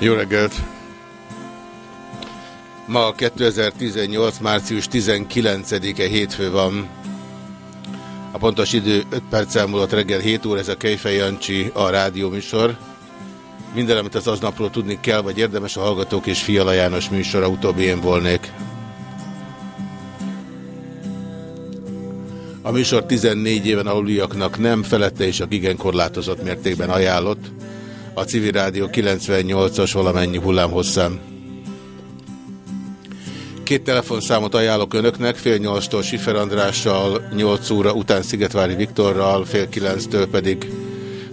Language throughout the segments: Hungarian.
Jó reggelt! Ma 2018. március 19-e hétfő van. A pontos idő 5 perccel múlott reggel 7 óra, ez a Kejfej Jancsi, a rádió műsor. Minden, amit az aznapról tudni kell, vagy érdemes a Hallgatók és Fiala János műsora, utóbbi én volnék. A műsor 14 éven aluliaknak nem felette és a igen korlátozott mértékben ajánlott. A civil rádió 98-as valamennyi hullámhosszám. Két telefonszámot ajánlok önöknek, fél nyolctól Sifer Andrással, 8 óra után Szigetvári Viktorral, fél kilenctől pedig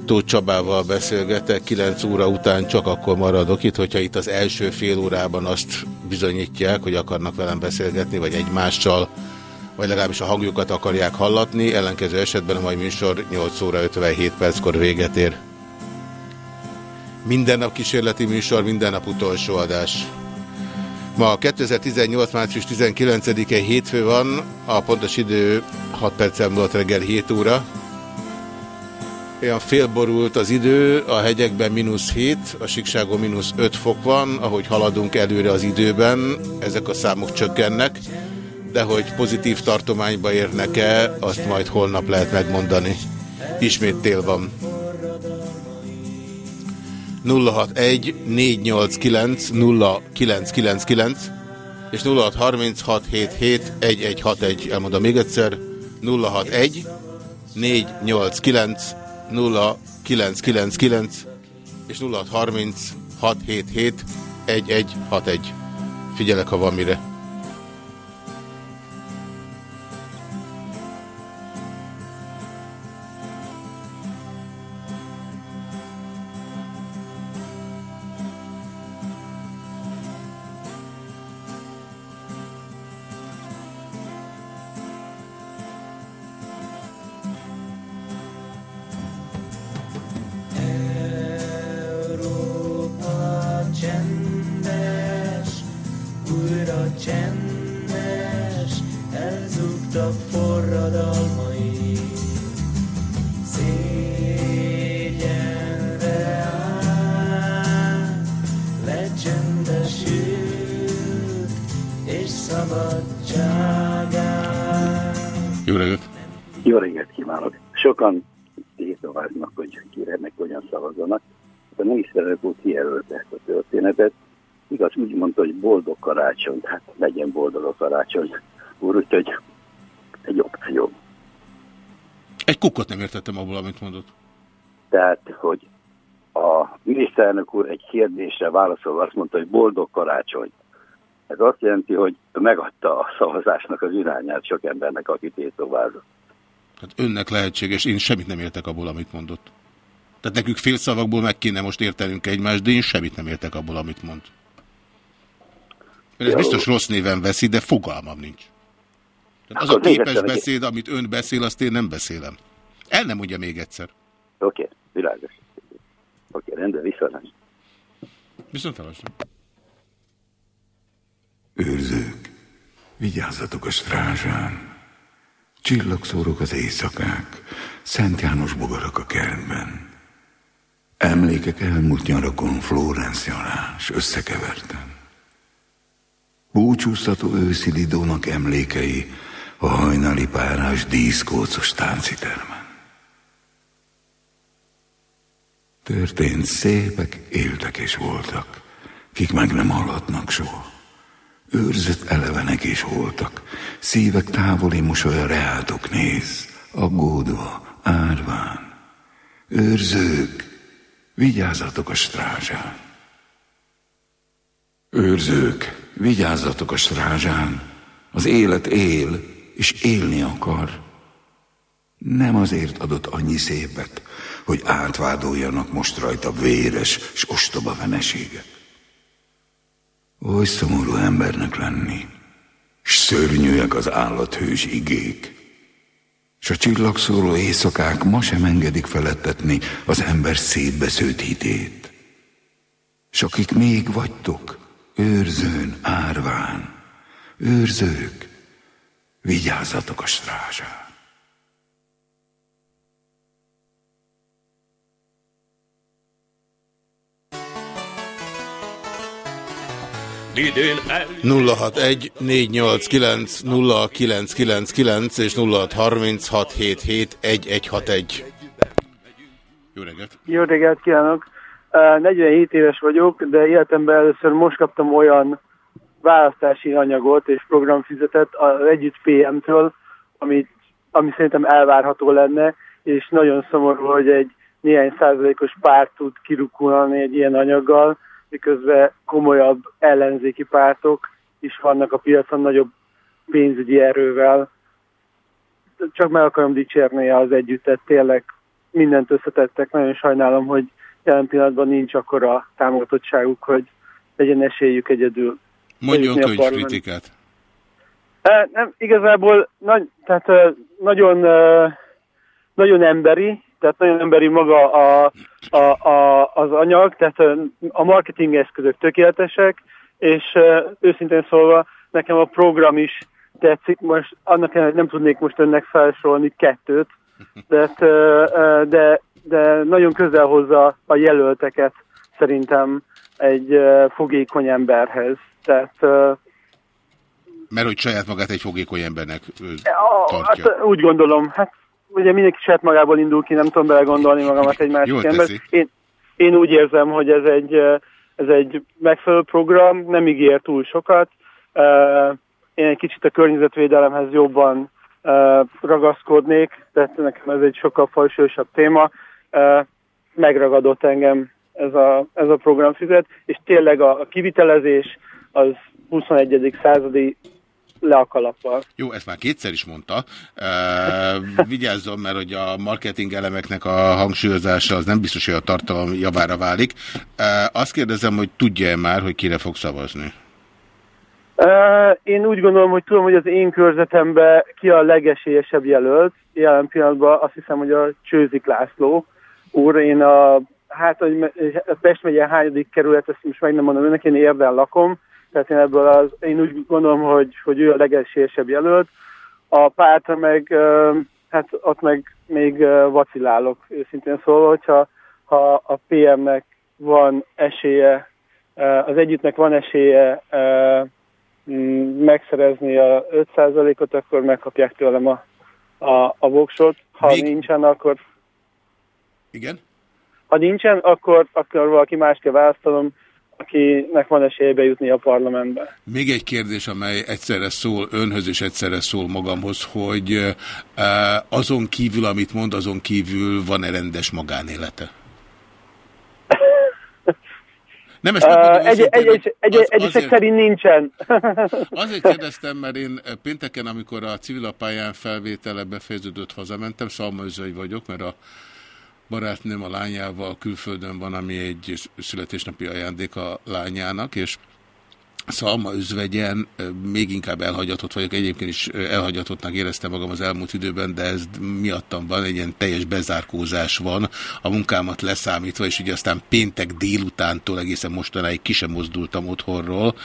Tóth Csabával beszélgetek, 9 óra után csak akkor maradok itt, hogyha itt az első fél órában azt bizonyítják, hogy akarnak velem beszélgetni, vagy egymással, vagy legalábbis a hangjukat akarják hallatni, ellenkező esetben a mai műsor 8 óra 57 perckor véget ér. Minden nap kísérleti műsor, minden nap utolsó adás. Ma 2018. március 19-e hétfő van, a pontos idő 6 percen múlott reggel 7 óra. Olyan félborult az idő, a hegyekben mínusz 7, a síkságon mínusz 5 fok van, ahogy haladunk előre az időben, ezek a számok csökkennek, de hogy pozitív tartományba érnek-e, azt majd holnap lehet megmondani. Ismét tél van. 061 489 0999 és 0636771161. Elmondom még egyszer. 061 489 0999 és 0636771161. Figyelek, ha van mire. Kukkot nem értettem abból, amit mondott. Tehát, hogy a miniszterelnök úr egy kérdésre válaszolva azt mondta, hogy boldog karácsony. Ez azt jelenti, hogy megadta a szavazásnak az irányát sok embernek, aki tétovázott. Hát önnek lehetséges, én semmit nem értek abból, amit mondott. Tehát nekünk fél szavakból meg kéne most értenünk egymást, de én semmit nem értek abból, amit mond. Ön ez biztos rossz néven veszi, de fogalmam nincs. Tehát az a képes beszéd, amit ön beszél, azt én nem beszélem. El nem mondja még egyszer. Oké, okay, világos. Oké, okay, rendben, viszontlátásra. Viszontlátásra. Őrzők, vigyázzatok a strázsán. Csillagszórok az éjszakák, Szent János bogarak a kertben. Emlékek elmúlt nyarakon Florence Janás összekeverten. Búcsúztató őszi Lidónak emlékei a hajnali párás díszkócos táncitermen. Történt szépek, éltek és voltak, kik meg nem hallhatnak soha. Őrzött elevenek is voltak, szívek távoli mosolya reátok néz, aggódva, árván. Őrzők, vigyázzatok a strázsán. Őrzők, vigyázzatok a strázsán, az élet él, és élni akar. Nem azért adott annyi szépet, hogy átvádoljanak most rajta véres és ostoba veneséget. Oly szomorú embernek lenni, s szörnyűek az állathős igék, s a csillagszóló éjszakák ma sem engedik felettetni az ember szétbesződt hitét. S akik még vagytok, őrzőn, árván, őrzők, vigyázzatok a strázsán. 061 489 0999 és 0636771161. Jó reggelt! Jó reggelt kívánok! 47 éves vagyok, de életemben először most kaptam olyan választási anyagot és programfizetet az Együtt PM-től, amit, ami szerintem elvárható lenne, és nagyon szomorú, hogy egy néhány százalékos párt tud kirukulni egy ilyen anyaggal, miközben komolyabb ellenzéki pártok is vannak a piacon nagyobb pénzügyi erővel. Csak meg akarom dicsérni az együttet, tényleg mindent összetettek. Nagyon sajnálom, hogy jelen pillanatban nincs akkora támogatottságuk, hogy legyen esélyük egyedül. Mondjon könyvkritikát. Nem, igazából nagy, tehát, nagyon, nagyon emberi, tehát nagyon emberi maga a, a, a, az anyag, tehát a marketing eszközök tökéletesek, és őszintén szólva nekem a program is tetszik, most annak nem tudnék most önnek felsorolni kettőt, de, de, de nagyon közel hozza a jelölteket szerintem egy fogékony emberhez. Tehát, Mert hogy saját magát egy fogékony embernek tartja. Hát, úgy gondolom, hát ugye mindenki saját magából indul ki, nem tudom belegondolni magamat egy másik ember. Én, én úgy érzem, hogy ez egy, ez egy megfelelő program, nem ígér túl sokat. Én egy kicsit a környezetvédelemhez jobban ragaszkodnék, tehát nekem ez egy sokkal fajsősabb téma. Megragadott engem ez a, ez a programfizet, és tényleg a, a kivitelezés az 21. századi le a kalappal. Jó, ezt már kétszer is mondta. Uh, vigyázzon, mert hogy a marketing elemeknek a hangsúlyozása az nem biztos, hogy a tartalom javára válik. Uh, azt kérdezem, hogy tudja-e már, hogy kire fog szavazni? Uh, én úgy gondolom, hogy tudom, hogy az én körzetemben ki a legesélyesebb jelölt. Jelen pillanatban azt hiszem, hogy a Csőzik László úr. Én a, hát, hogy Pest megye hányadik kerület, ezt most meg nem mondom önnek, én érden lakom tehát én ebből az, én úgy gondolom, hogy, hogy ő a legesélyesebb jelölt. A pártra meg, hát ott meg még vacilálok, őszintén szólva, hogyha ha a PM-nek van esélye, az együttnek van esélye megszerezni a 5%-ot, akkor megkapják tőlem a, a, a voksot. Ha még... nincsen, akkor... Igen? Ha nincsen, akkor, akkor valaki más kell választanom, akinek van esélye bejutni a parlamentbe. Még egy kérdés, amely egyszerre szól önhöz és egyszerre szól magamhoz, hogy azon kívül, amit mond, azon kívül van-e rendes magánélete? Nem, ezt uh, egy, egy, egy, egy, az, egy azért, szerint nincsen. azért kérdeztem, mert én pénteken, amikor a civilapályán felvétele befejeződött, hazamentem, szalmaözői vagyok, mert a barátnőm a lányával külföldön van, ami egy születésnapi ajándék a lányának, és Szalma özvegyen még inkább elhagyatott vagyok, egyébként is elhagyatottnak éreztem magam az elmúlt időben, de ez miattam van, egy ilyen teljes bezárkózás van, a munkámat leszámítva, és ugye aztán péntek délutántól egészen mostanáig ki sem mozdultam otthonról,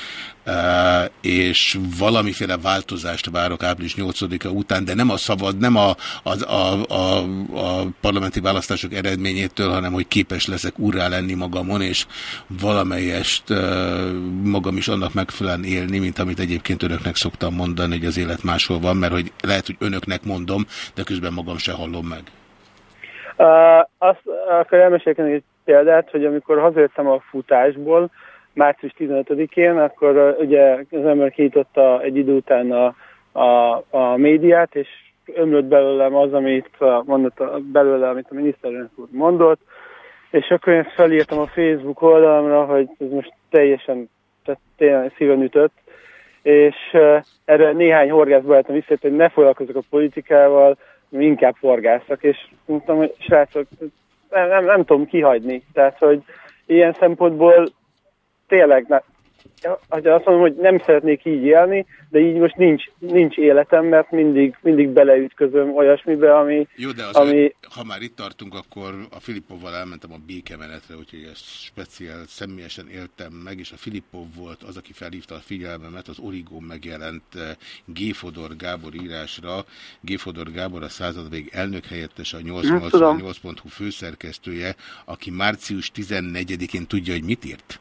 és valamiféle változást várok április 8-a után, de nem a szavad, nem a, a, a, a, a parlamenti választások eredményétől, hanem hogy képes leszek úrrá lenni magamon, és valamelyest magam is annak megfelelően élni, mint amit egyébként önöknek szoktam mondani, hogy az élet máshol van, mert hogy lehet, hogy önöknek mondom, de közben magam se hallom meg. Uh, azt akkor elmesélni egy példát, hogy amikor hazajöttem a futásból, március 15-én, akkor uh, ugye az ember kinyitotta egy idő után a, a, a médiát, és ömlött belőlem az, amit mondott belőle, amit a miniszterelnök úr mondott, és akkor én felírtam a Facebook oldalamra, hogy ez most teljesen tehát tényleg szíven ütött, és erre néhány horgász barátom visszajött, hogy ne foglalkozok a politikával, inkább forgászak, és mondtam, hogy srácok, nem, nem, nem tudom kihagyni. Tehát, hogy ilyen szempontból tényleg, ne, azt mondom, hogy nem szeretnék így élni, de így most nincs, nincs életem, mert mindig, mindig beleütközöm olyasmibe, ami... Jó, de az ami... Ha már itt tartunk, akkor a Filipovval elmentem a békemenetre, úgyhogy ezt speciál személyesen éltem meg, és a Filipov volt az, aki felhívta a figyelmemet, az Origó megjelent eh, G. Fodor Gábor írásra. G. Fodor Gábor a századvég elnök helyettes, a 888.hu főszerkesztője, aki március 14-én tudja, hogy mit írt?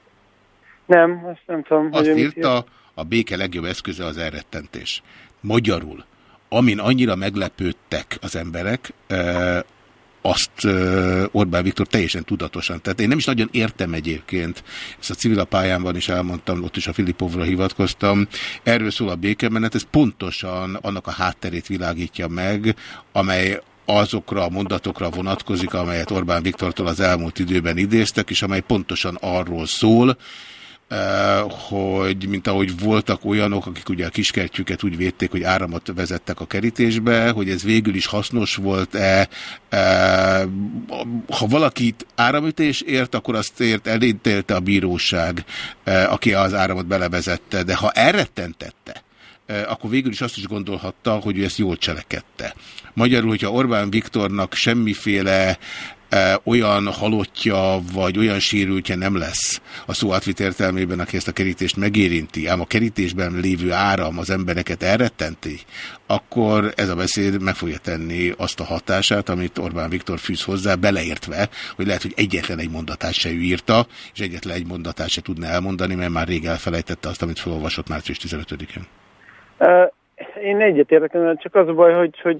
Nem, azt nem tudom. Azt hogy írta, a béke legjobb eszköze az elrettentés. Magyarul, amin annyira meglepődtek az emberek, azt Orbán Viktor teljesen tudatosan. Tehát én nem is nagyon értem egyébként, ezt a civil pályámban is elmondtam, ott is a Filipovra hivatkoztam. Erről szól a békemenet, ez pontosan annak a hátterét világítja meg, amely azokra a mondatokra vonatkozik, amelyet Orbán Viktortól az elmúlt időben idéztek, és amely pontosan arról szól, hogy mint ahogy voltak olyanok, akik ugye a kiskertjüket úgy védték, hogy áramot vezettek a kerítésbe, hogy ez végül is hasznos volt-e. Ha valakit áramütés ért, akkor azt ért, elítélte a bíróság, aki az áramot belevezette, de ha elrettentette, akkor végül is azt is gondolhatta, hogy ő ezt jól cselekedte. Magyarul, hogyha Orbán Viktornak semmiféle olyan halottja, vagy olyan sérültje nem lesz a szó átvit értelmében, aki ezt a kerítést megérinti, ám a kerítésben lévő áram az embereket elrettenti, akkor ez a beszéd meg fogja tenni azt a hatását, amit Orbán Viktor fűz hozzá, beleértve, hogy lehet, hogy egyetlen egy mondatát se ő írta, és egyetlen egy mondatát se tudna elmondani, mert már rég elfelejtette azt, amit felolvasott március 15-én. Én egyetértek, csak az a baj, hogy, hogy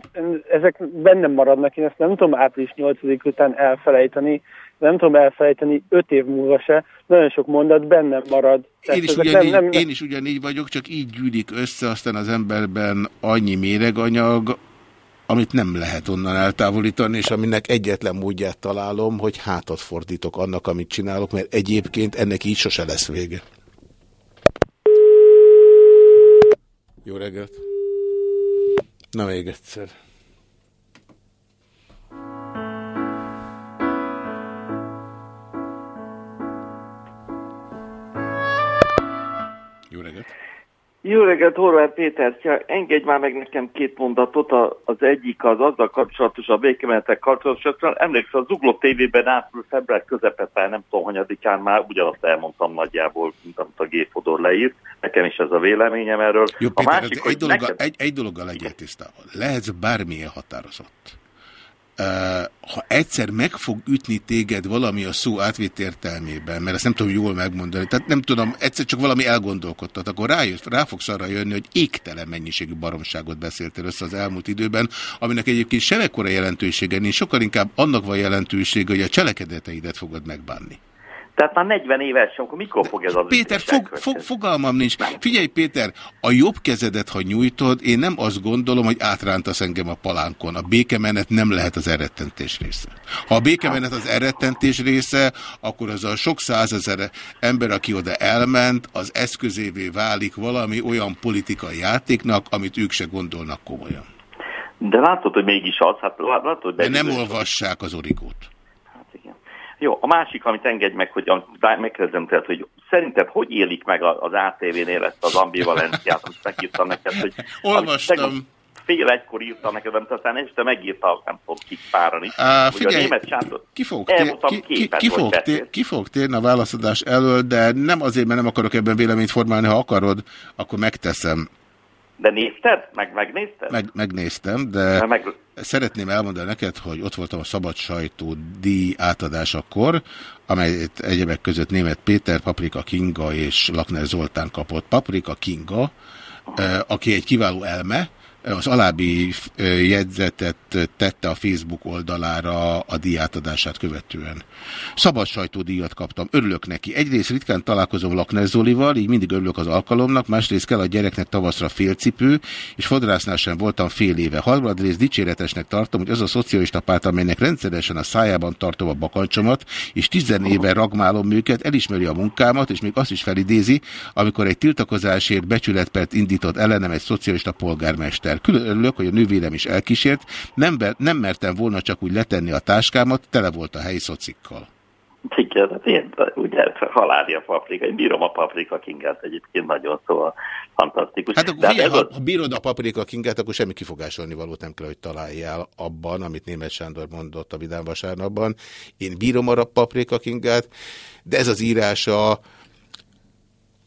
ezek bennem maradnak, én ezt nem tudom április 8 után elfelejteni, nem tudom elfelejteni öt év múlva se, nagyon sok mondat bennem marad. Én is, ugyanígy, nem, nem... én is ugyanígy vagyok, csak így gyűlik össze aztán az emberben annyi méreganyag, amit nem lehet onnan eltávolítani, és aminek egyetlen módját találom, hogy hátat fordítok annak, amit csinálok, mert egyébként ennek így sose lesz vége. Jó reggelt! Na még egyszer. Jó reggelt! Jó reggelt, Horváth Péter! Ja, engedj már meg nekem két mondatot. Az egyik az azzal kapcsolatos, a békemenetek kapcsolatosan. Emlékszel, a Zugló TV-ben április február közepetben, nem tudom, hanyadikán már ugyanazt elmondtam nagyjából, mint amit a G-fodor leírt. Nekem is ez a véleményem erről. Jó, Péter, a másik, egy, dologgal, neked... egy, egy dologgal legyél tisztában. Lehetsz bármilyen határozott ha egyszer meg fog ütni téged valami a szó átvitt értelmében, mert ezt nem tudom jól megmondani, tehát nem tudom, egyszer csak valami elgondolkodtat, akkor rájött, rá fogsz arra jönni, hogy égtelen mennyiségű baromságot beszéltél össze az elmúlt időben, aminek egyébként semmekkora jelentősége nincs, sokkal inkább annak van jelentősége, hogy a cselekedeteidet fogod megbánni. Tehát már 40 éves, akkor mikor fog ez az Péter, fog, fog, fogalmam nincs. Figyelj, Péter, a jobb kezedet, ha nyújtod, én nem azt gondolom, hogy átrántasz engem a palánkon. A békemenet nem lehet az erettentés része. Ha a békemenet az erettentés része, akkor az a sok százezer ember, aki oda elment, az eszközévé válik valami olyan politikai játéknak, amit ők se gondolnak komolyan. De látod, hogy mégis az, hát látod, hogy De nem olvassák az origót. Jó, a másik, amit engedj meg, hogy megkérdezem tehát, hogy szerinted hogy élik meg az ATV-nél ezt az ambivalenciát, amit megírtam neked, hogy... Olvastam. Fél egykor írtam neked, amit aztán este megírta, nem tudom, kik páran is. Uh, figyelj, a német sátor, ki fog, tér, ki, ki, ki, fog tér, ki fog térni a válaszadás elől, de nem azért, mert nem akarok ebben véleményt formálni, ha akarod, akkor megteszem. De nézted? Meg, megnézted? Meg, megnéztem, de meg... szeretném elmondani neked, hogy ott voltam a Szabad Sajtó díj átadásakor, amelyet egyebek között német Péter, Paprika Kinga és Lakner Zoltán kapott. Paprika Kinga, aki egy kiváló elme, az alábbi jegyzetet tette a Facebook oldalára a díjátadását követően. Szabad sajtódíjat kaptam, örülök neki. Egyrészt ritkán találkozom Lakner Zolival, így mindig örülök az alkalomnak, másrészt kell a gyereknek tavaszra félcipő, és fodrásznál sem voltam fél éve. Harmadrészt dicséretesnek tartom, hogy az a szocialista párt, amelynek rendszeresen a szájában tartom a bakancsomat, és tizen éve ragmálom őket, elismeri a munkámat, és még azt is felidézi, amikor egy tiltakozásért becsületpert indított ellenem egy szocialista polgármester. Már külön örülök, hogy a nővérem is elkísért, nem, nem mertem volna csak úgy letenni a táskámat, tele volt a helyi szocikkal. Igen, hát én ugye halálja paprika, én bírom a paprika kingát egyébként nagyon, szóval fantasztikus. Hát akkor figyelj, ha, ha bírod a paprika kingát, akkor semmi kifogásolni valót nem kell, hogy találjál abban, amit német Sándor mondott a Vidám vasárnapban. Én bírom a paprika kingát, de ez az írása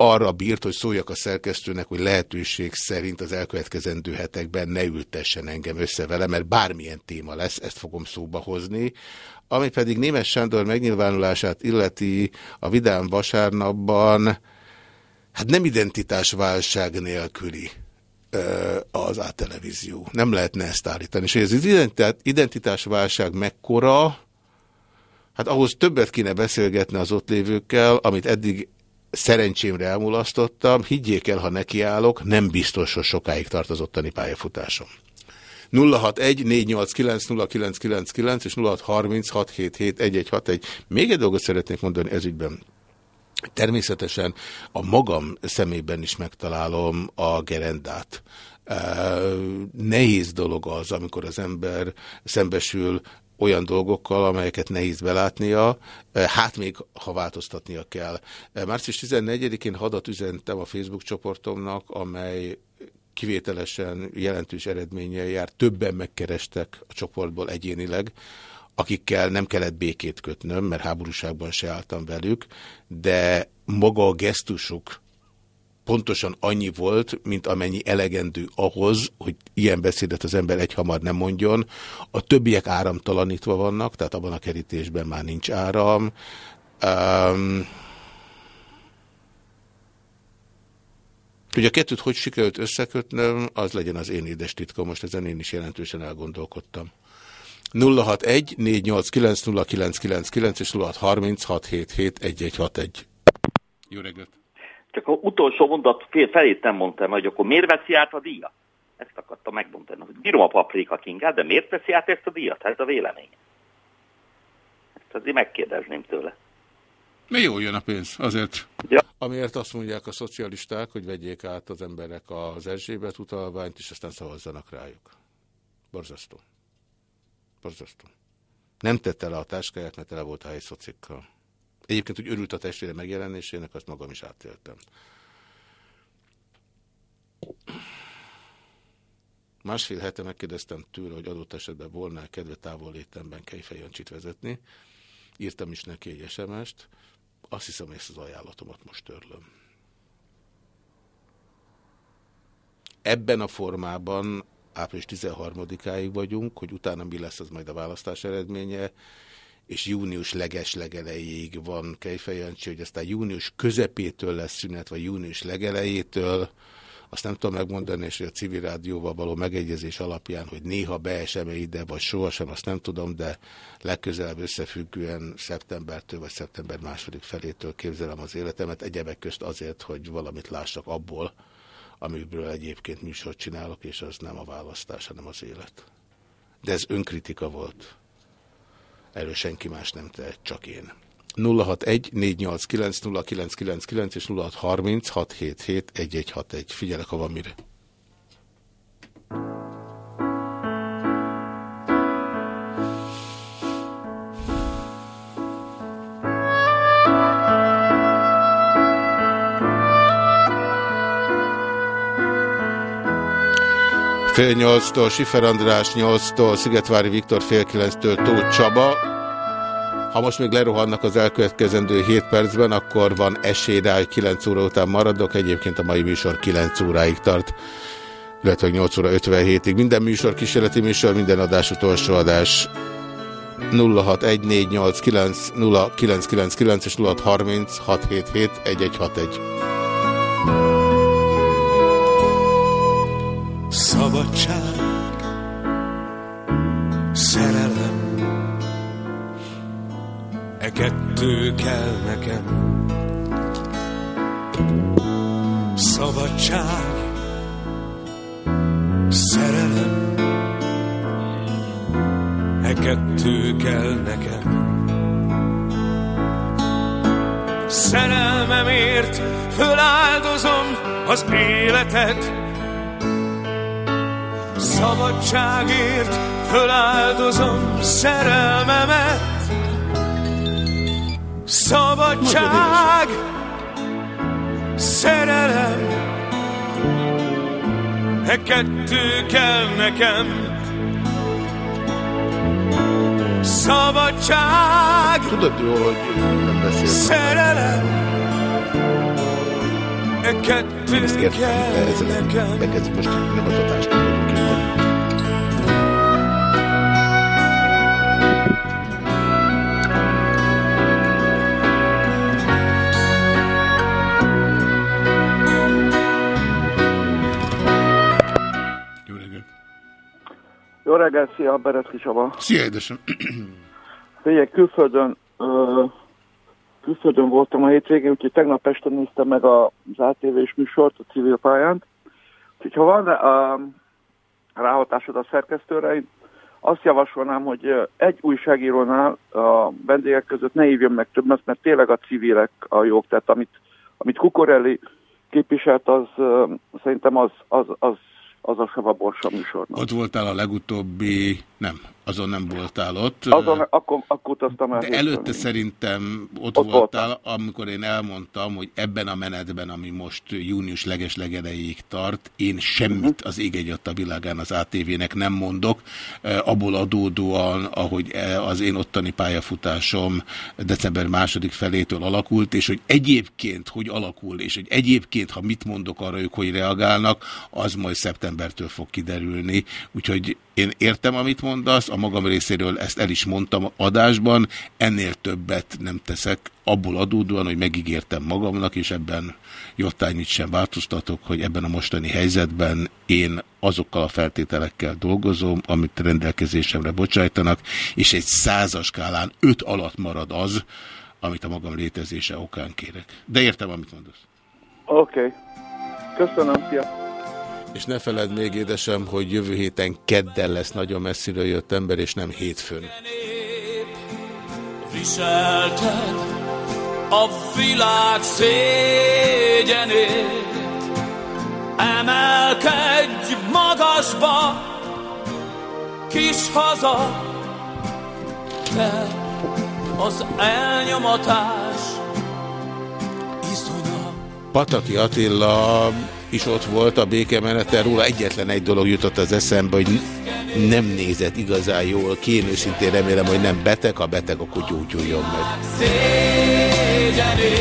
arra bírt, hogy szóljak a szerkesztőnek, hogy lehetőség szerint az elkövetkezendő hetekben ne ültessen engem össze vele, mert bármilyen téma lesz, ezt fogom szóba hozni. Ami pedig Némes Sándor megnyilvánulását illeti a Vidám vasárnapban, hát nem identitásválság nélküli az átelevízió. Nem lehetne ezt állítani. És hogy az identitásválság mekkora, hát ahhoz többet kéne beszélgetni az ott lévőkkel, amit eddig szerencsémre elmulasztottam, higgyék el, ha nekiállok, nem biztos, hogy sokáig tart az ottani pályafutásom. 061 és 0636771161. Még egy dolgot szeretnék mondani ezügyben. Természetesen a magam szemében is megtalálom a gerendát. Nehéz dolog az, amikor az ember szembesül olyan dolgokkal, amelyeket nehéz belátnia, hát még ha változtatnia kell. Március 14-én hadat üzentem a Facebook csoportomnak, amely kivételesen jelentős eredménnyel jár. Többen megkerestek a csoportból egyénileg, akikkel nem kellett békét kötnöm, mert háborúságban se álltam velük, de maga a gesztusuk pontosan annyi volt, mint amennyi elegendő ahhoz, hogy ilyen beszédet az ember egyhamar nem mondjon. A többiek áramtalanítva vannak, tehát abban a kerítésben már nincs áram. Um, hogy a kettőt hogy sikerült összekötnöm, az legyen az én édes titkom. Most ezen én is jelentősen elgondolkodtam. 061 489 0999 és 0636771161. Jó reggelt! Csak a utolsó mondat fél felét nem mondtam, hogy akkor miért veszi át a díjat? Ezt akartam megmondani, hogy bírom a paprika kingát, de miért veszi át ezt a díjat? Ez a vélemény. Ezt azért megkérdezném tőle. Mi jól jön a pénz, azért. Ja. Amiért azt mondják a szocialisták, hogy vegyék át az emberek az Erzsébet utalványt, és aztán szavazzanak rájuk. Borzasztó. Borzasztó. Nem tette le a táskáját, mert tele volt a helyszocikkal. Egyébként, hogy örült a testvére megjelenésének, azt magam is átéltem. Másfél hete megkérdeztem tőle, hogy adott esetben volna kedve távol létemben Kejfej vezetni. Írtam is neki egy SMS-t. Azt hiszem, ezt az ajánlatomat most törlöm. Ebben a formában április 13-áig vagyunk, hogy utána mi lesz az majd a választás eredménye, és június leges legelejéig van Kejfejancsi, hogy aztán június közepétől lesz szünet, vagy június legelejétől, azt nem tudom megmondani, és hogy a civil rádióval való megegyezés alapján, hogy néha beesem-e ide, vagy sohasem, azt nem tudom, de legközelebb összefüggően szeptembertől, vagy szeptember második felétől képzelem az életemet, egyebek közt azért, hogy valamit lássak abból, amiből egyébként műsort csinálok, és az nem a választás, hanem az élet. De ez önkritika volt. Erről senki más nem tehet, csak én. 061 489 0999 és 0630 677 1161. Figyelek, ha van mire. Fél nyolctól Sifer András, nyolctól Szigetvári Viktor, fél kilenctől Tóth Csaba. Ha most még lerohannak az elkövetkezendő 7 percben, akkor van esély rá, hogy 9 óra után maradok. Egyébként a mai műsor 9 óráig tart, illetve 8 óra 57-ig. Minden műsor kísérleti műsor, minden adás utolsó adás. 0614890999 és 0636771161. Szabadság, szerelem, e kettő kell nekem. Szabadság, szerelem, e kettő kell nekem. Szerelmemért föláldozom az életet, Szabadságért föláldozom szerelmemet. Szabadság, szerelem. E kettő kell nekem. Szabadság, Tudod jó, hogy nem szerelem. E kettő Ezt értem, kell de ez nekem. most nem az adást tudunk reggelt, szia, Berecki Csaba. Szia, édesem! Figyelj, külföldön, ö, külföldön voltam a hétvégén, úgyhogy tegnap este néztem meg az ATV-s műsort a civil pályán. Úgyhogy ha van uh, ráhatásod a szerkesztőre, én azt javasolnám, hogy ö, egy újságírónál a vendégek között ne hívjon meg többet, mert tényleg a civilek a jók. Tehát amit, amit Kukorelli képviselt, az ö, szerintem az, az, az, az a Sava Borsa műsornak. Ott voltál a legutóbbi... Nem, azon nem voltál ott. Azon, akkor, akkor utaztam el. De előtte szerintem ott, Ott voltál, amikor én elmondtam, hogy ebben a menetben, ami most június legeslegerejéig tart, én semmit az ég egy a világán az ATV-nek nem mondok, abból adódóan, ahogy az én ottani pályafutásom december második felétől alakult, és hogy egyébként hogy alakul, és hogy egyébként, ha mit mondok arra ők, hogy reagálnak, az majd szeptembertől fog kiderülni. Úgyhogy én értem, amit mondasz, a magam részéről ezt el is mondtam adásban, ennél többet nem teszek, abból adódóan, hogy megígértem magamnak, és ebben jottányit sem változtatok, hogy ebben a mostani helyzetben én azokkal a feltételekkel dolgozom, amit rendelkezésemre bocsájtanak, és egy százas skálán öt alatt marad az, amit a magam létezése okán kérek. De értem, amit mondasz. Oké. Okay. Köszönöm, szia. És ne feledd még, édesem, hogy jövő héten kedden lesz nagyon messziről jött ember, és nem hétfőn. Viselted a világ szégyenét. Emelkedj magasba, kis haza. Te az elnyomatás iszonya Pataki Attila is ott volt a békemeneten, róla egyetlen egy dolog jutott az eszembe, hogy nem nézett igazán jól ki, én őszintén remélem, hogy nem beteg, ha beteg, akkor gyógyuljon meg. szégyenét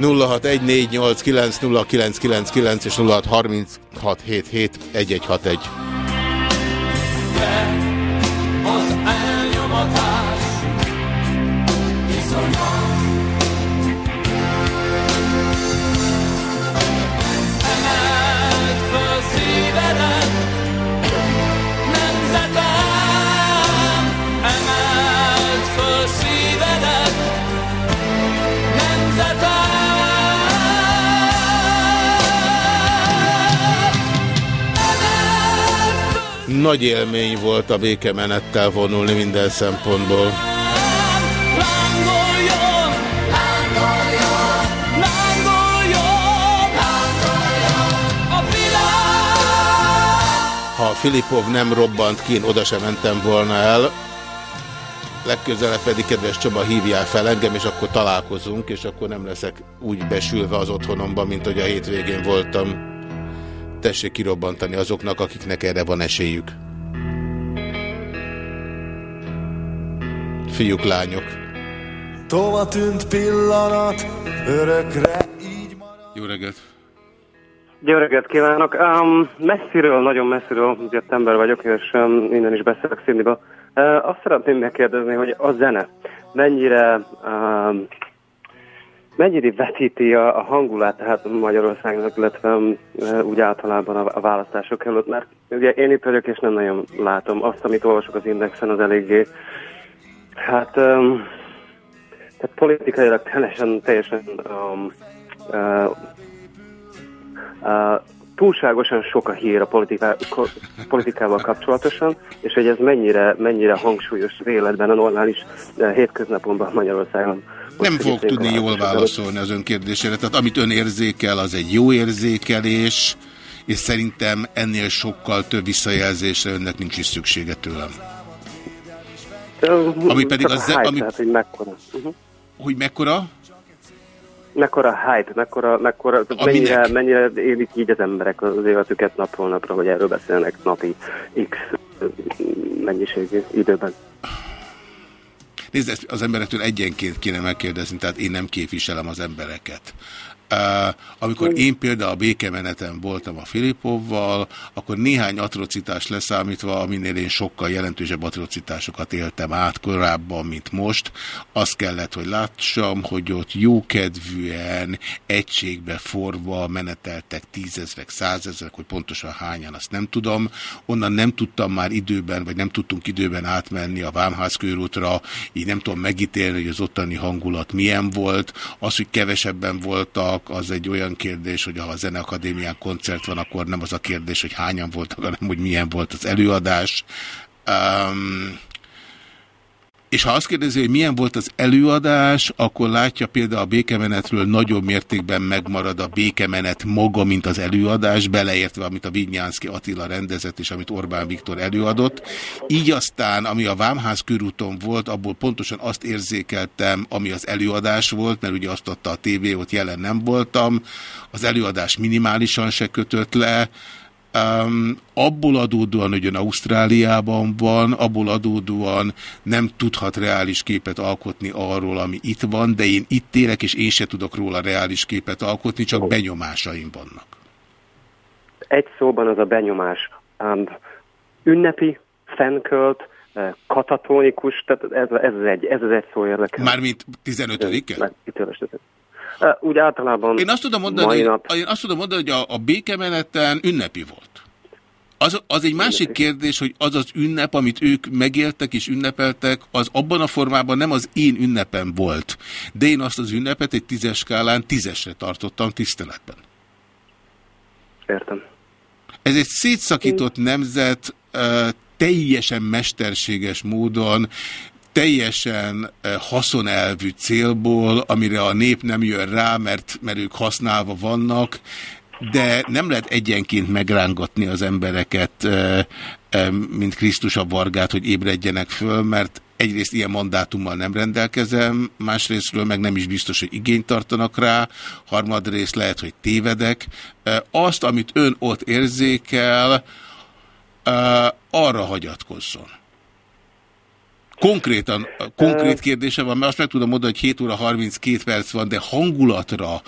0614890999 és 0636771161. Nagy élmény volt a békemenettel vonulni minden szempontból. Ha Filipov nem robbant ki, én oda sem mentem volna el. Legközelebb pedig, kedves Csaba, hívjál fel engem, és akkor találkozunk, és akkor nem leszek úgy besülve az otthonomban, mint hogy a hétvégén voltam. Tessék kirobbantani azoknak, akiknek erre van esélyük. Fiúk, lányok. Tova tűnt pillanat, örökre Jó reggelt! Jó reggelt kívánok! Um, messziről, nagyon messziről jött ember vagyok, és um, innen is beszélek Sydneyba. Uh, azt szeretném megkérdezni, hogy a zene mennyire, um, mennyire vetíti a, a hangulat tehát Magyarországnak, illetve um, uh, úgy általában a, a választások előtt, mert ugye én itt vagyok, és nem nagyon látom azt, amit olvasok az Indexen, az eléggé, hát, um, tehát politikailag teljesen, teljesen um, uh, Uh, túlságosan sok a hír a politika, ko, politikával kapcsolatosan, és hogy ez mennyire, mennyire hangsúlyos az a normális uh, hétköznapomban Magyarországon. Most Nem fogok tudni jól válaszolni az ön kérdésére. Tehát amit ön érzékel, az egy jó érzékelés, és szerintem ennél sokkal több visszajelzésre önnek nincs is szüksége tőlem. Ami pedig az- hype, ami- tehát, hogy mekkora. Uh-huh. Hogy mekkora? Mekkora hype, mekkora, mekkora mennyire, mennyire élik így az emberek az életüket napról napra, hogy erről beszélnek napi X mennyiségű időben. Nézd, az emberektől egyenként kéne megkérdezni, tehát én nem képviselem az embereket. Amikor én például a békemeneten voltam a Filipovval, akkor néhány atrocitás leszámítva, aminél én sokkal jelentősebb atrocitásokat éltem át korábban, mint most, azt kellett, hogy lássam, hogy ott jókedvűen, egységbe forva meneteltek tízezrek, százezrek, hogy pontosan hányan, azt nem tudom. Onnan nem tudtam már időben, vagy nem tudtunk időben átmenni a Vámház körútra, így nem tudom megítélni, hogy az ottani hangulat milyen volt. Az, hogy kevesebben voltak, az egy olyan kérdés, hogy ha a Zeneakadémián koncert van, akkor nem az a kérdés, hogy hányan voltak, hanem hogy milyen volt az előadás. Um, és ha azt kérdezi, hogy milyen volt az előadás, akkor látja például a békemenetről nagyobb mértékben megmarad a békemenet maga, mint az előadás, beleértve, amit a Vignyánszki Attila rendezett, és amit Orbán Viktor előadott. Így aztán, ami a Vámház körúton volt, abból pontosan azt érzékeltem, ami az előadás volt, mert ugye azt adta a tévé, ott jelen nem voltam. Az előadás minimálisan se kötött le, Um, abból adódóan, hogy ön Ausztráliában van, abból adódóan nem tudhat reális képet alkotni arról, ami itt van, de én itt élek, és én se tudok róla reális képet alkotni, csak benyomásaim vannak. Egy szóban az a benyomás. Um, ünnepi, fennkölt, eh, katatonikus, tehát ez, ez, egy, ez az egy szó érdekel. Mármint 15-e? Úgy általában Én azt tudom mondani, nap, én azt tudom mondani hogy a, a békemeneten ünnepi volt. Az, az egy másik kérdés, hogy az az ünnep, amit ők megéltek és ünnepeltek, az abban a formában nem az én ünnepem volt. De én azt az ünnepet egy tízes skálán tízesre tartottam tiszteletben. Értem. Ez egy szétszakított nemzet, teljesen mesterséges módon, teljesen ö, haszonelvű célból, amire a nép nem jön rá, mert, mert ők használva vannak, de nem lehet egyenként megrángatni az embereket, ö, ö, mint Krisztus a vargát, hogy ébredjenek föl, mert egyrészt ilyen mandátummal nem rendelkezem, másrésztről meg nem is biztos, hogy igényt tartanak rá, harmadrészt lehet, hogy tévedek. Azt, amit ön ott érzékel, arra hagyatkozzon. Konkrétan, konkrét kérdése van, mert azt meg tudom mondani, hogy 7 óra 32 perc van, de hangulatra,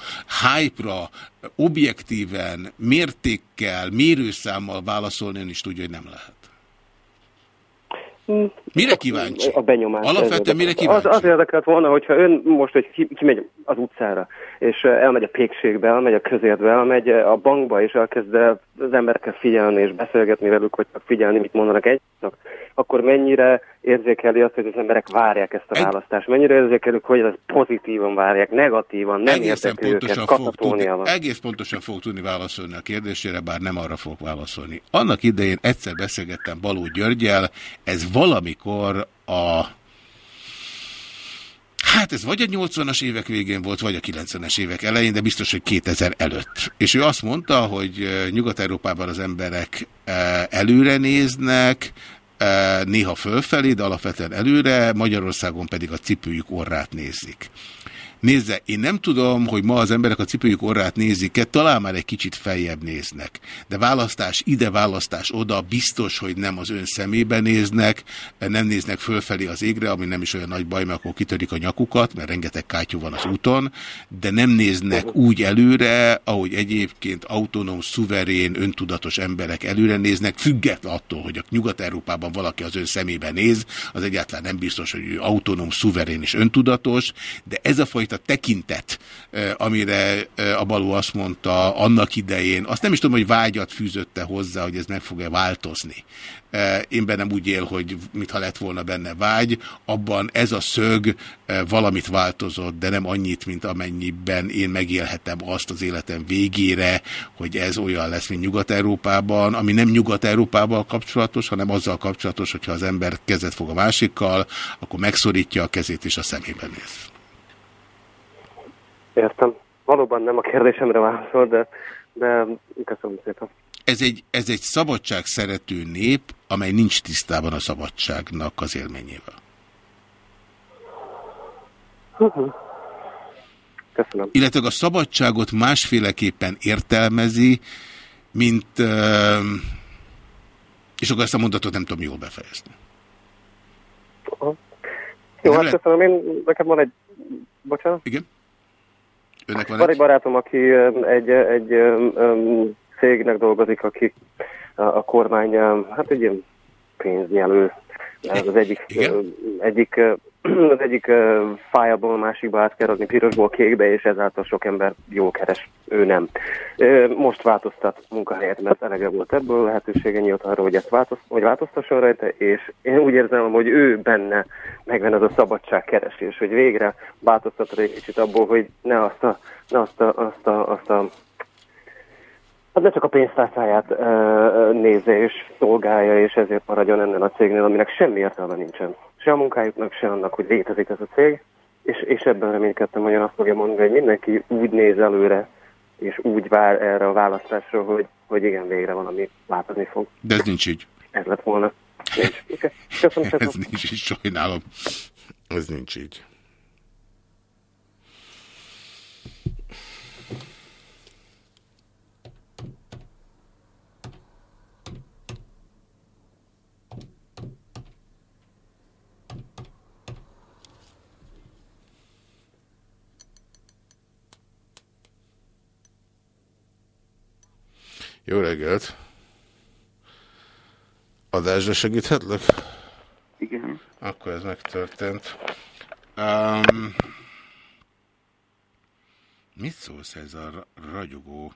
hype-ra, objektíven, mértékkel, mérőszámmal válaszolni ön is tudja, hogy nem lehet. Mire kíváncsi? A benyomás. Alapvetően mire Az, kíváncsi? az érdekelt volna, hogyha ön most, hogy ki, kimegy az utcára, és elmegy a pékségbe, elmegy a közértbe, elmegy a bankba, és elkezd el az emberekkel figyelni, és beszélgetni velük, hogy figyelni, mit mondanak egymásnak, akkor mennyire érzékeli azt, hogy az emberek várják ezt a választást? Mennyire érzékelik, hogy ezt pozitívan várják, negatívan, nem egészen érdekli őket, pontosan, fog tudni, egész pontosan fog tudni válaszolni a kérdésére, bár nem arra fog válaszolni. Annak idején egyszer beszélgettem Baló Györgyel, ez valamikor a Hát ez vagy a 80-as évek végén volt, vagy a 90-es évek elején, de biztos, hogy 2000 előtt. És ő azt mondta, hogy Nyugat-Európában az emberek előre néznek, néha fölfelé, de alapvetően előre, Magyarországon pedig a cipőjük orrát nézik. Nézze, én nem tudom, hogy ma az emberek a cipőjük orrát nézik-e, talán már egy kicsit feljebb néznek. De választás ide, választás oda, biztos, hogy nem az ön szemébe néznek, nem néznek fölfelé az égre, ami nem is olyan nagy baj, mert akkor kitörik a nyakukat, mert rengeteg kátyú van az úton, de nem néznek úgy előre, ahogy egyébként autonóm, szuverén, öntudatos emberek előre néznek, független attól, hogy a Nyugat-Európában valaki az ön szemébe néz, az egyáltalán nem biztos, hogy ő autonóm, szuverén és öntudatos, de ez a fajta tekintet, eh, amire eh, a Baló azt mondta annak idején, azt nem is tudom, hogy vágyat fűzötte hozzá, hogy ez meg fog-e változni. Én bennem úgy él, hogy mintha lett volna benne vágy, abban ez a szög valamit változott, de nem annyit, mint amennyiben én megélhetem azt az életem végére, hogy ez olyan lesz, mint Nyugat-Európában, ami nem Nyugat-Európával kapcsolatos, hanem azzal kapcsolatos, hogyha az ember kezet fog a másikkal, akkor megszorítja a kezét és a szemébe néz. Értem. Valóban nem a kérdésemre válaszol, de, de köszönöm szépen. ez egy, ez egy szabadság szerető nép, amely nincs tisztában a szabadságnak az élményével. Köszönöm. Illetve a szabadságot másféleképpen értelmezi, mint... És akkor ezt a mondatot nem tudom jól befejezni. Jó, Nem hát lehet- köszönöm. Én, nekem van egy... Bocsánat? Igen? Önnek van egy... egy barátom, aki egy, egy öm, cégnek dolgozik, aki a, a kormány, hát egy ilyen pénznyelő. Az egyik, egyik, az egyik fájából a másikba át kell adni pirosból kékbe, és ezáltal sok ember jól keres, ő nem. Most változtat munkahelyet, mert elege volt ebből, lehetősége nyílt arra, hogy ezt változ, hogy változtasson rajta, és én úgy érzem, hogy ő benne megvan az a szabadságkeresés, hogy végre változtat egy kicsit abból, hogy ne azt a, ne azt a, azt a, azt a Hát ne csak a pénztárcáját nézze és szolgálja, és ezért maradjon ennél a cégnél, aminek semmi értelme nincsen. Se a munkájuknak, se annak, hogy létezik ez a cég, és, és ebben reménykedtem, hogy azt fogja mondani, hogy mindenki úgy néz előre, és úgy vár erre a választásra, hogy, hogy igen, végre valami változni fog. De ez nincs így. Ez lett volna. Nincs. Okay. Köszönöm szépen. Ez nincs így, sajnálom. Ez nincs így. Jó reggelt! Adásra segíthetlek? Igen. Akkor ez megtörtént. Um, mit szólsz ez a ra- ragyogó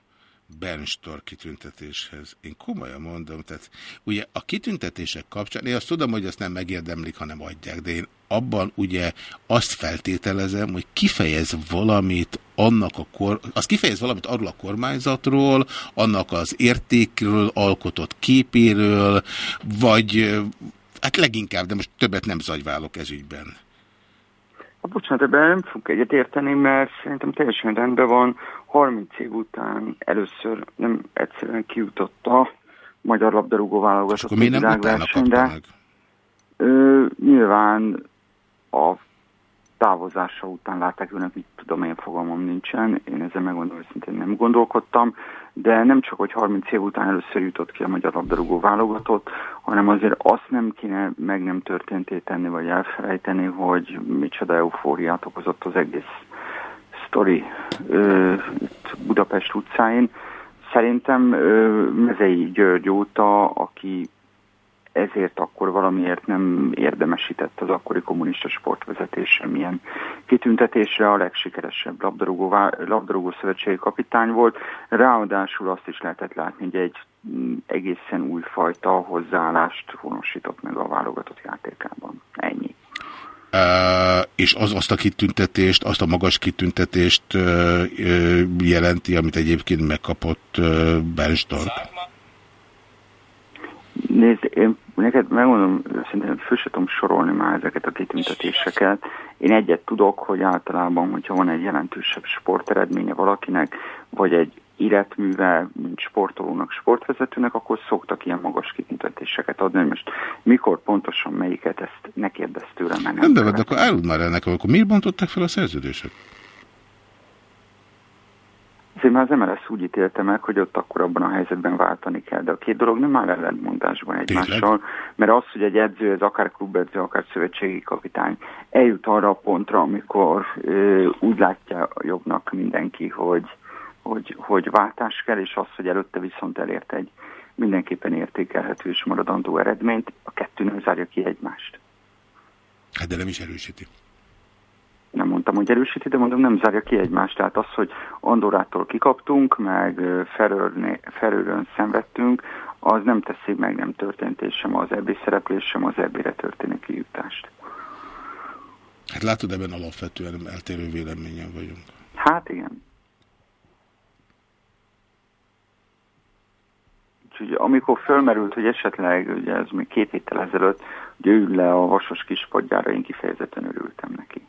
Bernstor kitüntetéshez? Én komolyan mondom, tehát ugye a kitüntetések kapcsán, én azt tudom, hogy azt nem megérdemlik, hanem adják, de én abban ugye azt feltételezem, hogy kifejez valamit annak a kor, az kifejez valamit arról a kormányzatról, annak az értékről, alkotott képéről, vagy hát leginkább, de most többet nem zagyválok ez ügyben. Hát bocsánat, ebben nem fogok egyet érteni, mert szerintem teljesen rendben van. 30 év után először nem egyszerűen kijutott a magyar labdarúgó válogatott világversenyre. kapta meg? Ö, nyilván a távozása után látták őnek, mit tudom én, fogalmam nincsen. Én ezzel megmondom, hogy szintén nem gondolkodtam, de nem csak, hogy 30 év után először jutott ki a magyar labdarúgó válogatott, hanem azért azt nem kéne meg nem történté tenni, vagy elfelejteni, hogy micsoda eufóriát okozott az egész sztori ö, Budapest utcáin. Szerintem ö, Mezei György óta, aki ezért akkor valamiért nem érdemesített az akkori kommunista sportvezetés semmilyen kitüntetésre, a legsikeresebb labdarúgó, labdarúgó szövetségi kapitány volt. Ráadásul azt is lehetett látni, hogy egy mm, egészen újfajta hozzáállást honosított meg a válogatott játékában. Ennyi. Uh, és az azt a kitüntetést, azt a magas kitüntetést uh, uh, jelenti, amit egyébként megkapott uh, Bernstorff. Nézd, én neked megmondom, szerintem föl se tudom sorolni már ezeket a kitüntetéseket. Én egyet tudok, hogy általában, hogyha van egy jelentősebb sporteredménye valakinek, vagy egy életműve, mint sportolónak, sportvezetőnek, akkor szoktak ilyen magas kitüntetéseket adni. Most mikor pontosan melyiket, ezt ne kérdezz tőlem, mert Nem, de, akkor áruld már el nekem, akkor miért bontották fel a szerződések? Azért már az MLS úgy ítélte meg, hogy ott akkor abban a helyzetben váltani kell, de a két dolog nem áll ellentmondásban egymással, mert az, hogy egy edző, ez akár klubedző, akár szövetségi kapitány eljut arra a pontra, amikor ö, úgy látja jobbnak mindenki, hogy, hogy, hogy váltás kell, és az, hogy előtte viszont elért egy mindenképpen értékelhető és maradandó eredményt, a kettő nem zárja ki egymást. Hát de nem is erősíti. Mondtam, hogy erősíti, de mondom, nem zárja ki egymást. Tehát az, hogy Andorától kikaptunk, meg Ferőrön szenvedtünk, az nem teszi meg, nem történt, és sem az EB szereplés, sem az EB-re történő kijutást. Hát látod, ebben alapvetően eltérő véleményen vagyunk. Hát igen. Úgyhogy amikor fölmerült, hogy esetleg, ugye ez még két héttel ezelőtt, hogy ő le a vasos kispadjára, én kifejezetten örültem neki.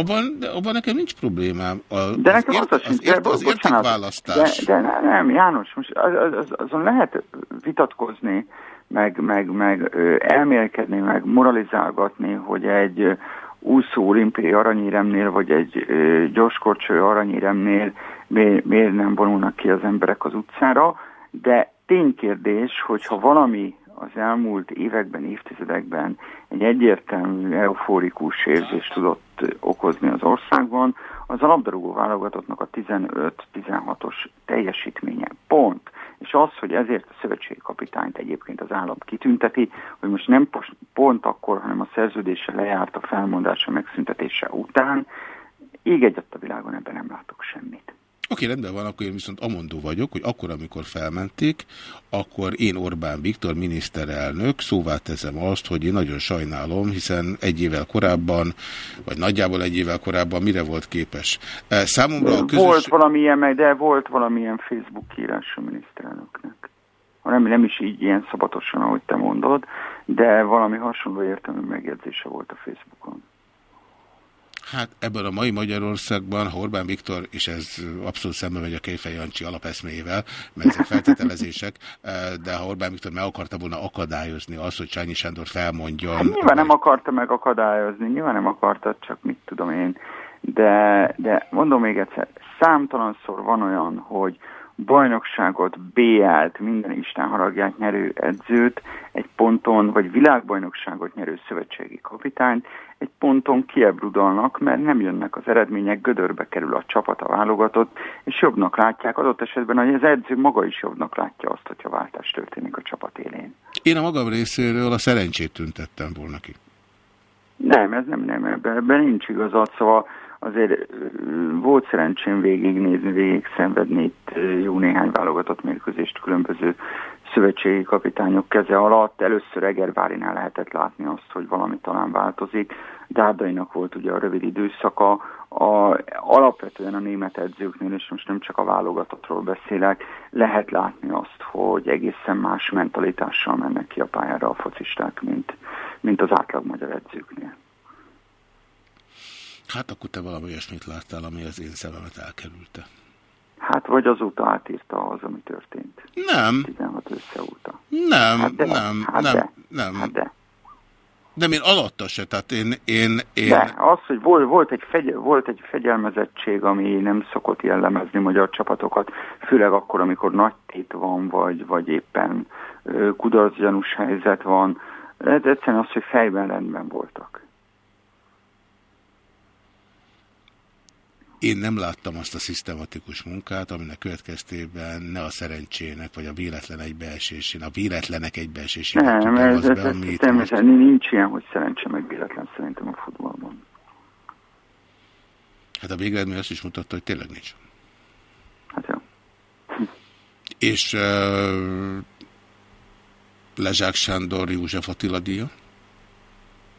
Abban, de abban nekem nincs problémám. A, De nekem ért, az, az, az, ért, az értékválasztás. De, de ne- nem, János, most az, az, az, azon lehet vitatkozni, meg, meg, meg elmélkedni, meg moralizálgatni, hogy egy úszó olimpiai aranyéremnél, vagy egy gyorskorcső aranyéremnél miért, miért nem vonulnak ki az emberek az utcára, de ténykérdés, hogyha valami az elmúlt években, évtizedekben egy egyértelmű euforikus érzést tudott okozni az országban, az a labdarúgó válogatottnak a 15-16-os teljesítménye. Pont. És az, hogy ezért a szövetségi kapitányt egyébként az állam kitünteti, hogy most nem pont akkor, hanem a szerződése lejárt a felmondása megszüntetése után, így egyet a világon ebben nem látok semmit. Oké, rendben van, akkor én viszont amondó vagyok, hogy akkor, amikor felmenték, akkor én Orbán Viktor miniszterelnök szóvá teszem azt, hogy én nagyon sajnálom, hiszen egy évvel korábban, vagy nagyjából egy évvel korábban mire volt képes. Eh, Számomra a közös... Volt valamilyen, meg- de volt valamilyen Facebook írás a miniszterelnöknek. Nem, nem is így ilyen szabatosan, ahogy te mondod, de valami hasonló értelmű megjegyzése volt a Facebookon. Hát ebben a mai Magyarországban, ha Orbán Viktor, és ez abszolút szembe megy a Kejfej Jancsi alapeszméjével, mert ezek feltételezések, eh, de ha Orbán Viktor meg akarta volna akadályozni azt, hogy Csányi Sándor felmondjon... Hát nyilván nem akarta megakadályozni, nyilván nem akarta, csak mit tudom én. De, de mondom még egyszer, számtalanszor van olyan, hogy bajnokságot, BL-t, minden Isten haragját nyerő edzőt egy ponton, vagy világbajnokságot nyerő szövetségi kapitányt egy ponton kiebrudalnak, mert nem jönnek az eredmények, gödörbe kerül a csapat, a válogatott, és jobbnak látják, adott esetben hogy az edző maga is jobbnak látja azt, hogyha váltás történik a csapat élén. Én a magam részéről a szerencsét tüntettem volna ki. Nem, ez nem, nem, ebben, ebben nincs igazad, szóval azért volt szerencsém végignézni, végig szenvedni itt jó néhány válogatott mérkőzést különböző szövetségi kapitányok keze alatt. Először Egervárinál lehetett látni azt, hogy valami talán változik. Dárdainak volt ugye a rövid időszaka. A, alapvetően a német edzőknél, és most nem csak a válogatottról beszélek, lehet látni azt, hogy egészen más mentalitással mennek ki a pályára a focisták, mint, mint az átlag magyar edzőknél. Hát akkor te valami olyasmit láttál, ami az én szememet elkerülte. Hát vagy azóta átírta az, ami történt. Nem. 16 össze óta. Nem, Hát de, nem, hát nem, de, nem. Hát de. De én alatta se, tehát én... én, én... De az, hogy volt, volt, egy fegy, volt egy fegyelmezettség, ami nem szokott jellemezni magyar csapatokat, főleg akkor, amikor nagy tét van, vagy, vagy éppen kudarcgyanús helyzet van. Ez egyszerűen az, hogy fejben rendben voltak. Én nem láttam azt a szisztematikus munkát, aminek következtében ne a szerencsének, vagy a véletlen egybeesésén, a véletlenek egybeesésének Nem, ez, azt ez, be, ez amit most... természetesen nincs ilyen, hogy szerencse meg véletlen szerintem a futballban. Hát a végeredmény azt is mutatta, hogy tényleg nincs. Hát jó. És uh, Lezsák Sándor József Attila díja?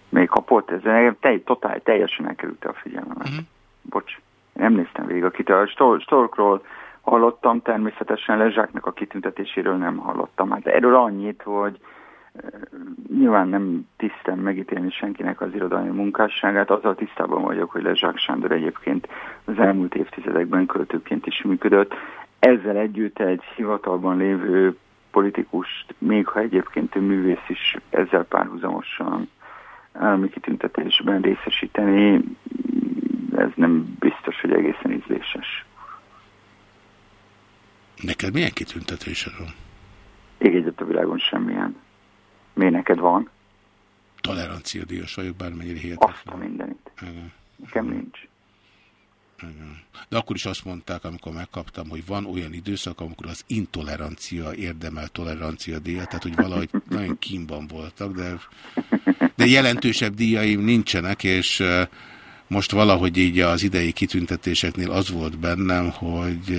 Még kapott, ez tej, totál, teljesen elkerülte a figyelmemet. Mhm. Uh-huh. Bocs, nem néztem végig a kitűntetésről. Stor, Storkról hallottam, természetesen Lezsáknak a kitüntetéséről nem hallottam. Hát erről annyit, hogy nyilván nem tisztem megítélni senkinek az irodalmi munkásságát, azzal tisztában vagyok, hogy Lezsák Sándor egyébként az elmúlt évtizedekben költőként is működött. Ezzel együtt egy hivatalban lévő politikust, még ha egyébként ő művész is ezzel párhuzamosan állami kitüntetésben részesíteni, ez nem biztos, hogy egészen ízléses. Neked milyen kitüntetésed van? Ég egyet a világon semmilyen. Miért neked van? Tolerancia díjas vagyok, bármennyire hihetetlen. Azt a mindenit. Igen. Nekem nincs. Igen. De akkor is azt mondták, amikor megkaptam, hogy van olyan időszak, amikor az intolerancia érdemel tolerancia díjat, tehát hogy valahogy nagyon kínban voltak, de, de jelentősebb díjaim nincsenek, és most valahogy így az idei kitüntetéseknél az volt bennem, hogy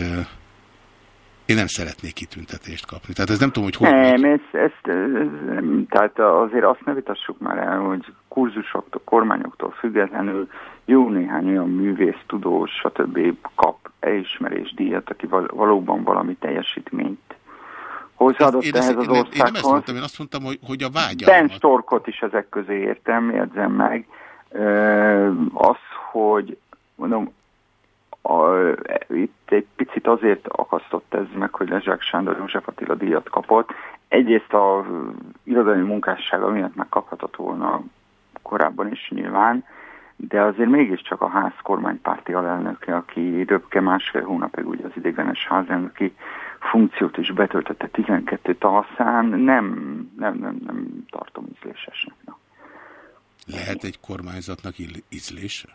én nem szeretnék kitüntetést kapni. Tehát ez nem tudom, hogy hol... Nem, ez, ezt, ez, nem, tehát azért azt ne vitassuk már el, hogy kurzusoktól, kormányoktól függetlenül jó néhány olyan művész, tudós, stb. kap elismerés díjat, aki val valóban valami teljesítményt hozzáadott én, ehhez ezt, az én, nem- én nem ezt országhoz. mondtam, én azt mondtam, hogy, hogy a Ben vágyalmat. Storkot is ezek közé értem, jegyzem meg. Az, hogy mondom, a, itt egy picit azért akasztott ez meg, hogy Lezsák Sándor József Attila díjat kapott. Egyrészt a irodalmi munkássága miatt megkaphatott volna korábban is nyilván, de azért mégiscsak a ház kormánypárti alelnöke, aki röpke másfél hónapig ugye az idéglenes házelnöki funkciót is betöltötte 12 tavaszán, nem, nem, nem, nem tartom ízlésesnek. Lehet egy kormányzatnak ízlése?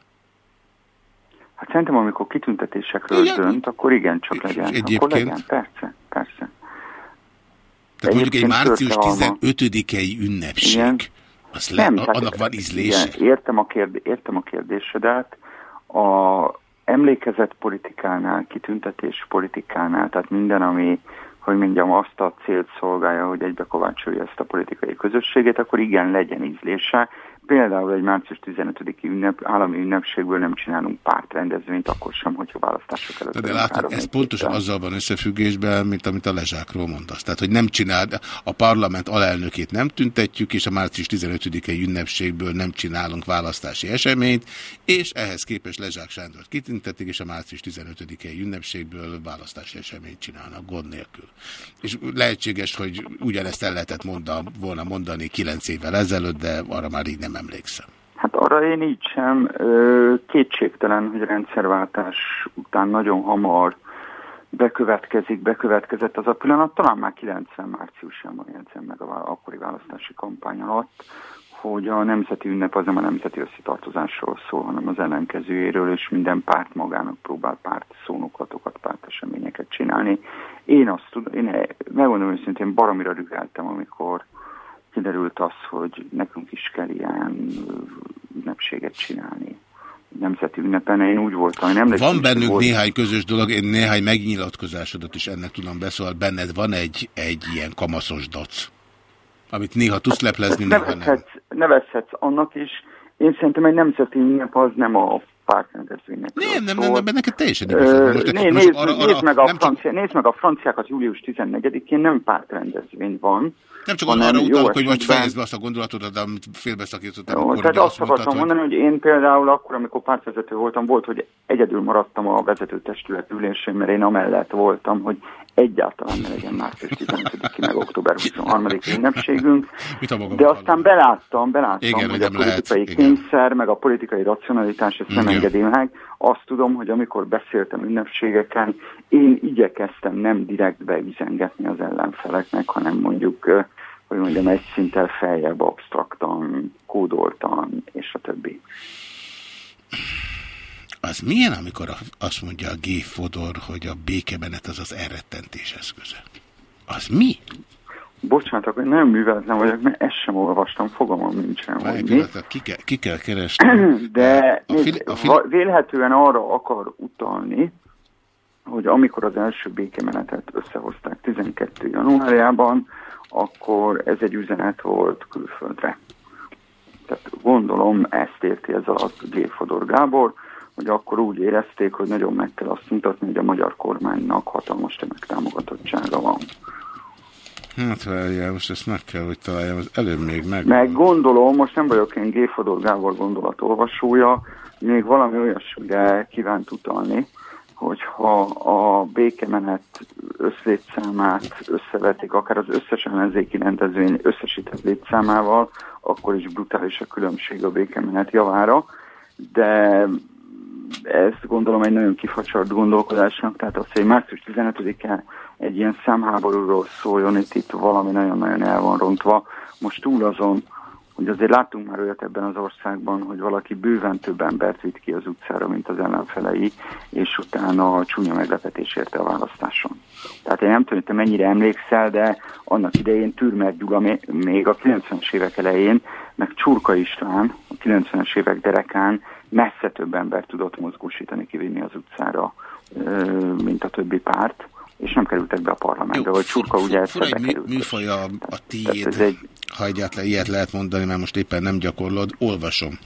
Hát szerintem, amikor kitüntetésekről Igen. dönt, akkor igen, csak legyen. Akkor egyébként? legyen, persze, persze. Tehát mondjuk egy március törte 15-i ünnepség, Igen. az le, Nem, annak van ízlése? Igen, értem a, kérd, értem a kérdésedet. A emlékezet politikánál, kitüntetés politikánál, tehát minden, ami, hogy mondjam, azt a célt szolgálja, hogy egybekovácsolja ezt a politikai közösséget, akkor igen, legyen ízlése. Például egy március 15-i ünnep, állami ünnepségből nem csinálunk pártrendezvényt, akkor sem, hogyha választások előtt. De vagyunk látod, ez pontosan héttel. azzal van összefüggésben, mint amit a Lezsákról mondasz. Tehát, hogy nem csinál, a parlament alelnökét nem tüntetjük, és a március 15-i ünnepségből nem csinálunk választási eseményt, és ehhez képest Lezsák Sándort kitüntetik, és a március 15-i ünnepségből választási eseményt csinálnak gond nélkül. És lehetséges, hogy ugyanezt el lehetett monda, volna mondani 9 évvel ezelőtt, de arra már így nem emlékszem. Hát arra én így sem. Kétségtelen, hogy rendszerváltás után nagyon hamar bekövetkezik, bekövetkezett az a pillanat, talán már 90 márciusában jegyzem meg a akkori választási kampány alatt, hogy a nemzeti ünnep az nem a nemzeti összetartozásról szól, hanem az ellenkezőjéről, és minden párt magának próbál párt szónoklatokat, párt eseményeket csinálni. Én azt tudom, én megmondom őszintén, baromira rüheltem, amikor kiderült az, hogy nekünk is kell ilyen ünnepséget csinálni. Nemzeti ünnepen én úgy voltam, én emlékszem, Van hogy bennünk volt- néhány közös dolog, én néhány megnyilatkozásodat is ennek tudom beszólni. Benned van egy, egy ilyen kamaszos dac, amit néha tudsz leplezni, néha nem. nevezhetsz, nevezhetsz annak is. Én szerintem egy nemzeti ünnep az nem a pártrendezvénynek. Nem, nem, nem, nem, neked teljesen igazad van. Most- né, most nézd, arra- nézd, arra meg a nem csak- francia, nézd meg a franciákat július 14-én, nem pártrendezvény van. Nem csak hanem arra utalok, hogy esetben- fejezd be azt a gondolatodat, amit félbeszakítottam, Jó, tehát azt akartam hogy mondani, hogy én például akkor, amikor pártvezető voltam, volt, hogy egyedül maradtam a vezetőtestület ülésén, mert én amellett voltam, hogy egyáltalán ne legyen március 15 meg október 23 ünnepségünk. De aztán beláttam, beláttam, Igen, hogy a lehet, politikai igen. kényszer, meg a politikai racionalitás ezt nem engedi meg. Azt tudom, hogy amikor beszéltem ünnepségeken, én igyekeztem nem direktbe üzengetni az ellenfeleknek, hanem mondjuk, hogy mondjam, egy szinttel feljebb, abstraktan, kódoltan, és a többi. Az milyen, amikor a, azt mondja a G. Fodor, hogy a békemenet az az elrettentés eszköze? Az mi? Bocsánat, akkor nem műveltem vagyok, mert ezt sem olvastam, fogalmam nincsen, Várj pillanatot, ki kell, ki kell keresni. De A fili- a fili- vélhetően arra akar utalni, hogy amikor az első békemenetet összehozták 12. januárjában, akkor ez egy üzenet volt külföldre. Tehát gondolom ezt érti ez alatt G. Fodor Gábor, hogy akkor úgy érezték, hogy nagyon meg kell azt mutatni, hogy a magyar kormánynak hatalmas tömegtámogatottsága van. Hát várjál, most ezt meg kell, hogy találjam, az előbb még meg. Meg gondolom, most nem vagyok én G. Fodor Gábor gondolatolvasója, még valami olyasmire kívánt utalni, hogyha a békemenet összlétszámát összevetik, akár az összes ellenzéki rendezvény összesített létszámával, akkor is brutális a különbség a békemenet javára, de ezt gondolom egy nagyon kifacsart gondolkodásnak, tehát az, hogy március 15-e egy ilyen számháborúról szóljon, itt, itt valami nagyon-nagyon el van rontva. Most túl azon, hogy azért láttunk már olyat ebben az országban, hogy valaki bőven több embert vitt ki az utcára, mint az ellenfelei, és utána a csúnya meglepetés érte a választáson. Tehát én nem tudom, hogy te mennyire emlékszel, de annak idején Türmer Gyula még a 90-es évek elején, meg Csurka István a 90-es évek derekán messze több embert tudott mozgósítani, kivinni az utcára, mint a többi párt, és nem kerültek be a parlamentbe, vagy Csurka ugye egyszer mű, bekerült. műfaj a, a ez tiéd, egy- ha egyáltalán ilyet lehet mondani, mert most éppen nem gyakorlod, olvasom.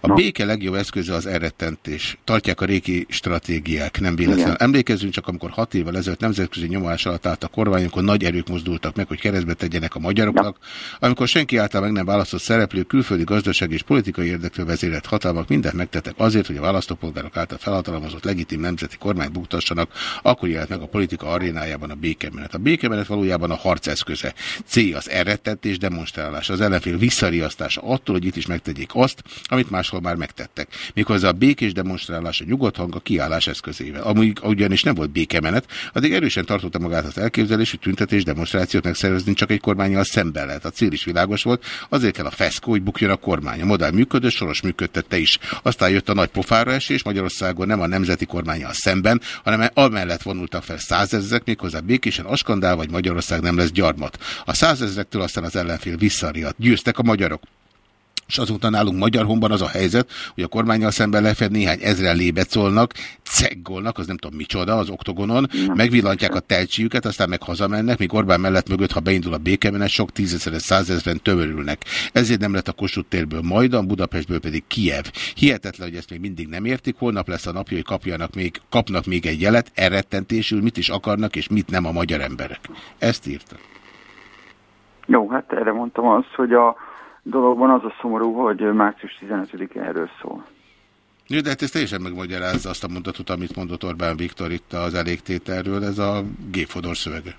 A béke legjobb eszköze az elrettentés. Tartják a régi stratégiák, nem véletlen. Igen. Emlékezzünk csak, amikor hat évvel ezelőtt nemzetközi nyomás alatt állt a kormány, amikor nagy erők mozdultak meg, hogy keresztbe tegyenek a magyaroknak, amikor senki által meg nem választott szereplő, külföldi gazdasági és politikai érdektől vezérelt hatalmak mindent megtettek azért, hogy a választópolgárok által felhatalmazott legitim nemzeti kormányt buktassanak, akkor jelent meg a politika arénájában a békemenet. A békemenet valójában a harc eszköze. Célja az elrettentés, demonstrálás, az ellenfél visszariasztása attól, hogy itt is megtegyék azt, amit máshol már megtettek. Méghozzá a békés demonstrálás, a nyugodt hang a kiállás eszközével. Amúgy ugyanis nem volt békemenet, addig erősen tartotta magát az elképzelés, hogy tüntetés, demonstrációt megszervezni csak egy kormányjal szemben lehet. A cél is világos volt, azért kell a feszkó, hogy bukjon a kormány. A modell működött, soros működtette is. Aztán jött a nagy pofára esés, Magyarországon nem a nemzeti kormányjal szemben, hanem amellett vonultak fel százezrek, méghozzá békésen askandál, vagy Magyarország nem lesz gyarmat. A százezrektől aztán az ellenfél visszariadt. Győztek a magyarok. És azóta nálunk Magyar Honban az a helyzet, hogy a kormányjal szemben lefed néhány ezren lébecolnak, ceggolnak, az nem tudom micsoda, az oktogonon, megvillantják a telcsiüket, aztán meg hazamennek, míg Orbán mellett mögött, ha beindul a békemenet, sok tízezeres, százezren tömörülnek. Ezért nem lett a Kossuth térből Majdan, Budapestből pedig Kiev. Hihetetlen, hogy ezt még mindig nem értik, holnap lesz a napja, hogy kapjanak még, kapnak még egy jelet, elrettentésül, mit is akarnak, és mit nem a magyar emberek. Ezt írta. Jó, hát erre mondtam azt, hogy a dologban az a szomorú, hogy március 15-e erről szól. Jó, de hát ez teljesen megmagyarázza azt a mondatot, amit mondott Orbán Viktor itt az elégtételről, ez a gépfodor szövege.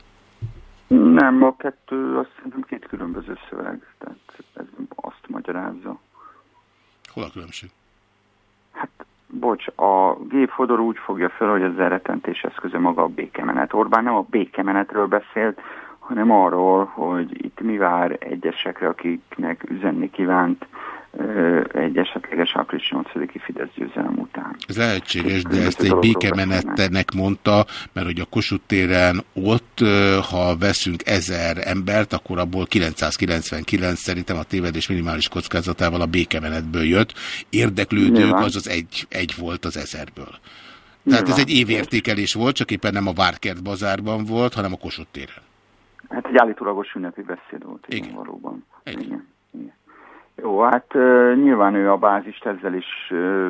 Nem, a kettő azt szerintem két különböző szöveg, tehát ez azt magyarázza. Hol a különbség? Bocs, a gépfodor úgy fogja fel, hogy az elretentés eszköze maga a békemenet. Orbán nem a békemenetről beszélt, hanem arról, hogy itt mi vár egyesekre, akiknek üzenni kívánt egy esetleges április 8-i Fidesz győzelem után. Ez lehetséges, de ezt egy békemenetnek mondta, mert hogy a Kossuth téren ott, ha veszünk ezer embert, akkor abból 999 szerintem a tévedés minimális kockázatával a békemenetből jött. Érdeklődők Nyilván. az az egy, egy volt az ezerből. Tehát ez Nyilván. egy évértékelés volt, csak éppen nem a Várkert bazárban volt, hanem a Kossuth téren. Hát egy állítólagos ünnepi beszéd volt, igen, igen. valóban. Igen. igen. igen. Jó, hát uh, nyilván ő a bázist ezzel is, uh,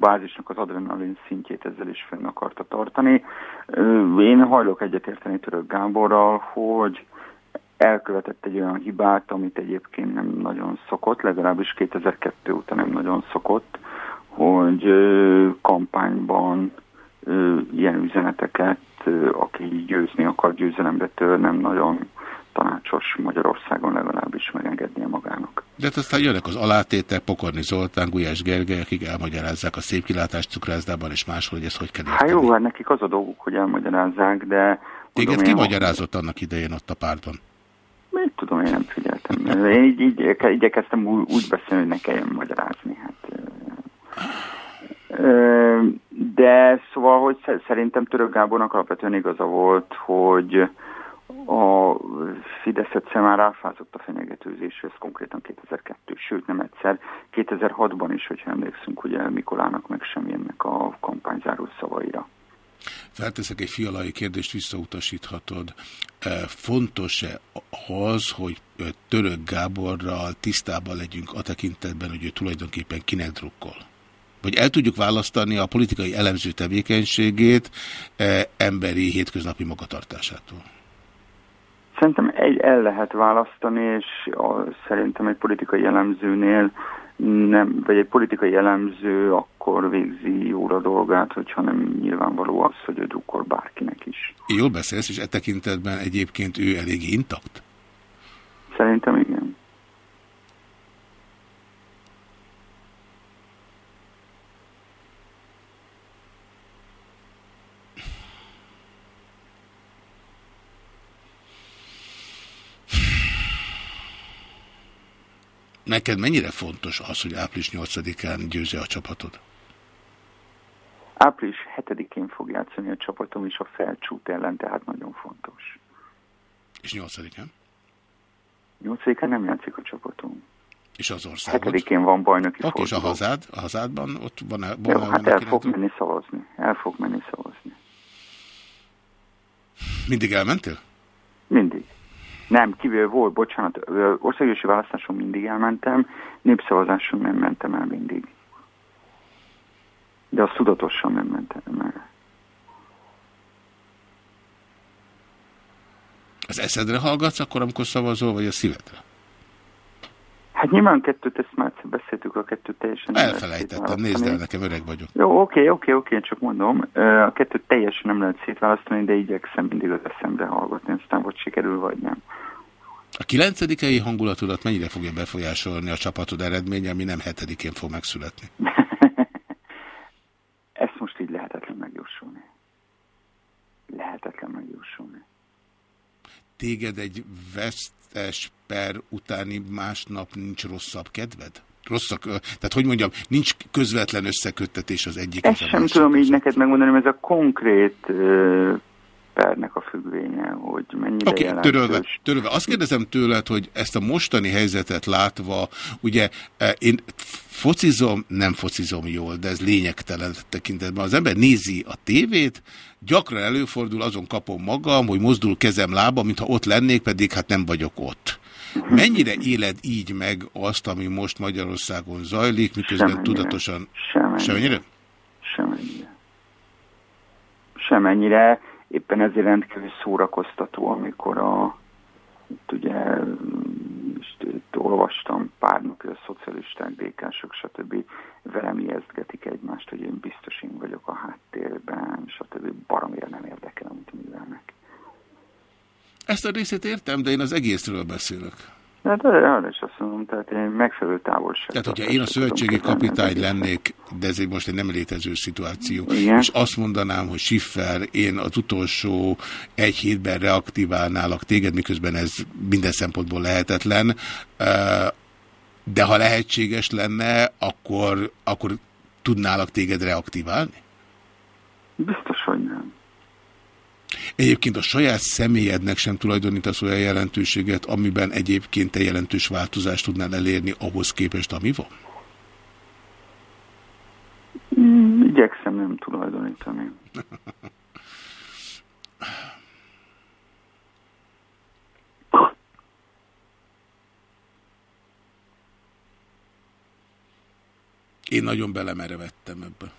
bázisnak az adrenalin szintjét ezzel is fenn akarta tartani. Uh, én hajlok egyetérteni Török Gáborral, hogy elkövetett egy olyan hibát, amit egyébként nem nagyon szokott, legalábbis 2002 óta nem nagyon szokott, hogy kampányban ilyen üzeneteket, aki győzni akar győzelemre tör, nem nagyon tanácsos Magyarországon legalábbis megengednie magának. De hát aztán jönnek az alátétel, Pokorni Zoltán, Gulyás Gergely, akik elmagyarázzák a szép kilátást cukrászdában és máshol, hogy ezt hogy kell Hát jó, hát nekik az a dolguk, hogy elmagyarázzák, de... Téged ki magyarázott annak idején ott a pártban? Mit tudom, én nem figyeltem. Én így, így igyekeztem úgy, úgy beszélni, hogy ne kelljen magyarázni. Hát, de szóval, hogy sze- szerintem Török Gábornak alapvetően igaza volt, hogy a Fidesz egyszer már ráfázott a fenyegetőzés, ez konkrétan 2002, sőt nem egyszer, 2006-ban is, hogyha emlékszünk, ugye Mikolának meg sem jönnek a kampányzáró szavaira. Felteszek egy fialai kérdést, visszautasíthatod. Fontos-e az, hogy Török Gáborral tisztában legyünk a tekintetben, hogy ő tulajdonképpen kinek drukkol? Vagy el tudjuk választani a politikai elemző tevékenységét e, emberi hétköznapi magatartásától? Szerintem egy el lehet választani, és a, szerintem egy politikai elemzőnél nem, vagy egy politikai elemző akkor végzi jól a dolgát, hogyha nem nyilvánvaló az, hogy ő drukkol bárkinek is. Jól beszélsz, és e tekintetben egyébként ő elég intakt? Szerintem igen. Neked mennyire fontos az, hogy április 8-án győzi a csapatod? Április 7-én fog játszani a csapatom is a felcsút ellen, tehát nagyon fontos. És 8-án? 8-án nem játszik a csapatom. És az országot? 7-én van bajnoki Oké, és a forduló. hazád? A hazádban ott van-e? Jó, van-e hát el fog menni szavazni. El fog menni szavazni. Mindig elmentél? Mindig. Nem, kívül volt, bocsánat, országgyűlési választáson mindig elmentem, népszavazáson nem mentem el mindig. De azt tudatosan nem mentem el. Az eszedre hallgatsz akkor, amikor szavazol, vagy a szívedre? Hát nyilván kettőt, ezt már beszéltük, a kettőt teljesen... Elfelejtettem, nézd el, nekem öreg vagyok. Jó, oké, oké, oké, csak mondom, a kettőt teljesen nem lehet szétválasztani, de igyekszem mindig az eszemre hallgatni, aztán vagy sikerül, vagy nem. A kilencedikei hangulatodat mennyire fogja befolyásolni a csapatod eredménye, ami nem hetedikén fog megszületni? Ezt most így lehetetlen megjósolni. Lehetetlen megjósolni. Téged egy per utáni másnap nincs rosszabb kedved? Rosszak, tehát hogy mondjam, nincs közvetlen összeköttetés az egyik Ezt sem tudom így neked megmondani, mert ez a konkrét pernek a függvénye, hogy mennyire okay, jelentős. törölve, törölve. Azt kérdezem tőled, hogy ezt a mostani helyzetet látva, ugye eh, én focizom, nem focizom jól, de ez lényegtelen tekintetben. Az ember nézi a tévét, gyakran előfordul, azon kapom magam, hogy mozdul kezem lába, mintha ott lennék, pedig hát nem vagyok ott. Mennyire éled így meg azt, ami most Magyarországon zajlik, miközben Semennyire. tudatosan... Semennyire. Semennyire? Semennyire. Semennyire. Éppen ezért rendkívül szórakoztató, amikor a itt ugye most itt olvastam pár napja a szocialisták, DK-sok, stb. velem ijesztgetik egymást, hogy én biztos én vagyok a háttérben, stb. Baromira nem érdekel, amit művelnek. Ezt a részét értem, de én az egészről beszélek. De, de arra is azt mondom, tehát én megfelelő távolság. Tehát, hogyha én a szövetségi kapitány lennék, de ez most egy nem létező szituáció, Igen. és azt mondanám, hogy Schiffer, én az utolsó egy hétben reaktiválnálak téged, miközben ez minden szempontból lehetetlen, eh, de ha lehetséges lenne, akkor, akkor tudnálak téged reaktiválni? Biztos. Egyébként a saját személyednek sem tulajdonítasz olyan jelentőséget, amiben egyébként te jelentős változást tudnál elérni ahhoz képest, ami van? Mm, Igyekszem nem tulajdonítani. Én nagyon belemerevettem ebbe.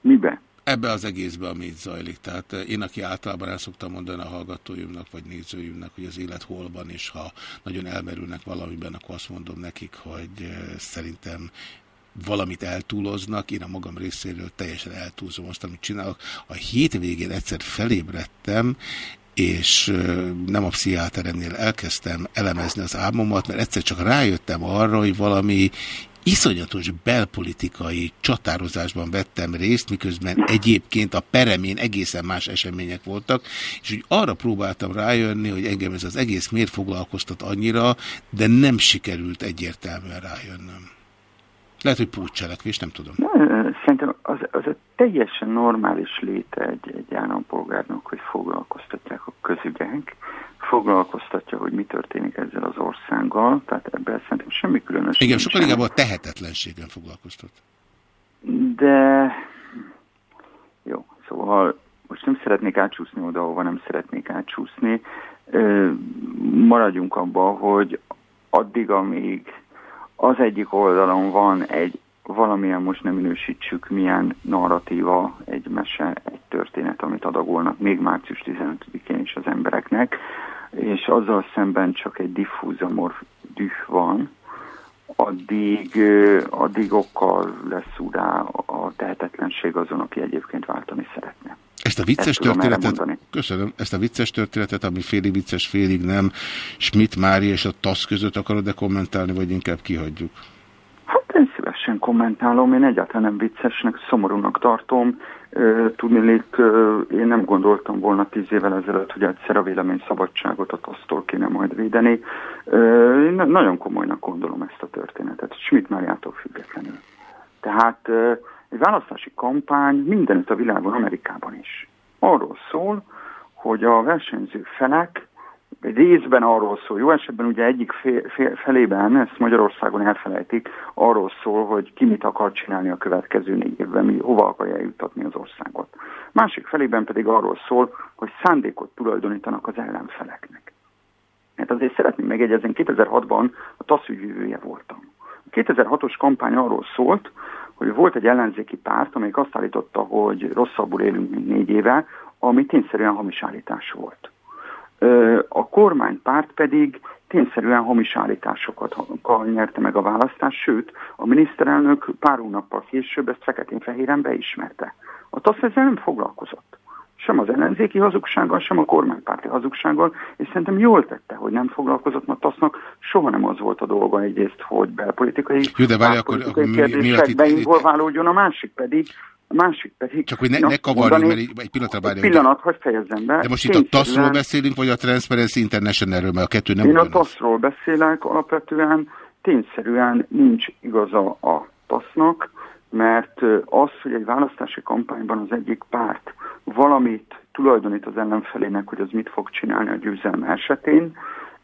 Mibe? Ebbe az egészbe, ami itt zajlik. Tehát eh, én, aki általában el szoktam mondani a hallgatóimnak, vagy nézőimnek, hogy az élet hol van, és ha nagyon elmerülnek valamiben, akkor azt mondom nekik, hogy eh, szerintem valamit eltúloznak, én a magam részéről teljesen eltúlzom azt, amit csinálok. A hétvégén egyszer felébredtem, és ö, nem a pszichiáteremnél elkezdtem elemezni az álmomat, mert egyszer csak rájöttem arra, hogy valami iszonyatos belpolitikai csatározásban vettem részt, miközben egyébként a peremén egészen más események voltak, és úgy arra próbáltam rájönni, hogy engem ez az egész miért foglalkoztat annyira, de nem sikerült egyértelműen rájönnöm. Lehet, hogy pótcselekvés, nem tudom. Szerintem az, az a teljesen normális léte egy, egy állampolgárnak, hogy foglalkoztatják a közügyek, foglalkoztatja, hogy mi történik ezzel az országgal, tehát ebben szerintem semmi különös. Igen, sokkal inkább a tehetetlenségen foglalkoztat. De jó, szóval most nem szeretnék átsúszni oda, ahova nem szeretnék átsúszni. Maradjunk abban, hogy addig, amíg az egyik oldalon van egy valamilyen most nem minősítsük milyen narratíva, egy mese, egy történet, amit adagolnak még március 15-én is az embereknek, és azzal szemben csak egy diffúz amorf düh van, addig, addig okkal lesz rá a tehetetlenség azon, aki egyébként váltani szeretne. Ezt a vicces Ezt történetet, köszönöm, ezt a vicces történetet, ami félig vicces, félig nem, Schmidt Mári és a TASZ között akarod-e kommentálni, vagy inkább kihagyjuk? Hát én szívesen kommentálom, én egyáltalán nem viccesnek, szomorúnak tartom. Ö, én nem gondoltam volna tíz évvel ezelőtt, hogy egyszer a vélemény szabadságot a tasztól kéne majd védeni. Én nagyon komolynak gondolom ezt a történetet, Schmidt Máriától függetlenül. Tehát egy választási kampány mindenütt a világon, Amerikában is. Arról szól, hogy a versenyző felek részben arról szól, jó esetben ugye egyik felében, ezt Magyarországon elfelejtik, arról szól, hogy ki mit akar csinálni a következő négy évben, mi, hova akarja eljuttatni az országot. Másik felében pedig arról szól, hogy szándékot tulajdonítanak az ellenfeleknek. Hát azért szeretném megjegyezni, 2006-ban a TASZ ügyvívője voltam. A 2006-os kampány arról szólt, hogy volt egy ellenzéki párt, amelyik azt állította, hogy rosszabbul élünk, mint négy éve, ami tényszerűen hamis állítás volt. A kormánypárt pedig tényszerűen hamis állításokat nyerte meg a választást, sőt, a miniszterelnök pár hónappal később ezt feketén-fehéren beismerte. A TASZ ezzel nem foglalkozott. Sem az ellenzéki hazugsággal, sem a kormánypárti hazugsággal, és szerintem jól tette, hogy nem foglalkozott, mert TASZ-nak soha nem az volt a dolga egyrészt, hogy belpolitikai, Jó, de várj, akkor- akkor mi- mi- miatt kérdésekbe involválódjon, a másik pedig, a másik pedig... Csak hogy ne, ne kavarjunk, mert egy pillanatra várjunk. pillanat, hogy fejezzem be. De most itt a TASZ-ról beszélünk, vagy a Transparency Internationalről, mert a kettő nem Én a. TASZ-ról beszélek, alapvetően tényszerűen nincs igaza a TASZ-nak, mert az, hogy egy választási kampányban az egyik párt valamit tulajdonít az ellenfelének, hogy az mit fog csinálni a győzelme esetén,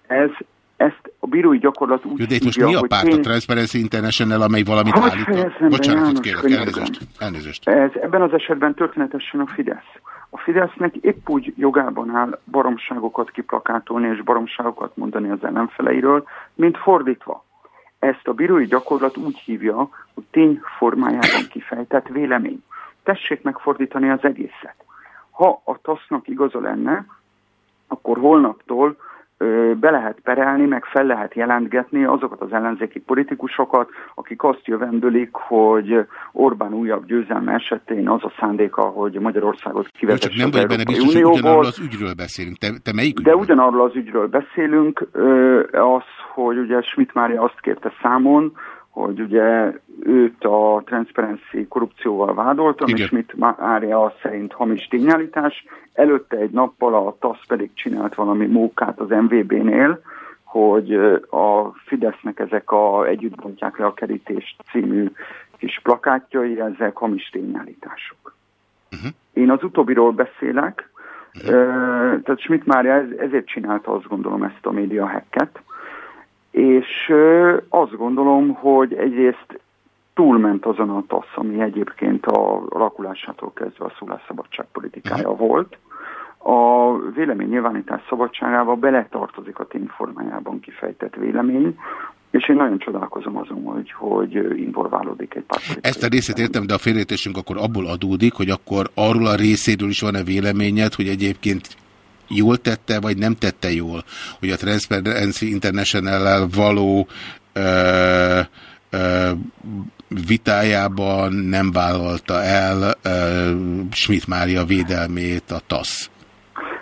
ez ezt a bírói gyakorlat úgy Jó, de itt most hívja, mi a hogy párt, a tény- Transparency International, amely valamit Hadd állít? kérek, könyörgöm. elnézést. Elnézést. Ez ebben az esetben történetesen a Fidesz. A Fidesznek épp úgy jogában áll baromságokat kiplakátolni és baromságokat mondani az ellenfeleiről, mint fordítva. Ezt a bírói gyakorlat úgy hívja, hogy tény formájában kifejtett vélemény. Tessék megfordítani az egészet. Ha a TASZ-nak igaza lenne, akkor holnaptól be lehet perelni, meg fel lehet jelentgetni azokat az ellenzéki politikusokat, akik azt jövendőlik, hogy Orbán újabb győzelme esetén az a szándéka, hogy Magyarországot kivezesse csak nem vagy benne biztos, hogy Unióból. ugyanarról az ügyről beszélünk. Te, te melyik De ugyanarról az ügyről beszélünk, az, hogy ugye Schmidt Mária azt kérte számon, hogy ugye őt a Transparency korrupcióval vádoltam, Igen. és Schmidt Mária szerint hamis tényállítás. Előtte egy nappal a TASZ pedig csinált valami mókát az MVB-nél, hogy a Fidesznek ezek a Együtt bontják le a kerítést című kis plakátjai, ezek hamis tényállítások. Én az utóbbiról beszélek, Ö, tehát Schmidt Mária ez, ezért csinálta azt gondolom ezt a média hacket, és azt gondolom, hogy egyrészt túlment azon a TASZ, ami egyébként a alakulásától kezdve a szólásszabadság politikája volt. A vélemény nyilvánítás szabadságába beletartozik a tényformájában kifejtett vélemény, és én nagyon csodálkozom azon, hogy, hogy involválódik egy pár Ezt a részét értem, de a félreértésünk akkor abból adódik, hogy akkor arról a részéről is van-e véleményed, hogy egyébként jól tette, vagy nem tette jól, hogy a Transparency International-el való ö, ö, vitájában nem vállalta el ö, Schmidt Mária védelmét a TASZ.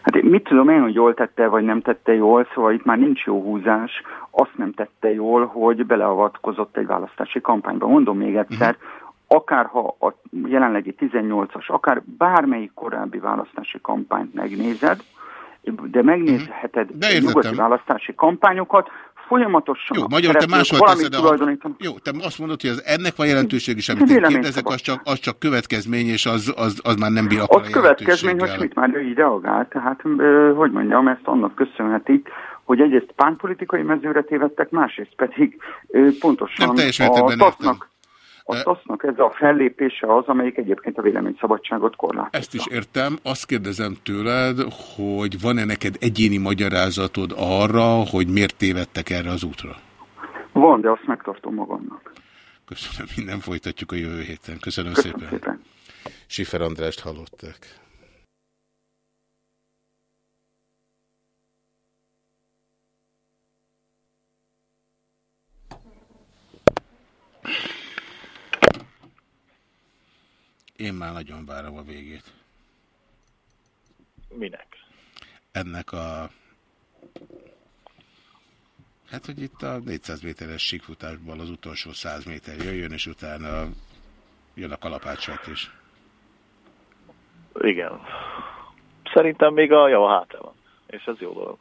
Hát mit tudom én, hogy jól tette, vagy nem tette jól, szóval itt már nincs jó húzás. Azt nem tette jól, hogy beleavatkozott egy választási kampányba. Mondom még egyszer, akár ha a jelenlegi 18-as, akár bármelyik korábbi választási kampányt megnézed, de megnézheted De értettem. nyugati választási kampányokat, folyamatosan Jó, a magyarul te máshol teszed a... Jó, te azt mondod, hogy az ennek van jelentőség is, amit én kérdezek, az csak, az csak következmény, és az, az, az már nem bír akkor Az következmény, hogy Schmidt már így reagált, tehát hogy mondjam, ezt annak köszönhetik, hogy egyrészt pánpolitikai mezőre tévedtek, másrészt pedig pontosan Nem a mértékben TASZ-nak a TASZ-nak ez a fellépése az, amelyik egyébként a véleményszabadságot korlátozza. Ezt is értem. Azt kérdezem tőled, hogy van-e neked egyéni magyarázatod arra, hogy miért tévedtek erre az útra? Van, de azt megtartom magamnak. Köszönöm, minden folytatjuk a jövő héten. Köszönöm, Köszönöm szépen. szépen. Sifer Andrást hallották. Én már nagyon várom a végét. Minek? Ennek a... Hát, hogy itt a 400 méteres síkfutásból az utolsó 100 méter jöjjön, és utána jön a kalapácsát is. Igen. Szerintem még a java hátra van, és ez jó dolog.